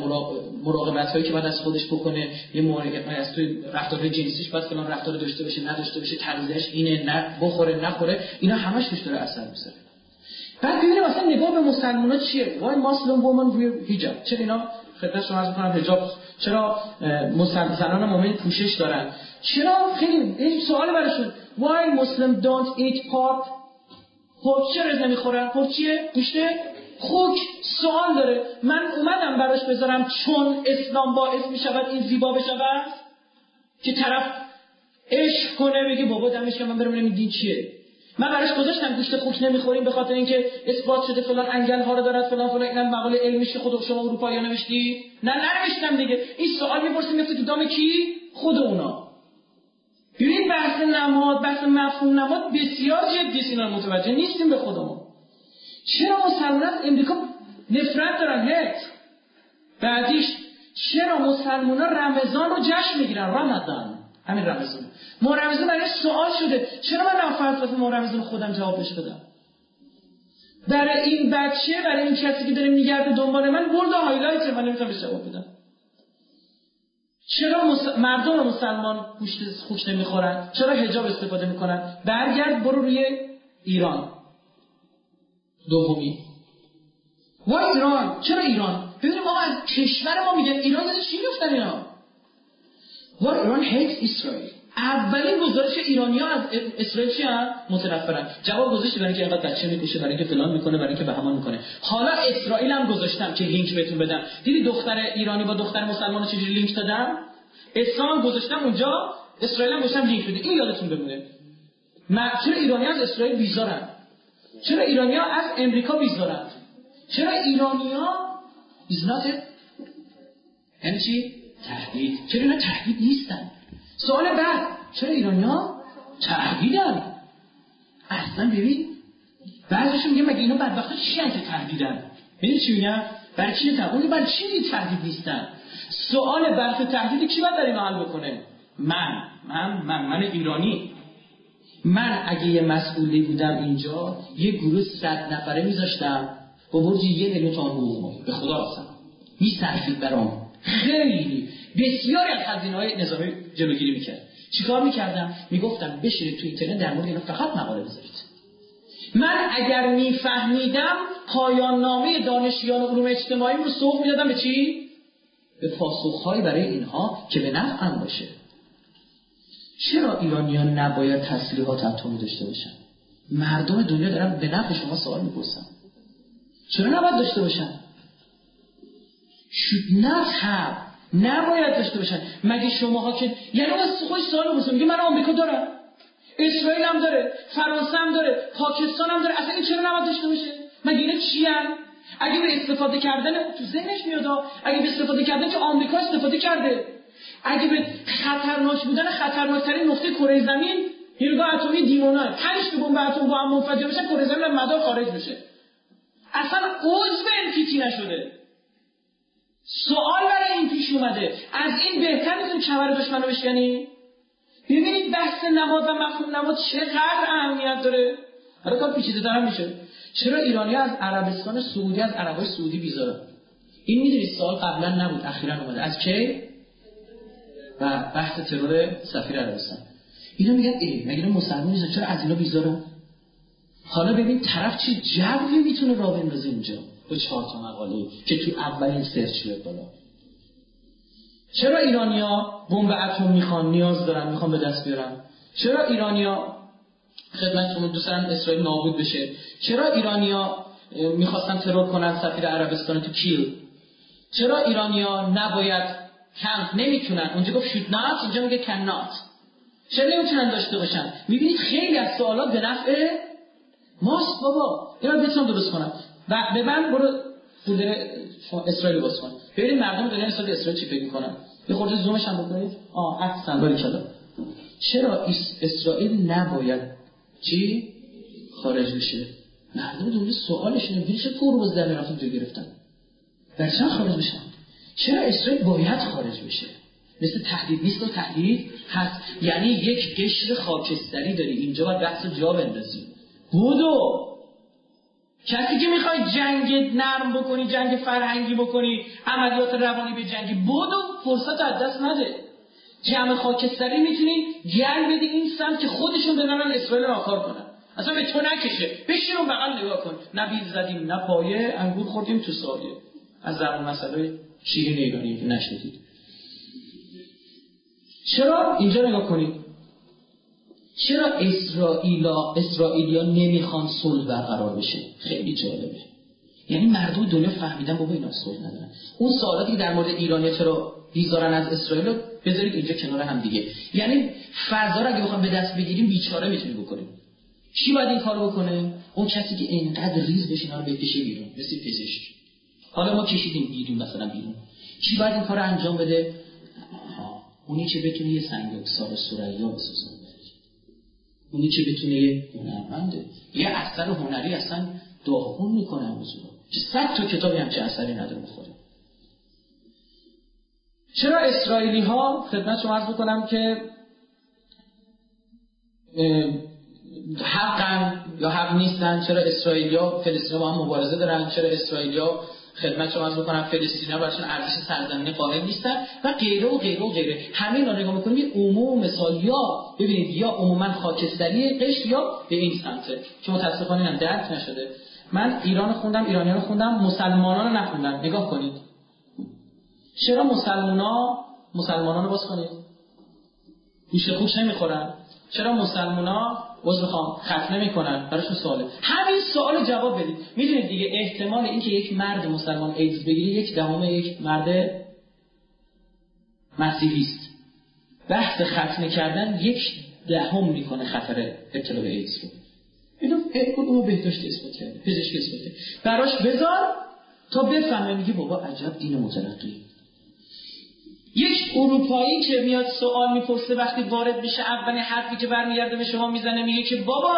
مراقبت هایی که باید از خودش بکنه یه مراقبت از توی رفتار جنسیش باید فلان رفتار داشته باشه نداشته باشه تغذیه‌اش اینه نه بخوره نخوره اینا همش روش داره اثر می‌ذاره. بعد ببینیم مثلا نگاه به مسلمان ها چیه؟ وای مسلم وومن ویر هیجاب چرا اینا خدمت شما عرض کنم حجاب چرا مسلمانان مؤمن پوشش دارن؟ چرا خیلی این سوال براشون why Muslim don't eat pork? pork چرا نمی‌خورن؟ pork چیه؟ گوشته خوک سوال داره. من اومدم براش بذارم چون اسلام باعث می‌شود این زیبا بشود که طرف عشق کنه بگه بابا دمش من برم دین چیه. من براش گذاشتم گوشت خوک نمی‌خوریم به خاطر اینکه اثبات شده فلان انگل ها رو دارد فلان فلان اینم مقاله علمیش که خود شما اروپایی نوشتی؟ نه ننوشتم دیگه. این سوال می‌پرسیم میفته تو دام کی؟ خود اونا. ببین بحث نماد بحث مفهوم نماد بسیار جدی اینا متوجه نیستیم به خودمون. چرا مسلمان امریکا نفرت دارن هت بعدیش چرا مسلمان رمضان رو جشن می‌گیرن؟ رمضان. همین رمضان. ما برای سوال شده. چرا من فلسفه ما رمضان خودم جوابش بدم؟ برای این بچه برای این کسی که داره میگرده دنبال من برد هایلایت من نمی‌تونم جواب بدم. چرا مردم مسلمان گوشت خوش نمی‌خورن؟ چرا حجاب استفاده می‌کنن؟ برگرد برو روی ایران. دومی. و ایران چرا ایران؟ ببینیم ما از کشور ما میگن ایران چی گفتن اینا. و ایران هیت اسرائیل اولین گزارش ایرانی ها از اسرائیل چی متنفرن. جواب گذاشتی برای اینکه اینقدر بچه می‌کشه برای اینکه فلان می‌کنه برای اینکه به همان می‌کنه. حالا اسرائیل هم گذاشتم که لینک بهتون بدم. دیدی دختر ایرانی با دختر مسلمان چجوری لینک دادم؟ اسلام گذاشتم اونجا اسرائیل هم گذاشتم لینک بده. این یادتون بمونه. چرا ایرانی از اسرائیل بیزارن؟ چرا ایرانی ها از امریکا بیزارن؟ چرا ایرانی ها یعنی؟ تهدید. چرا اینا تهدید نیستن؟ سوال بعد چرا ایرانی ها تهدیدن؟ اصلا ببین بعضیشون میگه مگه اینا بدبختا چی که تهدیدن؟ ببین چی میگم؟ برای چی تهدید؟ برای چی تهدید نیستن؟ سوال بحث تهدید کی باید در اینو حل بکنه؟ من. من من من ایرانی. من اگه یه مسئولی بودم اینجا یه گروه صد نفره میذاشتم. با برج یه میلیون تومان به خدا هستم میصرفید برام. خیلی. بسیاری از هزینه های نظامی جلوگیری می‌کرد. چیکار می‌کردم؟ می‌گفتم بشینید تو اینترنت در مورد اینا فقط مقاله بذارید. من اگر میفهمیدم پایان نامه دانشیان علوم اجتماعی رو سوق می‌دادم به چی؟ به پاسخهایی برای اینها که به نفع باشه. چرا ایرانیان نباید تسلیحات اتمی داشته باشن؟ مردم دنیا دارن به نفع شما سوال می‌پرسن. چرا نباید داشته باشن؟ نه تب نباید داشته باشن. مگه شماها که یعنی از خوش سوال می‌پرسن میگه من آمریکا دارم. اسرائیل هم داره. فرانسه هم داره. پاکستان هم داره. اصلا این چرا نباید داشته باشه؟ مگه اینا چی هم؟ اگه به استفاده کردن تو ذهنش میاد اگه به استفاده کردن که آمریکا استفاده کرده. اگه به خطرناک بودن خطرناکترین نقطه کره زمین نیروگاه اتمی دیمونا پنج تا بمب اتم با هم منفجر بشه کره زمین مدار خارج بشه. اصلا عضو این نشده. سوال برای این پیش اومده. از این بهتر می‌تونی کمر دشمن رو بشکنی؟ ببینید بحث نماد و مفهوم نماد چقدر اهمیت داره. حالا کار پیچیده تر میشه. چرا ایرانی از عربستان سعودی از عربای سعودی ویزا این می‌دونید سال قبلا نبود اخیرا اومده. از کی؟ و بحث ترور سفیر عربستان. اینا میگن ای مگه مسلمان چرا از اینا بیزارن؟ حالا ببین طرف چه جوی می‌تونه راه بندازه اینجا؟ با چهار تا مقاله. که تو اولین سرچ بیاد بالا. چرا ایرانیا بمب اتم می‌خوان؟ نیاز دارن می‌خوان به دست بیارن. چرا ایرانیا خدمت شما دوست اسرائیل نابود بشه؟ چرا ایرانیا می‌خواستن ترور کنن سفیر عربستان تو کیل؟ چرا ایرانیا نباید کمپ نمی‌تونن؟ اونجا گفت شود نات اینجا میگه کن نات چرا نمی‌تونن داشته باشن؟ می‌بینید خیلی از سوالات به نفع ماست بابا. اینا بتونم درست کنم و به من برو فولدر اسرائیل باز کن ببینید مردم دنیا نسبت اسرائیل چی فکر می‌کنن؟ یه خورده زومش هم بکنید. آه عکس صندوق کلا چرا؟ اسرائیل نباید چی؟ خارج بشه؟ مردم دنیا سوالش اینه. چه پرواز در رفتن تو گرفتن؟ در چند خارج بشن؟ چرا اسرائیل باید خارج بشه؟ مثل تهدید نیست و تهدید هست. یعنی یک قشر خاکستری داری. اینجا باید بحث جا بندازی. بودو! کسی که می‌خوای جنگ نرم بکنی جنگ فرهنگی بکنی عملیات روانی به جنگی بودو فرصت از دست نده. جمع خاکستری می‌تونی گل بدی این سمت که خودشون بزنن اسرائیل راکار کنن. اصلا به تو نکشه. بشین رو بغل نگاه کن. نه بیل زدیم نه پایه انگور خوردیم تو سایه از زبان مسئله شیرین ایرانی نشدید چرا اینجا نگاه کنید چرا اسرائیلا اسرائیلیا نمی‌خوان صلح برقرار بشه؟ خیلی جالبه. یعنی مردم دنیا فهمیدن بابا اینا صلح ندارن. اون سوالاتی که در مورد ایرانیا چرا بیزارن از اسرائیل بذارید اینجا کنار هم دیگه. یعنی فضا رو اگه بخوام به دست بگیریم بیچاره می‌تونیم بکنیم. کی باید این کارو بکنه؟ اون کسی که اینقدر ریز بشه اینا رو بکشه بیرون. مثل پزشک. حالا ما کشیدیم بیرون مثلا بیرون. کی باید این کار انجام بده؟ اونی که بتونه یه سنگ اکسار سریا بسازه. اونی که بتونه یه هنرمنده. یه اثر هنری اصلا داغون می‌کنه موضوع صد تا کتابی همچه اثری نداره بخوره. چرا اسرائیلی ها خدمت شما عرض بکنم که حقن یا حق نیستن؟ چرا اسرائیلیا فلسطین با هم مبارزه دارن؟ چرا اسرائیلیا خدمت شما از بکنم فلسطینیا براشون ارزش سرزمینی قائل نیستن و غیره و غیره و غیره. همین رو نگاه می‌کنیم یه عموم مثال یا ببینید یا عموما خاکستری قشر یا به این سمته که متاسفانه هم درک نشده. من ایران خوندم ایرانیان خوندم مسلمانان رو نخوندم. نگاه کنید. چرا مسلمانا مسلمانان رو باز کنید؟ گوشه خوش نمی‌خورن چرا مسلمانا باز می‌خوام خط نمی‌کنن براشون سواله. همین سوال جواب بدید. می‌دونید دیگه احتمال اینکه یک مرد مسلمان ایدز بگیره یک دهم یک مرد مسیحی است. بحث ختنه کردن یک دهم می‌کنه خطر ابتلا به ایدز رو. اینو اونو بهداشت اثبات کرده پزشک اثبات کرده براش بذار تا بفهمه میگه بابا عجب دین مترقی یک اروپایی که میاد سوال می‌پرسه وقتی وارد بشه اولین حرفی که برمیگرده به شما می‌زنه میگه که بابا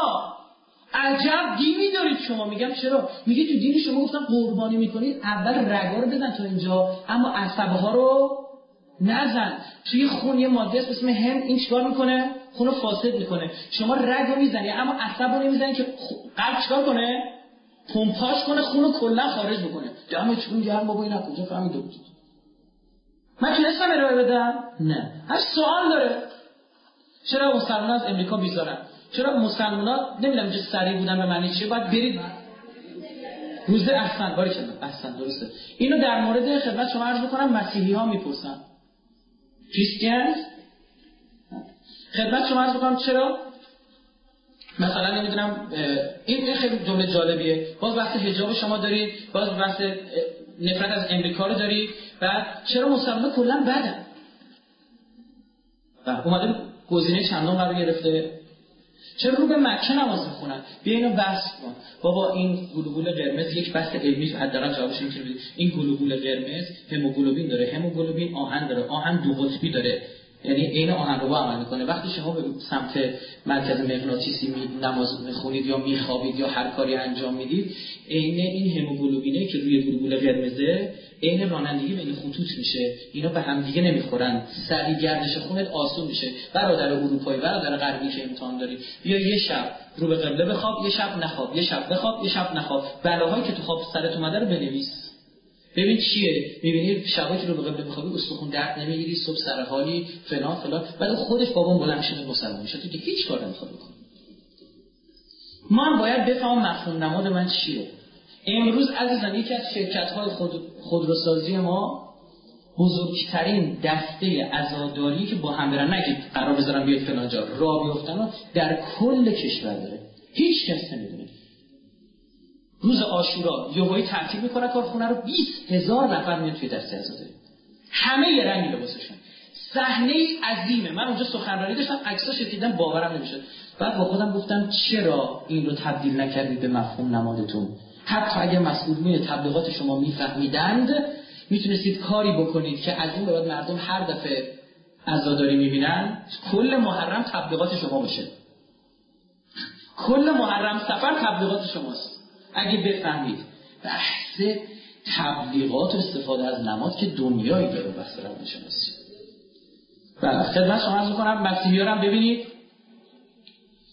عجب دینی دارید شما. میگم چرا؟ میگه تو دین شما گفتم قربانی می‌کنید اول رگا رو بزن تا اینجا اما عصبه ها رو نزن. توی خون یه ماده اسم هم این چیکار می‌کنه؟ خون رو فاسد می‌کنه. شما رگ می‌زنی اما عصب نمی‌زنی که قلب چیکار کنه؟ پمپاژ کنه خون رو کلا خارج بکنه. دم چون گرم بابا اینا کجا فهمیده بودید؟ من تونستم ارائه بدم؟ نه. هر سوال داره. چرا مسلمان از امریکا بیزارن؟ چرا مسلمان ها نمی‌دونم اینجا سریع بودن به معنی چیه؟ باید برید. روزه احسن. باری کنم احسن. درسته. اینو در مورد خدمت شما عرض بکنم. مسیحی ها می‌پرسن. کریستیان خدمت شما عرض بکنم. چرا؟ مثلا نمی‌دونم این خیلی جمله جالبیه. باز بحث حجاب شما دارید. باز بحث نفرت از امریکا رو دارید. و چرا مسلمان کلا بدن و اومده گزینه چندم قرار گرفته. چرا رو به مکه نماز می‌خونن بیا اینو بحث کن. بابا این گلوبول قرمز یک بحث علمی حداقل جوابش می‌تونه این گلوبول قرمز هموگلوبین داره. هموگلوبین آهن داره. آهن دو قطبی داره. یعنی عین آهن رو عمل می‌کنه. وقتی شما به سمت مرکز مغناطیسی نماز می‌خونید یا میخوابید یا هر کاری انجام می‌دید عین این هموگلوبینه که روی گلوبول قرمزه عین رانندگی بین خطوط میشه. اینا به هم دیگه نمی‌خورن. سری گردش خونت آسون میشه. برادر اروپایی برادر غربی که امتحان داری. بیا یه شب رو به قبله بخواب یه شب نخواب یه شب بخواب یه شب نخواب. بلاهایی که تو خواب سرت اومده رو بنویس. ببین چیه؟ می‌بینی شبایی که رو به بخوابی استخون درد نمی‌گیری صبح سر حالی فلان فلان. بعد خودش بابام بلند شده مسلمان تو که هیچ کار نمی‌خواد بکنی. ما هم باید بفهم مفهوم نماد من چیه. امروز عزیزان یکی از شرکت های خود خودروسازی ما بزرگترین دسته ازاداری که با هم برن نگید قرار بذارم بیاید فلان جا را بیفتن در کل کشور داره هیچ کس نمی‌دونه. روز آشورا یوهایی تعطیل می‌کنه کارخونه رو 20 هزار نفر میاد توی دسته عزاداری همه یه رنگی لباسشون صحنه عظیمه. من اونجا سخنرانی داشتم عکساش دیدم باورم نمی‌شد. بعد با خودم گفتم چرا این رو تبدیل نکردید به مفهوم نمادتون؟ حتی اگر مسئولین تبلیغات شما میفهمیدند می‌تونستید کاری بکنید که از این به بعد مردم هر دفعه عزاداری می‌بینن کل محرم تبلیغات شما باشه. کل محرم سفر تبلیغات شماست. اگه بفهمید. بحث تبلیغات و استفاده از نماد که دنیایی داره بحث روانشناسی. بله خدمت شما عرض کنم مسیحی هم ببینید.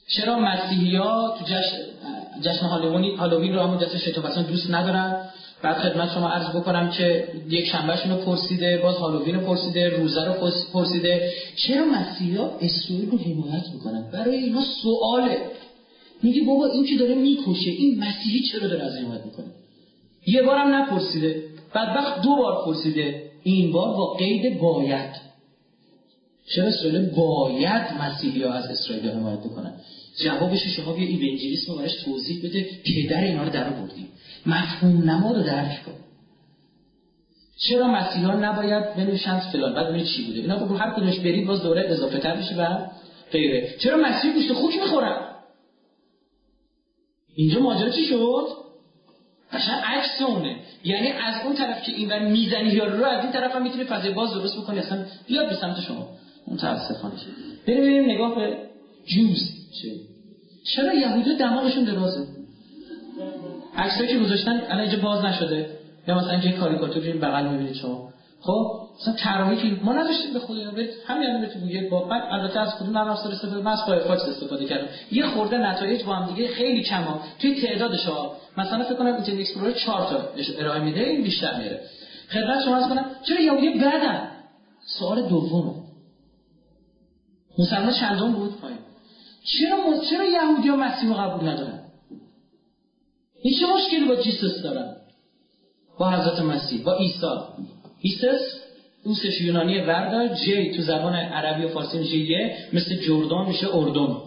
چرا مسیحی ها تو جشن, جشن هالووین رو همون جشن شتوبتان دوست ندارن؟ بعد خدمت شما عرض بکنم که یک شنبهشون رو پرسیده باز هالووین رو پرسیده روزه رو پرسیده. چرا مسیحی ها اسرائیل رو حمایت می‌کنن؟ برای اینا سواله. میگه بابا این که داره می‌کشه این مسیحی چرا داره از این می‌کنه؟ یه بارم نپرسیده بعد دو بار پرسیده این بار با قید باید. چرا اسرائیل باید مسیحی ها از اسرائیل حمایت بکنن جوابش شما بیا ایونجلیسم براش توضیح بده پدر اینا رو در بردیم مفهوم نما رو درک کن. چرا مسیحا نباید بنویسن فلان؟ بعد ببینید چی بوده. اینا رو هر کدومش برید باز دوره اضافه تر میشه و غیره. چرا مسیح گوشت خوک می‌خورن؟ اینجا ماجرا چی شد؟ قشنگ عکس اونه. یعنی از اون طرف که اینور می‌زنی یا رو از این طرف هم می‌تونی فضای باز درست بکنی. اصلا بیاد به سمت شما. متاسفانه. بریم ببینیم نگاه به جوز چه؟ چرا یهودی دماغشون درازه؟ عکسایی که گذاشتن الان اینجا باز نشده. یا مثلا اینجا کاریکاتور بغل می‌بینید شما. خب؟ مثلا طراحی که ما نداشتیم به خود برید همین الان بهتون میگه با البته از کدوم نرم افزار استفاده من از فایرفاکس استفاده کردم یه خورده نتایج با هم دیگه خیلی کما توی تعدادش ها مثلا فکر کنم اینترنت اکسپلورر 4 تا ارائه میده این بیشتر میره خدمت شما از کنم چرا یهودی بدن سوال دوم مسلمان چندم بود؟ پایین. چرا چرا یهودی ها مسیح قبول ندارن؟ این چه مشکلی با Jesus دارن؟ با حضرت مسیح با عیسی. Jesus us ش یونانیه وردار J تو زبان عربی و فارسی میشه یه مثل Jordan میشه اردن.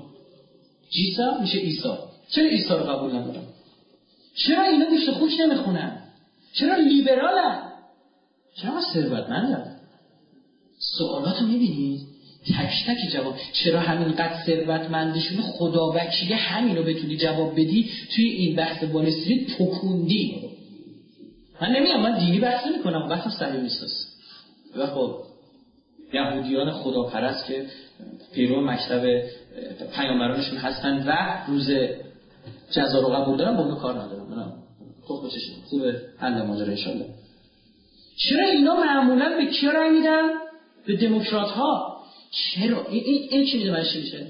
جیسا میشه عیسی چرا عیسی رو قبول ندارن چرا اینا گوشت خوش نمی‌خونن؟ چرا لیبرالن؟ چرا ثروتمندن؟ سوالات رو می‌بینید تک تک جواب. چرا همینقدر ثروتمندشون؟ خدا وکیله همین رو بتونی جواب بدی؟ توی این بحث وال پکوندی. من نمیگم من دینی بحث نمی کنم بحثم صحیح نیست. و خب یهودیان خداپرست که پیرو مکتب پیامبرانشون هستن و روز جزا رو قبول دارن با کار ندارم من خب بچشیم خوبه حل ماجرا ان چرا اینا معمولا به کیا رای میدن؟ به دموکرات ها چرا؟ این این, این چی میشه؟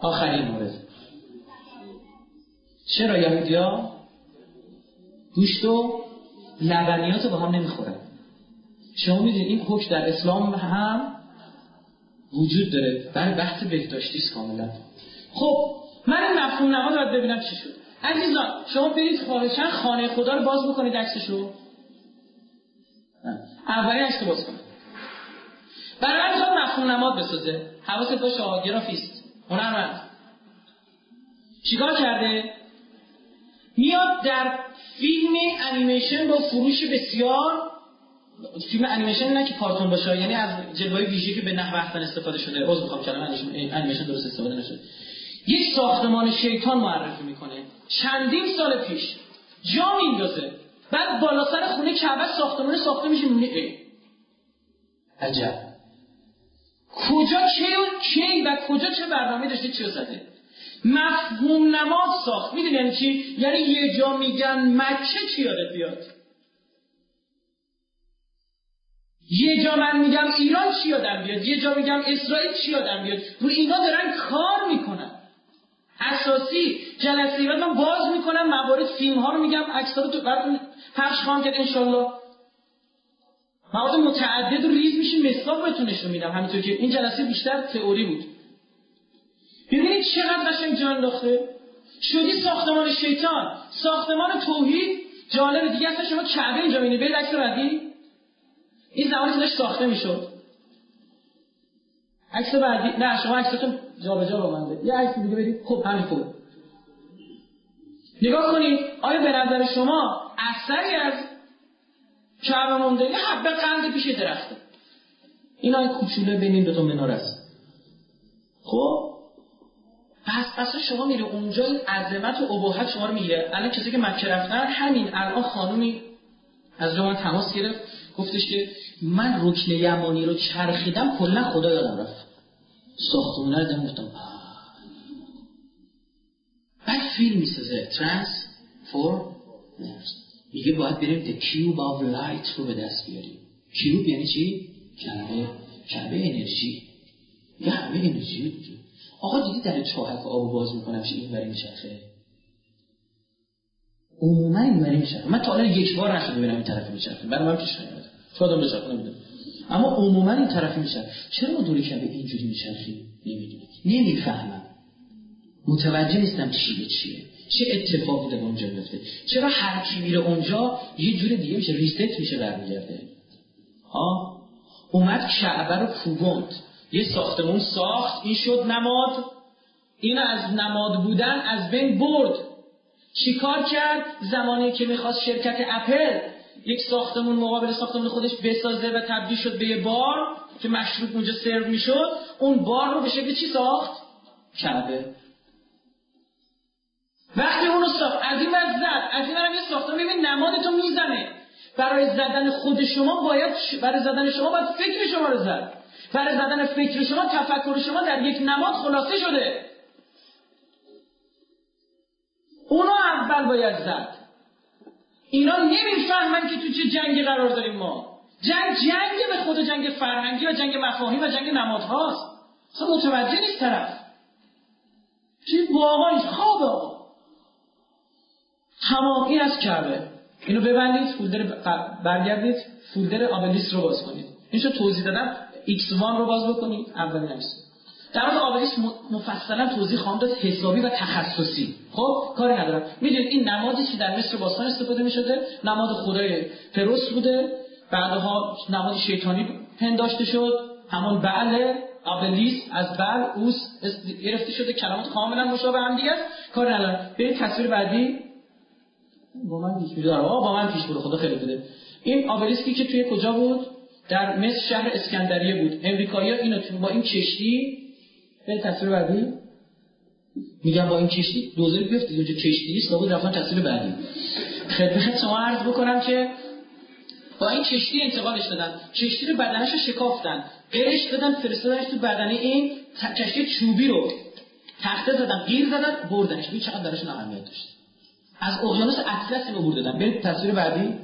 آخرین مورد چرا یهودیا گوشت و لبنیات با هم نمی‌خورن؟ شما می‌دونید این حکم در اسلام هم وجود داره. برای بحث بهداشتی است کاملا. خب من این مفهوم نما باید ببینم چی شد. عزیزان شما برید خواهشن خانه خدا رو باز بکنید عکسشو. اولین عکس باز کنید. برای من مفهوم نماد بسازه. حواست باشه آقا گرافیست هنرمند. چیکار کرده؟ میاد در فیلم انیمیشن با فروش بسیار فیلم انیمیشن نه که کارتون باشه یعنی از جلوه ویژه که به نحو احسن استفاده شده. عذر می‌خوام کلمه انیمیشن درست استفاده نشده. یک ساختمان شیطان معرفی می‌کنه. چندین سال پیش جا میندازه بعد بالا سر خونه کعبه ساختمان ساخته میشه عجب. کجا کی و کی و کجا چه برنامه داشته چی زده؟ مفهوم نماز ساخت. می‌دونی یعنی چی؟ یعنی یه جا میگن مکه چی یادت بیاد. یه جا من میگم ایران چی یادم بیاد؟ یه جا میگم اسرائیل چی یادم بیاد؟ رو اینا دارن کار می‌کنن. اساسی جلسه بعد من باز می‌کنم موارد فیلم ها رو میگم عکس رو تو براتون پخش خواهم کرد انشالله. مواد متعدد رو ریز میشه مثال بهتون نشون میدم. همینطور که این جلسه بیشتر تئوری بود. ببینید چقدر قشنگ جان انداخته. شدی ساختمان شیطان. ساختمان توحید. جالب دیگه اصلا شما کعبه اینجا می‌بینید. برید عکس بعدی. این زمانی که داشت ساخته می‌شد. عکس بعدی نه شما عکستون جابجا با من یه عکس دیگه بدید. خب همین خوبه. نگاه کنید آیا به نظر شما اثری از کعبه مونده یه حبه قند پیش درخته؟ این های کوچوله بین این دو تا منار است. خب؟ پس اصلا شما میره اونجا این عظمت و ابهت شما رو می‌گیره. الان کسی که مکه رفتن همین. الان خانومی از من تماس گرفت. گفتش که من رکن یمانی رو چرخیدم کلا خدا یادم رفت. ساختمونه رو گفتم بعد فیلم می‌سازه. ترانس فور میگه باید بریم the cube of light رو به دست بیاریم. کیوب یعنی چی؟ کلمه کلمه انرژی. یه همه انرژی. آقا دیدی در چاهک آب باز می‌کنم این بری میچرخه؟ عموما این بری من تا حالا یک بار نشده ببینم این طرف میچرخه برای من پیش شاید هم نمی‌دونم اما عموما این طرفی میچرخه چرا ما کبه اینجوری میچرخیم نمی‌دونیم نمی‌فهمم. متوجه نیستم چی به چیه. چه اتفاقی در اونجا میفته چرا هر کی میره اونجا یه جور دیگه میشه. ریست میشه برمیگرده. ها اومد کعبه رو کوبوند. یه ساختمون ساخت این شد نماد. این از نماد بودن از بین برد. چیکار کرد؟ زمانی که می‌خواست شرکت اپل یک ساختمون مقابل ساختمون خودش بسازه و تبدیل شد به یه بار که مشروب اونجا سرو می‌شد اون بار رو به شکل چی ساخت؟ کعبه. وقتی اونو ساخت از این زد از این یه ساختمون ببین نمادتو می‌زنه. برای زدن خود شما باید برای زدن شما باید فکر شما رو زد. برای زدن فکر شما تفکر شما در یک نماد خلاصه شده. اونو اول باید زد. اینا نمی‌فهمن که تو چه جنگی قرار داریم ما. جنگ جنگ به خود جنگ فرهنگی و جنگ مفاهیم و جنگ نمادهاست. اصلا متوجه نیست طرف. چی؟ واقعا خوابه آقا. تمام این از کرده اینو ببندید فولدر برگردید فولدر آبلیس رو باز کنید. اینشو توضیح دادم. x1 رو باز بکنید اولین عکس در مورد آبلیس مفصلا توضیح خواهم داد حسابی و تخصصی. خب کاری ندارم. می‌دونید این نمادی که در مصر باستان استفاده می‌شده؟ نماد خدای فروس بوده. بعدها نماد شیطانی پنداشته شد. همون بعل آبلیس از بل اوس گرفته شده. کلمات کاملا مشابه هم دیگه کاری ندارم. برید تصویر بعدی با من پیش برو با من پیش برو خدا خیلی بده. این آبلیسکی که توی کجا بود؟ در مصر شهر اسکندریه بود. امریکایی اینو با این کشتی به تصویر بعدی میگم با این کشتی دوزاری بیفتید اونجا کشتی نیست بود رفتن تصویر بعدی خدمت شما عرض بکنم که با این کشتی انتقالش دادن. کشتی رو بدنش رو شکافتن. قرش دادن فرستادنش تو بدنه این کشتی چوبی رو تخته زدن گیر زدن بردنش. این چقدر درشون اهمیت داشت. از اقیانوس اطلس اینو بردن برید تصویر بعدی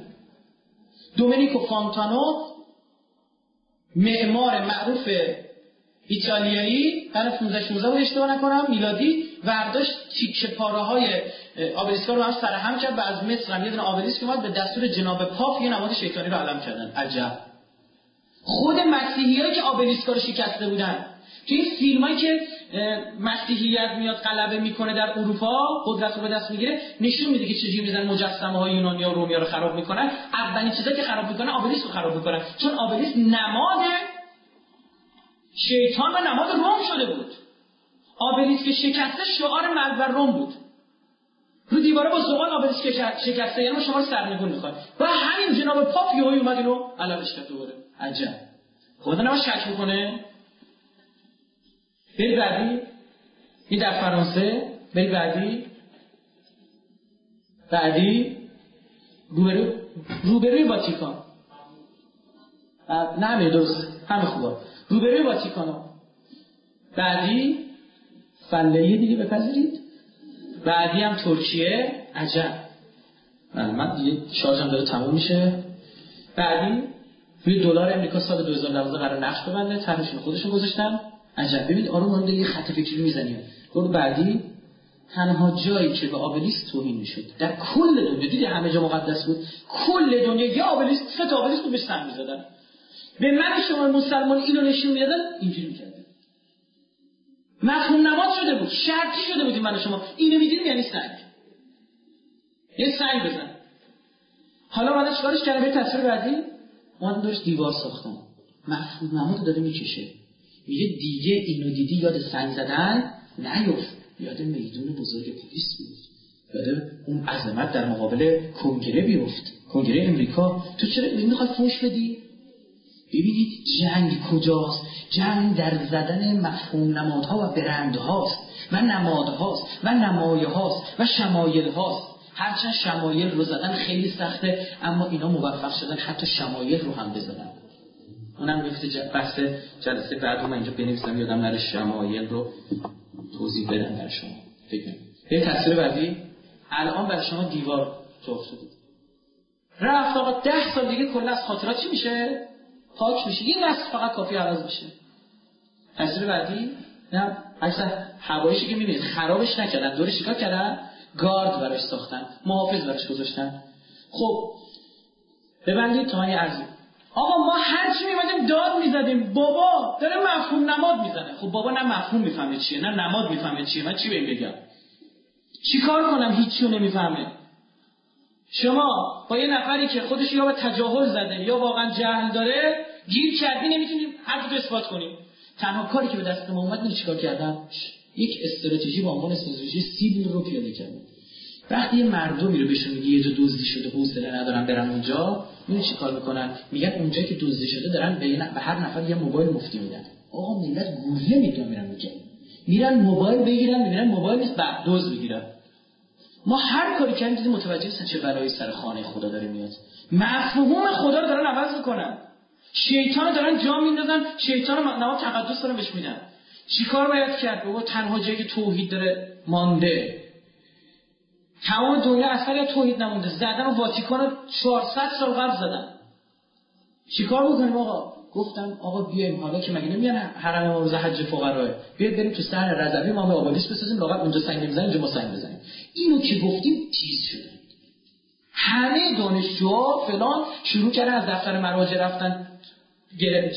دومینیکو فانتانو معمار معروف ایتالیایی قرن 15 16 بود اشتباه نکنم میلادی ورداشت تیکه پاره های آبلیسکا رو هم سر هم کرد و از مصر هم یه دونه آبلیسک اومد به دستور جناب پاپ یه نماد شیطانی رو علم کردن. عجب. خود مسیحیایی که آبلیسکا رو شکسته بودن تو این فیلمایی که مسیحیت میاد غلبه می‌کنه در اروپا قدرت رو به دست می‌گیره نشون میده که چجوری میزن مجسمه های یونانی و رومیا رو خراب می‌کنن. اولین چیزا که خراب می‌کنن آبلیس رو خراب می‌کنن. چون آبلیس نماد شیطان و نماد روم شده بود. آبلیس که شکسته شعار مرد و روم بود. رو دیواره با زبان آبلیس شکسته یعنی شما رو سرنگون می‌خواد و همین جناب پاپ یهو اومد اینو علمش کرد دوباره. عجب. خدا نما شک می‌کنه بری بعدی. این در فرانسه. بری بعدی. بعدی. روبرو روبروی واتیکان. نه همه درست همه خوبه. روبروی واتیکان بعدی فله دیگه بپذیرید. بعدی هم ترکیه. عجب. بله، من دیگه شارژم داره تموم میشه. بعدی روی دلار امریکا سال 2012 قرار نقش ببنده. طرحشون خودشون گذاشتن عجب. ببینید آروم آروم یه خط فکری می‌زنیم. برو بعدی. تنها جایی که به آبلیس توهین می‌شد. در کل دنیا. دیدی همه جا مقدس بود؟ کل دنیا یه آبلیس سه تا آبلیس به سن می‌زدن. به من شما مسلمان اینو نشون می‌دادن اینجوری می‌کردن. مفهوم نماد شده بود شرطی شده بودیم من شما. اینو می‌دیدیم یعنی سنگ یه سنگ بزن. حالا من چیکارش کردم به تصویر بعدی؟ ما داشت دیوار ساختن. مفهوم نماد داره می‌کشه. میگه دیگه اینو دیدی یاد سنگ زدن نیفت یاد میدون بزرگ پلیس بیفت یاد اون عظمت در مقابل کنگره بیفت. کنگره امریکا. تو چرا می‌خوای فوش بدی؟ ببینید جنگ کجاست؟ جنگ در زدن مفهوم نمادها و برندهاست. و نمادهاست و نمایه هاست و شمایل هاست هرچند شمایل رو زدن خیلی سخته اما اینا موفق شدن حتی شمایل رو هم بزنن. اونم میفته بحث جلسه بعد من اینجا بنویسم یادم نره شمایل رو توضیح بدم در شما. فکر تصویر بعدی. الان برای شما دیوار تو شده. رفت آقا ده سال دیگه کل از خاطرات چی میشه؟ پاک میشه. یه نصف فقط کافی عوض میشه. تصویر بعدی؟ نه عکس هوایشی که می‌بینید خرابش نکردن دورش چیکار کردن؟ گارد براش ساختن محافظ براش گذاشتن. خب ببندید تا این ارزی آقا ما هر چی میمدیم داد می‌زدیم. بابا داره مفهوم نماد می‌زنه. خب بابا نه مفهوم می‌فهمه چیه نه نماد می‌فهمه چیه. من چی بهم بگم؟ چیکار کنم؟ هیچیو نمی‌فهمه. شما با یه نفری که خودش یا به تجاهل زده یا واقعا جهل داره گیر کردی نمی‌تونیم حرف اثبات کنیم تنها کاری که به دست ما اومد چیکار کردم؟ یک استراتژی با عنوان استراتژی سیبل رو پیاده کردم. وقتی یه مردمی رو بهشون میگه یه جا دزدی شده حوصله ندارن برن اونجا می‌دونی چی کار می‌کنن؟ میگن اونجا که دزدی شده دارن به, به هر نفر یه موبایل مفتی میدن. آقا ملت گوله می‌دونن میرن میگن میرن موبایل بگیرن میرن موبایل نیست بعد دزد بگیرن ما هر کاری کردیم دیدیم متوجه هستن چه برای سر خانه خدا داره میاد. مفهوم خدا رو دارن عوض می‌کنن. شیطان دارن جا میندازن شیطان رو نواب تقدس دارن بهش میدن. چیکار باید کرد؟ بابا تنها جایی که توحید داره مانده. تمام دنیا یا توحید نمونده. زدن و واتیکان رو 400 سال قبل زدن. چیکار بکنیم آقا؟ گفتم آقا بیایم حالا که مگه نمیان حرم ما روز حج فقراه بیاید بریم تو سحر رضوی ما به آبادیس بسازیم لاغر اونجا سنگ بزنیم اینجا ما سنگ بزنیم. اینو که گفتیم تیز شده. همه دانشجوها فلان شروع کردن از دفتر مراجع رفتن.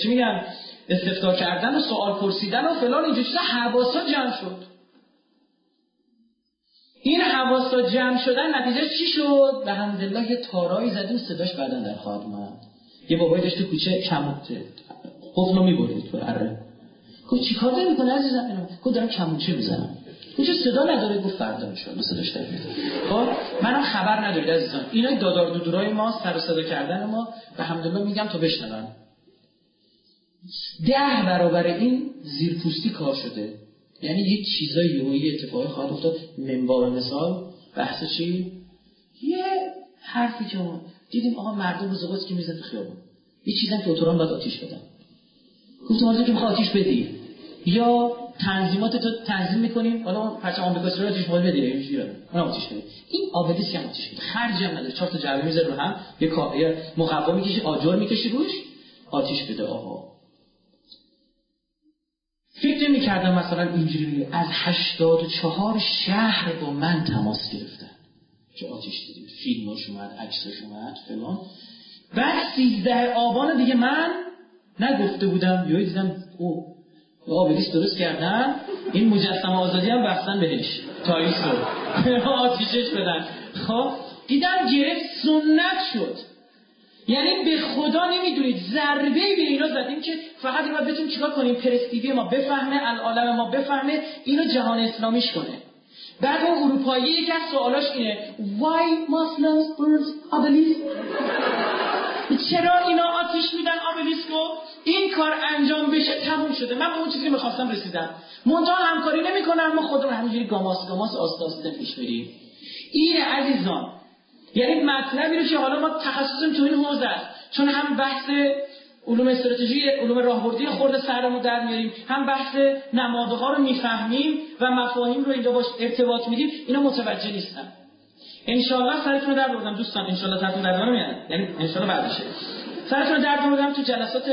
چی میگن؟ استفتا کردن و سوال پرسیدن و فلان اینجا چیزا حواسا جمع شد. این حواسا جمع شدن نتیجه چی شد؟ به همدلله یه تارایی زدیم صداش بعدا در خواهد یه بابایی داشت تو کوچه کموچه قفلو می‌برید تو اره. گفت چیکار داری می‌کنه عزیزم؟ گفت دارم کموچه می‌زنم. کوچه صدا نداره؟ گفت فردا میشه صداش در خب منم خبر ندارید عزیزان اینا دادار دودورای ما سر صدا کردن ما. به همدلله میگم تا بشنون. ده برابر این زیرپوستی کار شده. یعنی یک چیزای یهویی اتفاقی خواهد افتاد. منباب مثال. بحث چی؟ یه حرفی که دیدیم آقا مردم روز قدس که میزن خیابون. یه چیزی که اتوران باید آتیش بدن. گفتم که می‌خواد آتیش بدی؟ یا تنظیمات تو تنظیم می‌کنیم؟ حالا پرچم آمریکا رو آتیش باید بدی اون آتیش بده. این آبدیس هم آتیش بده. خرج هم نداره. چهار تا جعبه می‌ذاره رو هم. یه یه مقوا می‌کشی آجر می‌کشی روش. آتیش بده آقا. فکر نمی کردم مثلا اینجوری از هشتاد و چهار شهر با من تماس گرفتن. که آتیش دیدیم فیلماش اومد عکساش اومد فلان. بعد سیزده آبان دیگه من نگفته بودم. یا دیدم او آبلیس درست کردن این مجسم آزادی هم بستن بهش. تاییسو آتیشش بدن. خب دیدم گرفت سنت شد. یعنی به خدا نمی‌دونید ضربه به اینا زدیم که فقط اینا بتونیم چیکار کنیم؟ پرستیوی ما بفهمه العالم ما بفهمه اینو جهان اسلامیش کنه. بعد اون اروپایی یک از سوالاش اینه Why Muslims burn obelisk? چرا اینا آتیش میدن آبلیسکو این کار انجام بشه تموم شده. من به اون چیزی می‌خواستم رسیدم. منتها همکاری نمی‌کنم ما خودمون همینجوری گاماس گاماس آستاسته پیش میریم این عزیزان. یعنی مطلبی رو که حالا ما تخصصیم تو این حوزه است. چون هم بحث علوم استراتژی علوم راهبردی خورده سرمون در میاریم. هم بحث نمادها رو می‌فهمیم و مفاهیم رو اینجا باش ارتباط میدیم اینا متوجه نیستن. انشالله سرتون در بردم. دوستان انشالله سرتون در بردم. یعنی انشالله بعدشه سرتون در بردم. تو جلسات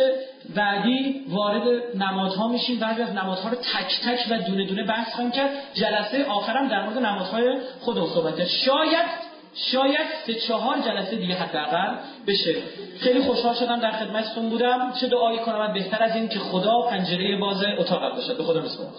بعدی وارد نمادها میشیم. بعضی از نمادها رو تک تک و دونه دونه بحث خواهیم کرد. جلسه آخرم در مورد نمادهای خود صحبت شاید شاید سه چهار جلسه دیگه حداقل بشه. خیلی خوشحال شدم در خدمتتون بودم. چه دعایی کنم بهتر از این که خدا پنجره باز اتاق باشد. به خدا بسپارم